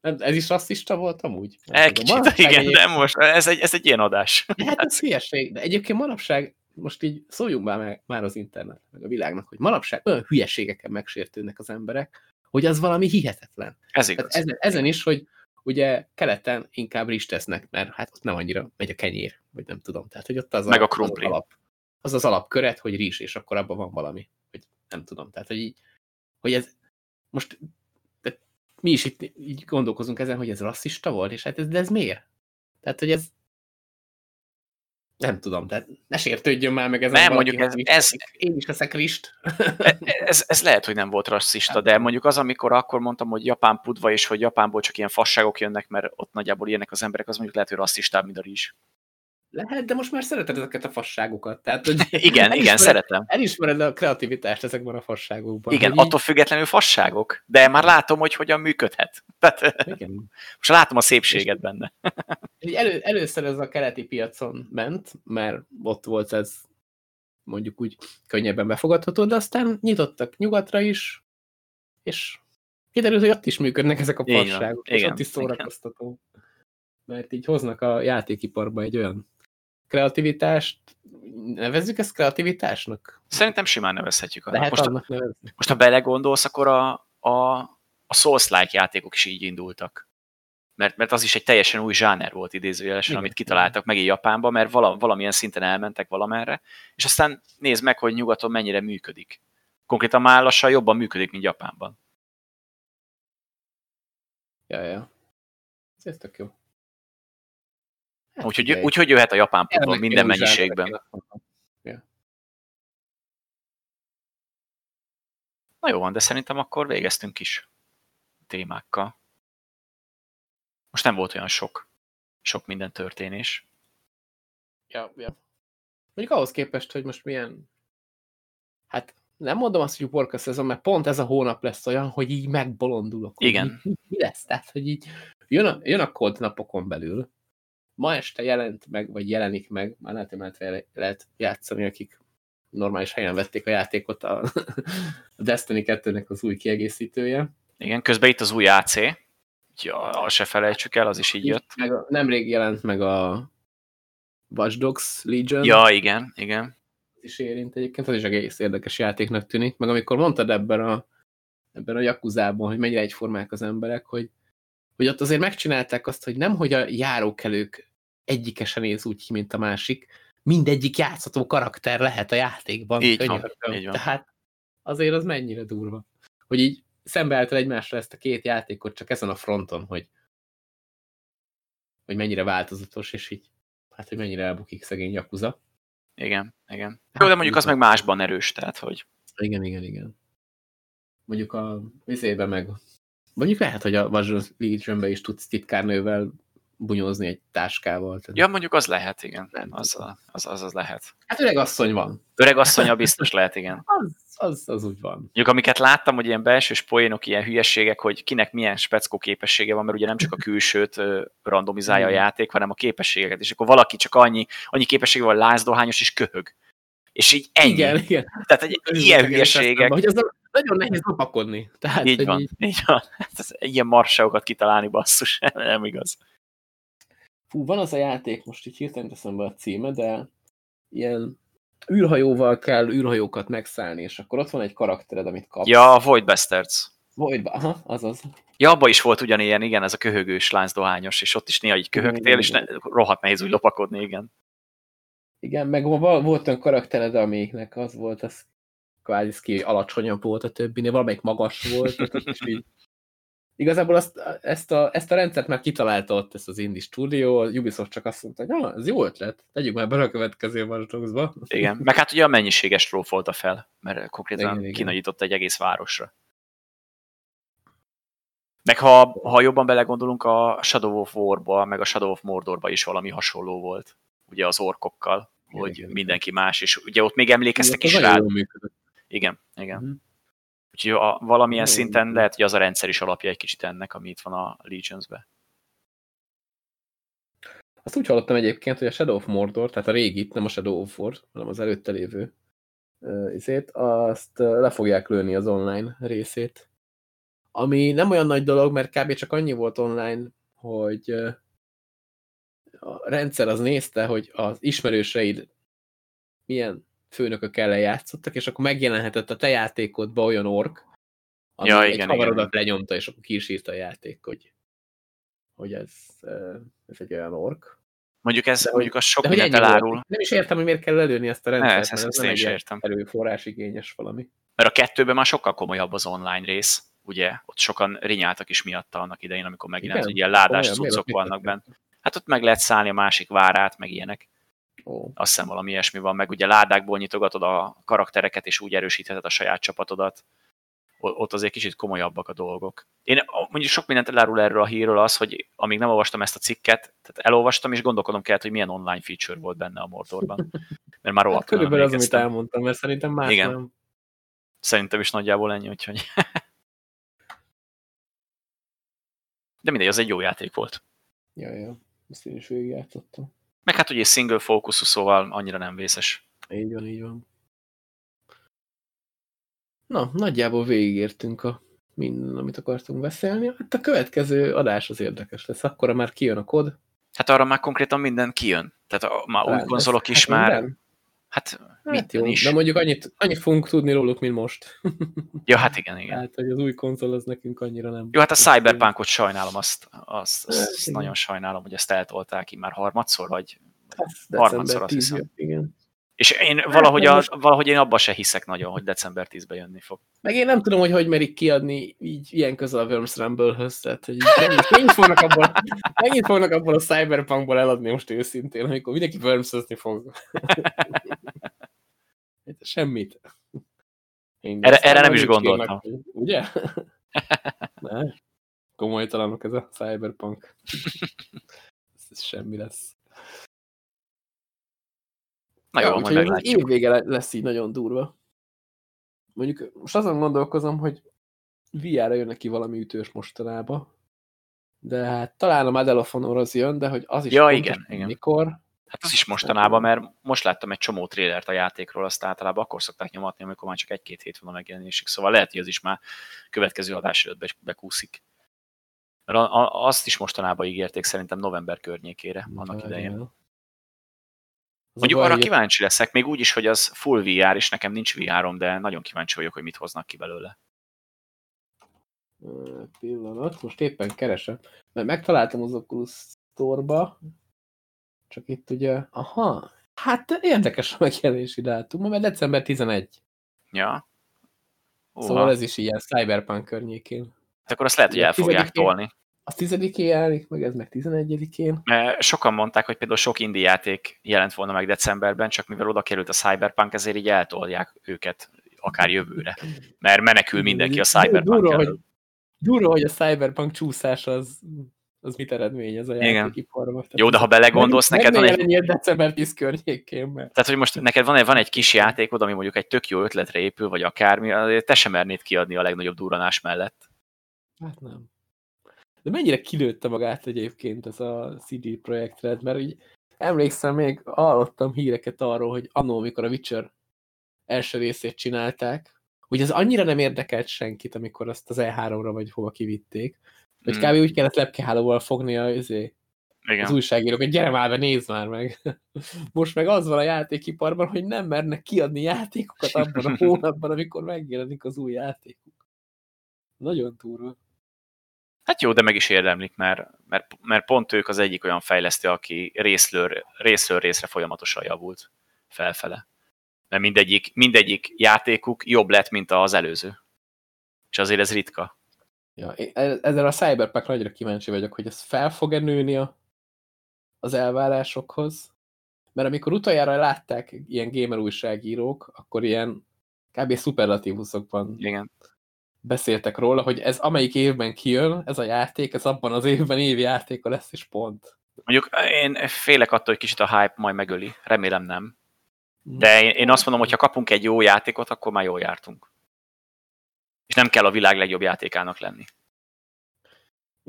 Ez is rasszista volt amúgy? Egy kicsit, igen, egy... de most ez egy, ez egy ilyen adás. Hát ez hülyeség, de egyébként manapság most így szóljunk már, már az internet, meg a világnak, hogy manapság olyan hülyeségeken megsértődnek az emberek, hogy az valami hihetetlen. Ez igaz. Ezen, ezen is, hogy ugye keleten inkább rizs tesznek, mert hát ott nem annyira megy a kenyér, vagy nem tudom. Tehát, hogy ott az, meg a, a krumpli. Az, alap, az az alapköret, hogy rizs, és akkor abban van valami. Hogy nem tudom. Tehát, hogy, így, hogy ez most mi is itt így gondolkozunk ezen, hogy ez rasszista volt, és hát ez, de ez miért? Tehát, hogy ez nem tudom, tehát ne sértődjön már meg ezen Nem, mondjuk ez, ez, én is leszek rist. E- ez, ez, lehet, hogy nem volt rasszista, de mondjuk az, amikor akkor mondtam, hogy japán pudva, és hogy Japánból csak ilyen fasságok jönnek, mert ott nagyjából ilyenek az emberek, az mondjuk lehet, hogy rasszistább, mint a rizs. Lehet, de most már szereted ezeket a fasságokat. Tehát, hogy [laughs] igen, igen, szeretem. Elismered a kreativitást ezekben a fasságokban. Igen, attól függetlenül fasságok, de már látom, hogy hogyan működhet. [laughs] Tehát, igen. Most látom a szépséget benne. [laughs] elő, először ez a keleti piacon ment, mert ott volt ez mondjuk úgy könnyebben befogadható, de aztán nyitottak nyugatra is, és kiderült, hogy ott is működnek ezek a fasságok, és igen, ott is szórakoztató. Igen. Mert így hoznak a játékiparba egy olyan kreativitást, nevezzük ezt kreativitásnak? Szerintem simán nevezhetjük. Lehet most, annak nevezni. Most ha belegondolsz, akkor a, a, a Souls-like játékok is így indultak. Mert, mert az is egy teljesen új zsáner volt idézőjelesen, Igen. amit kitaláltak megint Japánban, mert vala, valamilyen szinten elmentek valamerre, és aztán nézd meg, hogy nyugaton mennyire működik. Konkrétan már lassan jobban működik, mint Japánban. Ja, ja. Ez tök jó. Hát, úgyhogy, úgyhogy jöhet a japán pudva minden mennyiségben. Ja. Na jó van, de szerintem akkor végeztünk is témákkal. Most nem volt olyan sok, sok minden történés. Ja, ja. Mondjuk ahhoz képest, hogy most milyen... Hát nem mondom azt, hogy uporka szezon, mert pont ez a hónap lesz olyan, hogy így megbolondulok. Igen. Mi, mi lesz? Tehát, hogy így jön a, jön a kód napokon belül, ma este jelent meg, vagy jelenik meg, már lehet, hogy lehet játszani, akik normális helyen vették a játékot, a, a [laughs] Destiny 2-nek az új kiegészítője. Igen, közben itt az új AC, ja, se felejtsük el, az is így jött. Meg a, nemrég jelent meg a Watch Dogs Legion. Ja, igen, igen. Ez is érint egyébként, az is egész érdekes játéknak tűnik. Meg amikor mondtad ebben a, ebben a Jakuzában, hogy mennyire egyformák az emberek, hogy hogy ott azért megcsinálták azt, hogy nem, hogy a járókelők egyikesen néz úgy ki, mint a másik, mindegyik játszható karakter lehet a játékban. Így van, így van. Tehát azért az mennyire durva. Hogy így szembeálltad egymásra ezt a két játékot csak ezen a fronton, hogy, hogy mennyire változatos, és így, hát hogy mennyire elbukik szegény Yakuza. Igen, igen. Hát, Jó, de mondjuk az meg másban erős, tehát hogy... Igen, igen, igen. Mondjuk a vizébe meg Mondjuk lehet, hogy a Vajra Legion-be is tudsz titkárnővel bunyózni egy táskával. Tehát... Ja, mondjuk az lehet, igen. Nem az, az, az, az lehet. Hát öreg asszony van. Öreg asszonya biztos lehet, igen. [laughs] az, az, az úgy van. Mondjuk amiket láttam, hogy ilyen belsős poénok, ilyen hülyeségek, hogy kinek milyen speckó képessége van, mert ugye nem csak a külsőt randomizálja a játék, hanem a képességeket, és akkor valaki csak annyi, annyi képessége van, lázdohányos és köhög. És így ennyi. Igen, igen. Tehát egy ilyen hülyeségek. Hogy az nagyon nehéz lopakodni. Tehát, így van, így... így van. [laughs] Hát ez, ilyen marságokat kitalálni basszus, [laughs] nem igaz. Fú, van az a játék, most így hirtelen teszem be a címe, de ilyen űrhajóval kell űrhajókat megszállni, és akkor ott van egy karaktered, amit kapsz. Ja, Void Bastards. Void, aha, azaz. Ja, abban is volt ugyanilyen, igen, ez a köhögős láncdohányos, és ott is néha így köhögtél, és ne, rohadt nehéz úgy lopakodni, igen. Igen, meg volt olyan karaktered, amiknek az volt, az kvázi ki alacsonyabb volt a többinél, valamelyik magas volt, és így Igazából azt, ezt, a, ezt a rendszert már kitalálta ott ezt az Indie Studio, a Ubisoft csak azt mondta, hogy ah, ez jó ötlet, tegyük már bele a következő Watch Igen, meg hát ugye a mennyiséges trófolta fel, mert konkrétan igen, kinagyított egy egész városra. Meg ha, ha jobban belegondolunk, a Shadow of War-ba, meg a Shadow of Mordorba is valami hasonló volt, ugye az orkokkal, igen, hogy igen, mindenki más, és ugye ott még emlékeztek is rá. Igen, igen. Uh-huh. Úgyhogy a, valamilyen uh-huh. szinten lehet, hogy az a rendszer is alapja egy kicsit ennek, ami itt van a Legions-be. Azt úgy hallottam egyébként, hogy a Shadow of Mordor, tehát a régi, nem a Shadow of War, hanem az előtte lévő izét, azt le fogják lőni az online részét. ami nem olyan nagy dolog, mert kb. csak annyi volt online, hogy a rendszer az nézte, hogy az ismerőseid milyen főnökökkel játszottak, és akkor megjelenhetett a te játékodba olyan ork, ami ja, egy igen, havarodat igen. lenyomta, és akkor ki is írta a játék, hogy, hogy ez, ez egy olyan ork. Mondjuk ez, de, mondjuk a sok mindent elárul. Nem is értem, hogy miért kell előni ezt a rendszert, ne, ezt, ezt, ez nem egy értem. erőforrás igényes valami. Mert a kettőben már sokkal komolyabb az online rész, ugye? Ott sokan rinyáltak is miatta annak idején, amikor megjelent, hogy ilyen ládás cuccok vannak benne. Hát ott meg lehet szállni a másik várát, meg ilyenek. Ó. Azt hiszem valami ilyesmi van, meg ugye ládákból nyitogatod a karaktereket, és úgy erősítheted a saját csapatodat. Ott azért kicsit komolyabbak a dolgok. Én mondjuk sok mindent elárul erről a hírről az, hogy amíg nem olvastam ezt a cikket, tehát elolvastam, és gondolkodom kellett, hogy milyen online feature volt benne a Mordorban. Mert már hát Körülbelül az, amit elmondtam, mert szerintem más Igen. nem. Szerintem is nagyjából ennyi, úgyhogy... [laughs] De mindegy, az egy jó játék volt. Ja, ja. Ezt én is végigjátszottam. Meg hát ugye single fókuszú, szóval annyira nem vészes. Így van, így van. Na, nagyjából végigértünk a minden, amit akartunk beszélni. Hát a következő adás az érdekes lesz. Akkor már kijön a kod. Hát arra már konkrétan minden kijön. Tehát a, már új konzolok is hát már... Minden? Hát, hát jó, is. de mondjuk annyit, annyit fogunk tudni róluk, mint most. [laughs] ja, hát igen, igen. Hát, hogy az új konzol az nekünk annyira nem... Jó, hát a Cyberpunkot sajnálom, azt, azt, azt hát, nagyon sajnálom, hogy ezt eltolták ki már harmadszor, vagy hát, harmadszor azt hiszem. Igen. És én hát, valahogy, a, valahogy én abba se hiszek nagyon, hogy december 10-ben jönni fog. Meg én nem tudom, hogy hogy merik kiadni így ilyen közel a Worms Rumble-höz, tehát hogy megint, megint, fognak abból, megint fognak abból a Cyberpunkból eladni most őszintén, amikor mindenki worms fog. [laughs] Semmit. Én erre, erre nem is gondoltam. Kérnek, ugye? [laughs] ne. Komolytalanok ez a Cyberpunk. ez semmi lesz. Na jó, ja, majd meglátjuk. Évvége lesz így nagyon durva. Mondjuk most azon gondolkozom, hogy VR-ra jön neki valami ütős mostanába. De hát talán a Medal of Honor az jön, de hogy az is ja, igen, igen. mikor. Hát az is mostanában, mert most láttam egy csomó trélert a játékról, azt általában akkor szokták nyomatni, amikor már csak egy-két hét van a megjelenésig. Szóval lehet, hogy az is már következő adás előtt bekúszik. Mert azt is mostanában ígérték szerintem november környékére annak idején. Mondjuk arra kíváncsi leszek, még úgy is, hogy az full VR, és nekem nincs VR-om, de nagyon kíváncsi vagyok, hogy mit hoznak ki belőle. Pillanat, most éppen keresem, mert megtaláltam az Oculus Store-ba, csak itt ugye, aha, hát érdekes a megjelenési dátum, mert december 11. Ja. Uha. Szóval ez is ilyen Cyberpunk környékén. Hát akkor azt lehet, hogy el fogják tolni a 10 jelenik meg, ez meg 11-én. Sokan mondták, hogy például sok indie játék jelent volna meg decemberben, csak mivel oda került a Cyberpunk, ezért így eltolják őket akár jövőre. Mert menekül mindenki a Cyberpunk durva, hogy, durva, hogy a Cyberpunk csúszás az, az mit eredményez a játékiparban. Jó, de ha belegondolsz, neked van egy... december 10 környékén, mert... Tehát, hogy most neked van egy, van egy kis játékod, ami mondjuk egy tök jó ötletre épül, vagy akármi, azért te sem mernéd kiadni a legnagyobb duranás mellett. Hát nem. De mennyire kilőtte magát egyébként ez a CD Projekt Red, mert így emlékszem, még hallottam híreket arról, hogy annó, amikor a Witcher első részét csinálták, hogy ez annyira nem érdekelt senkit, amikor azt az E3-ra vagy hova kivitték, hogy hmm. kb. úgy kellett lepkehálóval fogni a, azért, Igen. az újságírók, hogy gyere már be, nézd már meg. [laughs] Most meg az van a játékiparban, hogy nem mernek kiadni játékokat abban a [laughs] hónapban, amikor megjelenik az új játékuk. Nagyon túrva. Hát jó, de meg is érdemlik, mert, mert, mert pont ők az egyik olyan fejlesztő, aki részlőr, részlőr részre folyamatosan javult felfele. Mert mindegyik, mindegyik játékuk jobb lett, mint az előző. És azért ez ritka. Ja, e-, ezzel a Cyberpunk nagyra kíváncsi vagyok, hogy ez fel fog-e nőni a, az elvárásokhoz. Mert amikor utoljára látták ilyen gamer újságírók, akkor ilyen kb. szuperlatívuszokban Igen beszéltek róla, hogy ez amelyik évben kijön, ez a játék, ez abban az évben évi játéka lesz, és pont. Mondjuk én félek attól, hogy kicsit a hype majd megöli. Remélem nem. De én azt mondom, hogy ha kapunk egy jó játékot, akkor már jól jártunk. És nem kell a világ legjobb játékának lenni.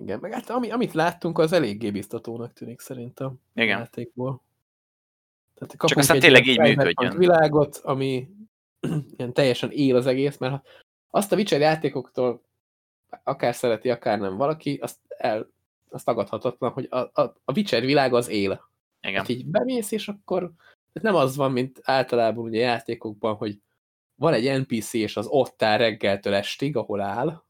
Igen, meg hát ami, amit láttunk, az eléggé biztatónak tűnik szerintem Igen. a játékból. Tehát Csak aztán tényleg így működjön. világot, ami [clears throat] ilyen teljesen él az egész, mert azt a Witcher játékoktól akár szereti, akár nem valaki, azt, el, azt tagadhatatlan, hogy a, a, a Witcher világ az él. Igen. Hát így bemész, és akkor nem az van, mint általában ugye játékokban, hogy van egy NPC, és az ott áll reggeltől estig, ahol áll,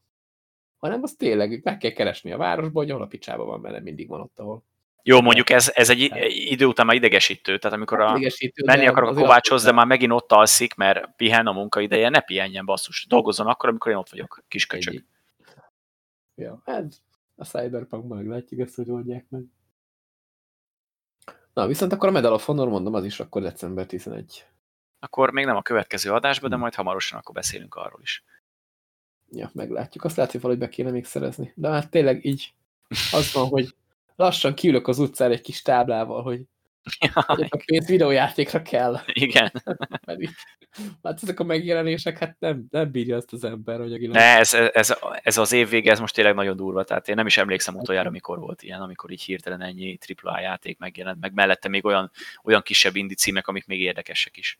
hanem az tényleg meg kell keresni a városba, hogy ahol a picsába van, mert mindig van ott, ahol. Jó, mondjuk ez, ez egy idő után már idegesítő, tehát amikor a, menni akarok a kovácshoz, de már megint ott alszik, mert pihen a munkaideje, ne pihenjen basszus, dolgozzon akkor, amikor én ott vagyok, kis köcsög. Ja, hát a Cyberpunkban meglátjuk ezt, hogy oldják meg. Na, viszont akkor a Medal of Honor, mondom, az is akkor december 11. Akkor még nem a következő adásban, de hm. majd hamarosan akkor beszélünk arról is. Ja, meglátjuk. Azt lehet, hogy valahogy be kéne még szerezni. De hát tényleg így az van, hogy lassan kiülök az utcára egy kis táblával, hogy [laughs] Ja, a pénz videójátékra kell. Igen. [laughs] hát ezek a megjelenések, hát nem, nem bírja ezt az ember. Hogy ne, ez, ez, ez, az év vége, ez most tényleg nagyon durva. Tehát én nem is emlékszem utoljára, mikor volt ilyen, amikor így hirtelen ennyi AAA játék megjelent, meg mellette még olyan, olyan kisebb indi címek, amik még érdekesek is.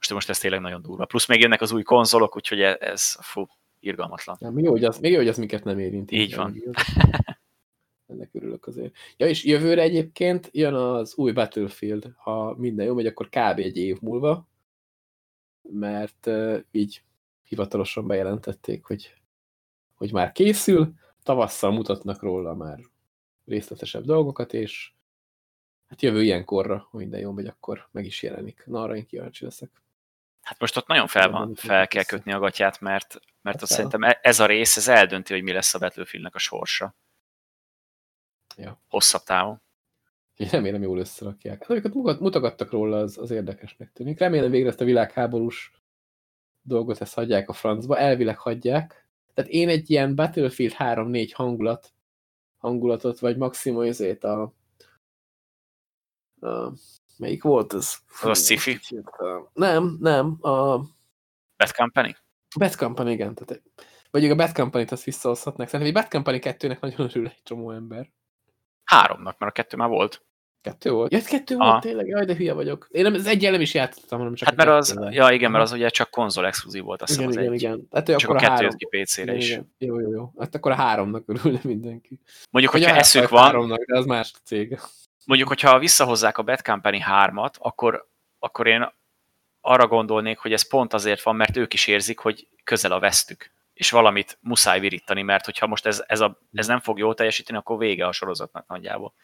Most, most ez tényleg nagyon durva. Plusz még jönnek az új konzolok, úgyhogy ez, ez fú, irgalmatlan. Ja, még, jó, hogy az, még jó, hogy az minket nem érint. Így van. ennek örülök azért. Ja, és jövőre egyébként jön az új Battlefield, ha minden jó megy, akkor kb. egy év múlva, mert uh, így hivatalosan bejelentették, hogy, hogy már készül, tavasszal mutatnak róla már részletesebb dolgokat, és hát jövő ilyenkorra, ha minden jó megy, akkor meg is jelenik. Na, arra én kíváncsi leszek. Hát most ott nagyon fel, van, fel kell kötni a gatyát, mert, mert hát ott szerintem e- ez a rész, ez eldönti, hogy mi lesz a Battlefieldnek a sorsa. Ja. Hosszabb távon. Én remélem jól összerakják. Hát, amiket mutogattak róla, az, az érdekesnek tűnik. Remélem végre ezt a világháborús dolgot ezt hagyják a francba. Elvileg hagyják. Tehát én egy ilyen Battlefield 3-4 hangulat, hangulatot, vagy maximum ezért a, a melyik volt ez? Az a sci-fi? Nem, nem. A Bad Company? Bad Company, igen. Tehát, vagy a Bad Company-t azt visszahozhatnak. Szerintem egy Bad Company 2-nek nagyon örül egy csomó ember. Háromnak, mert a kettő már volt. Kettő volt? Ja, kettő Aha. volt, tényleg? Jaj, de hülye vagyok. Én nem, az egyen nem is játszottam, hanem csak Hát mert az, ja igen, mert az ugye csak konzol exkluzív volt, azt igen, az igen, egy. igen. Hát, csak akkor a, kettő jött ki PC-re is. Igen. Jó, jó, jó. Hát akkor a háromnak örülne mindenki. Mondjuk, hogyha eszük van... Háromnak, de az más cég. Mondjuk, hogyha visszahozzák a Bad Company 3-at, akkor, akkor én arra gondolnék, hogy ez pont azért van, mert ők is érzik, hogy közel a vesztük és valamit muszáj virítani, mert hogyha most ez, ez, a, ez nem fog jól teljesíteni, akkor vége a sorozatnak nagyjából.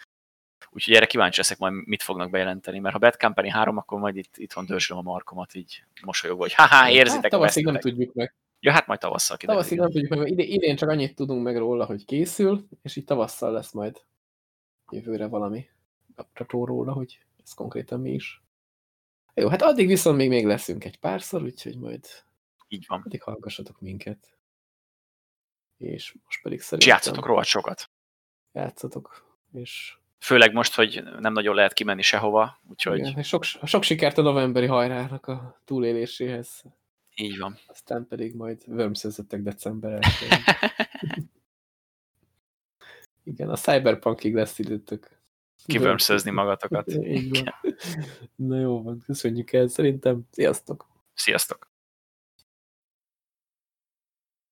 Úgyhogy erre kíváncsi leszek majd, mit fognak bejelenteni, mert ha Bad Company 3, akkor majd itt, itthon dörzsölöm a markomat így mosolyogva, hogy haha, érzitek hát, tavaszig nem tudjuk meg. Ja, hát majd tavasszal kiderül. Tavaszig nem tudjuk meg, mert idén csak annyit tudunk meg róla, hogy készül, és így tavasszal lesz majd jövőre valami apropó róla, hogy ez konkrétan mi is. Jó, hát addig viszont még, még leszünk egy párszor, úgyhogy majd így van. Addig hallgassatok minket. És most pedig szerintem... És játszatok rohadt sokat. Játszatok, és Főleg most, hogy nem nagyon lehet kimenni sehova, úgyhogy... Igen, sok, sok sikert a novemberi hajrának a túléléséhez. Így van. Aztán pedig majd wormszözöttek december [laughs] Igen, a Cyberpunkig lesz időtök. Kivörmszözni magatokat. Na jó van, köszönjük el, szerintem. Sziasztok! Sziasztok!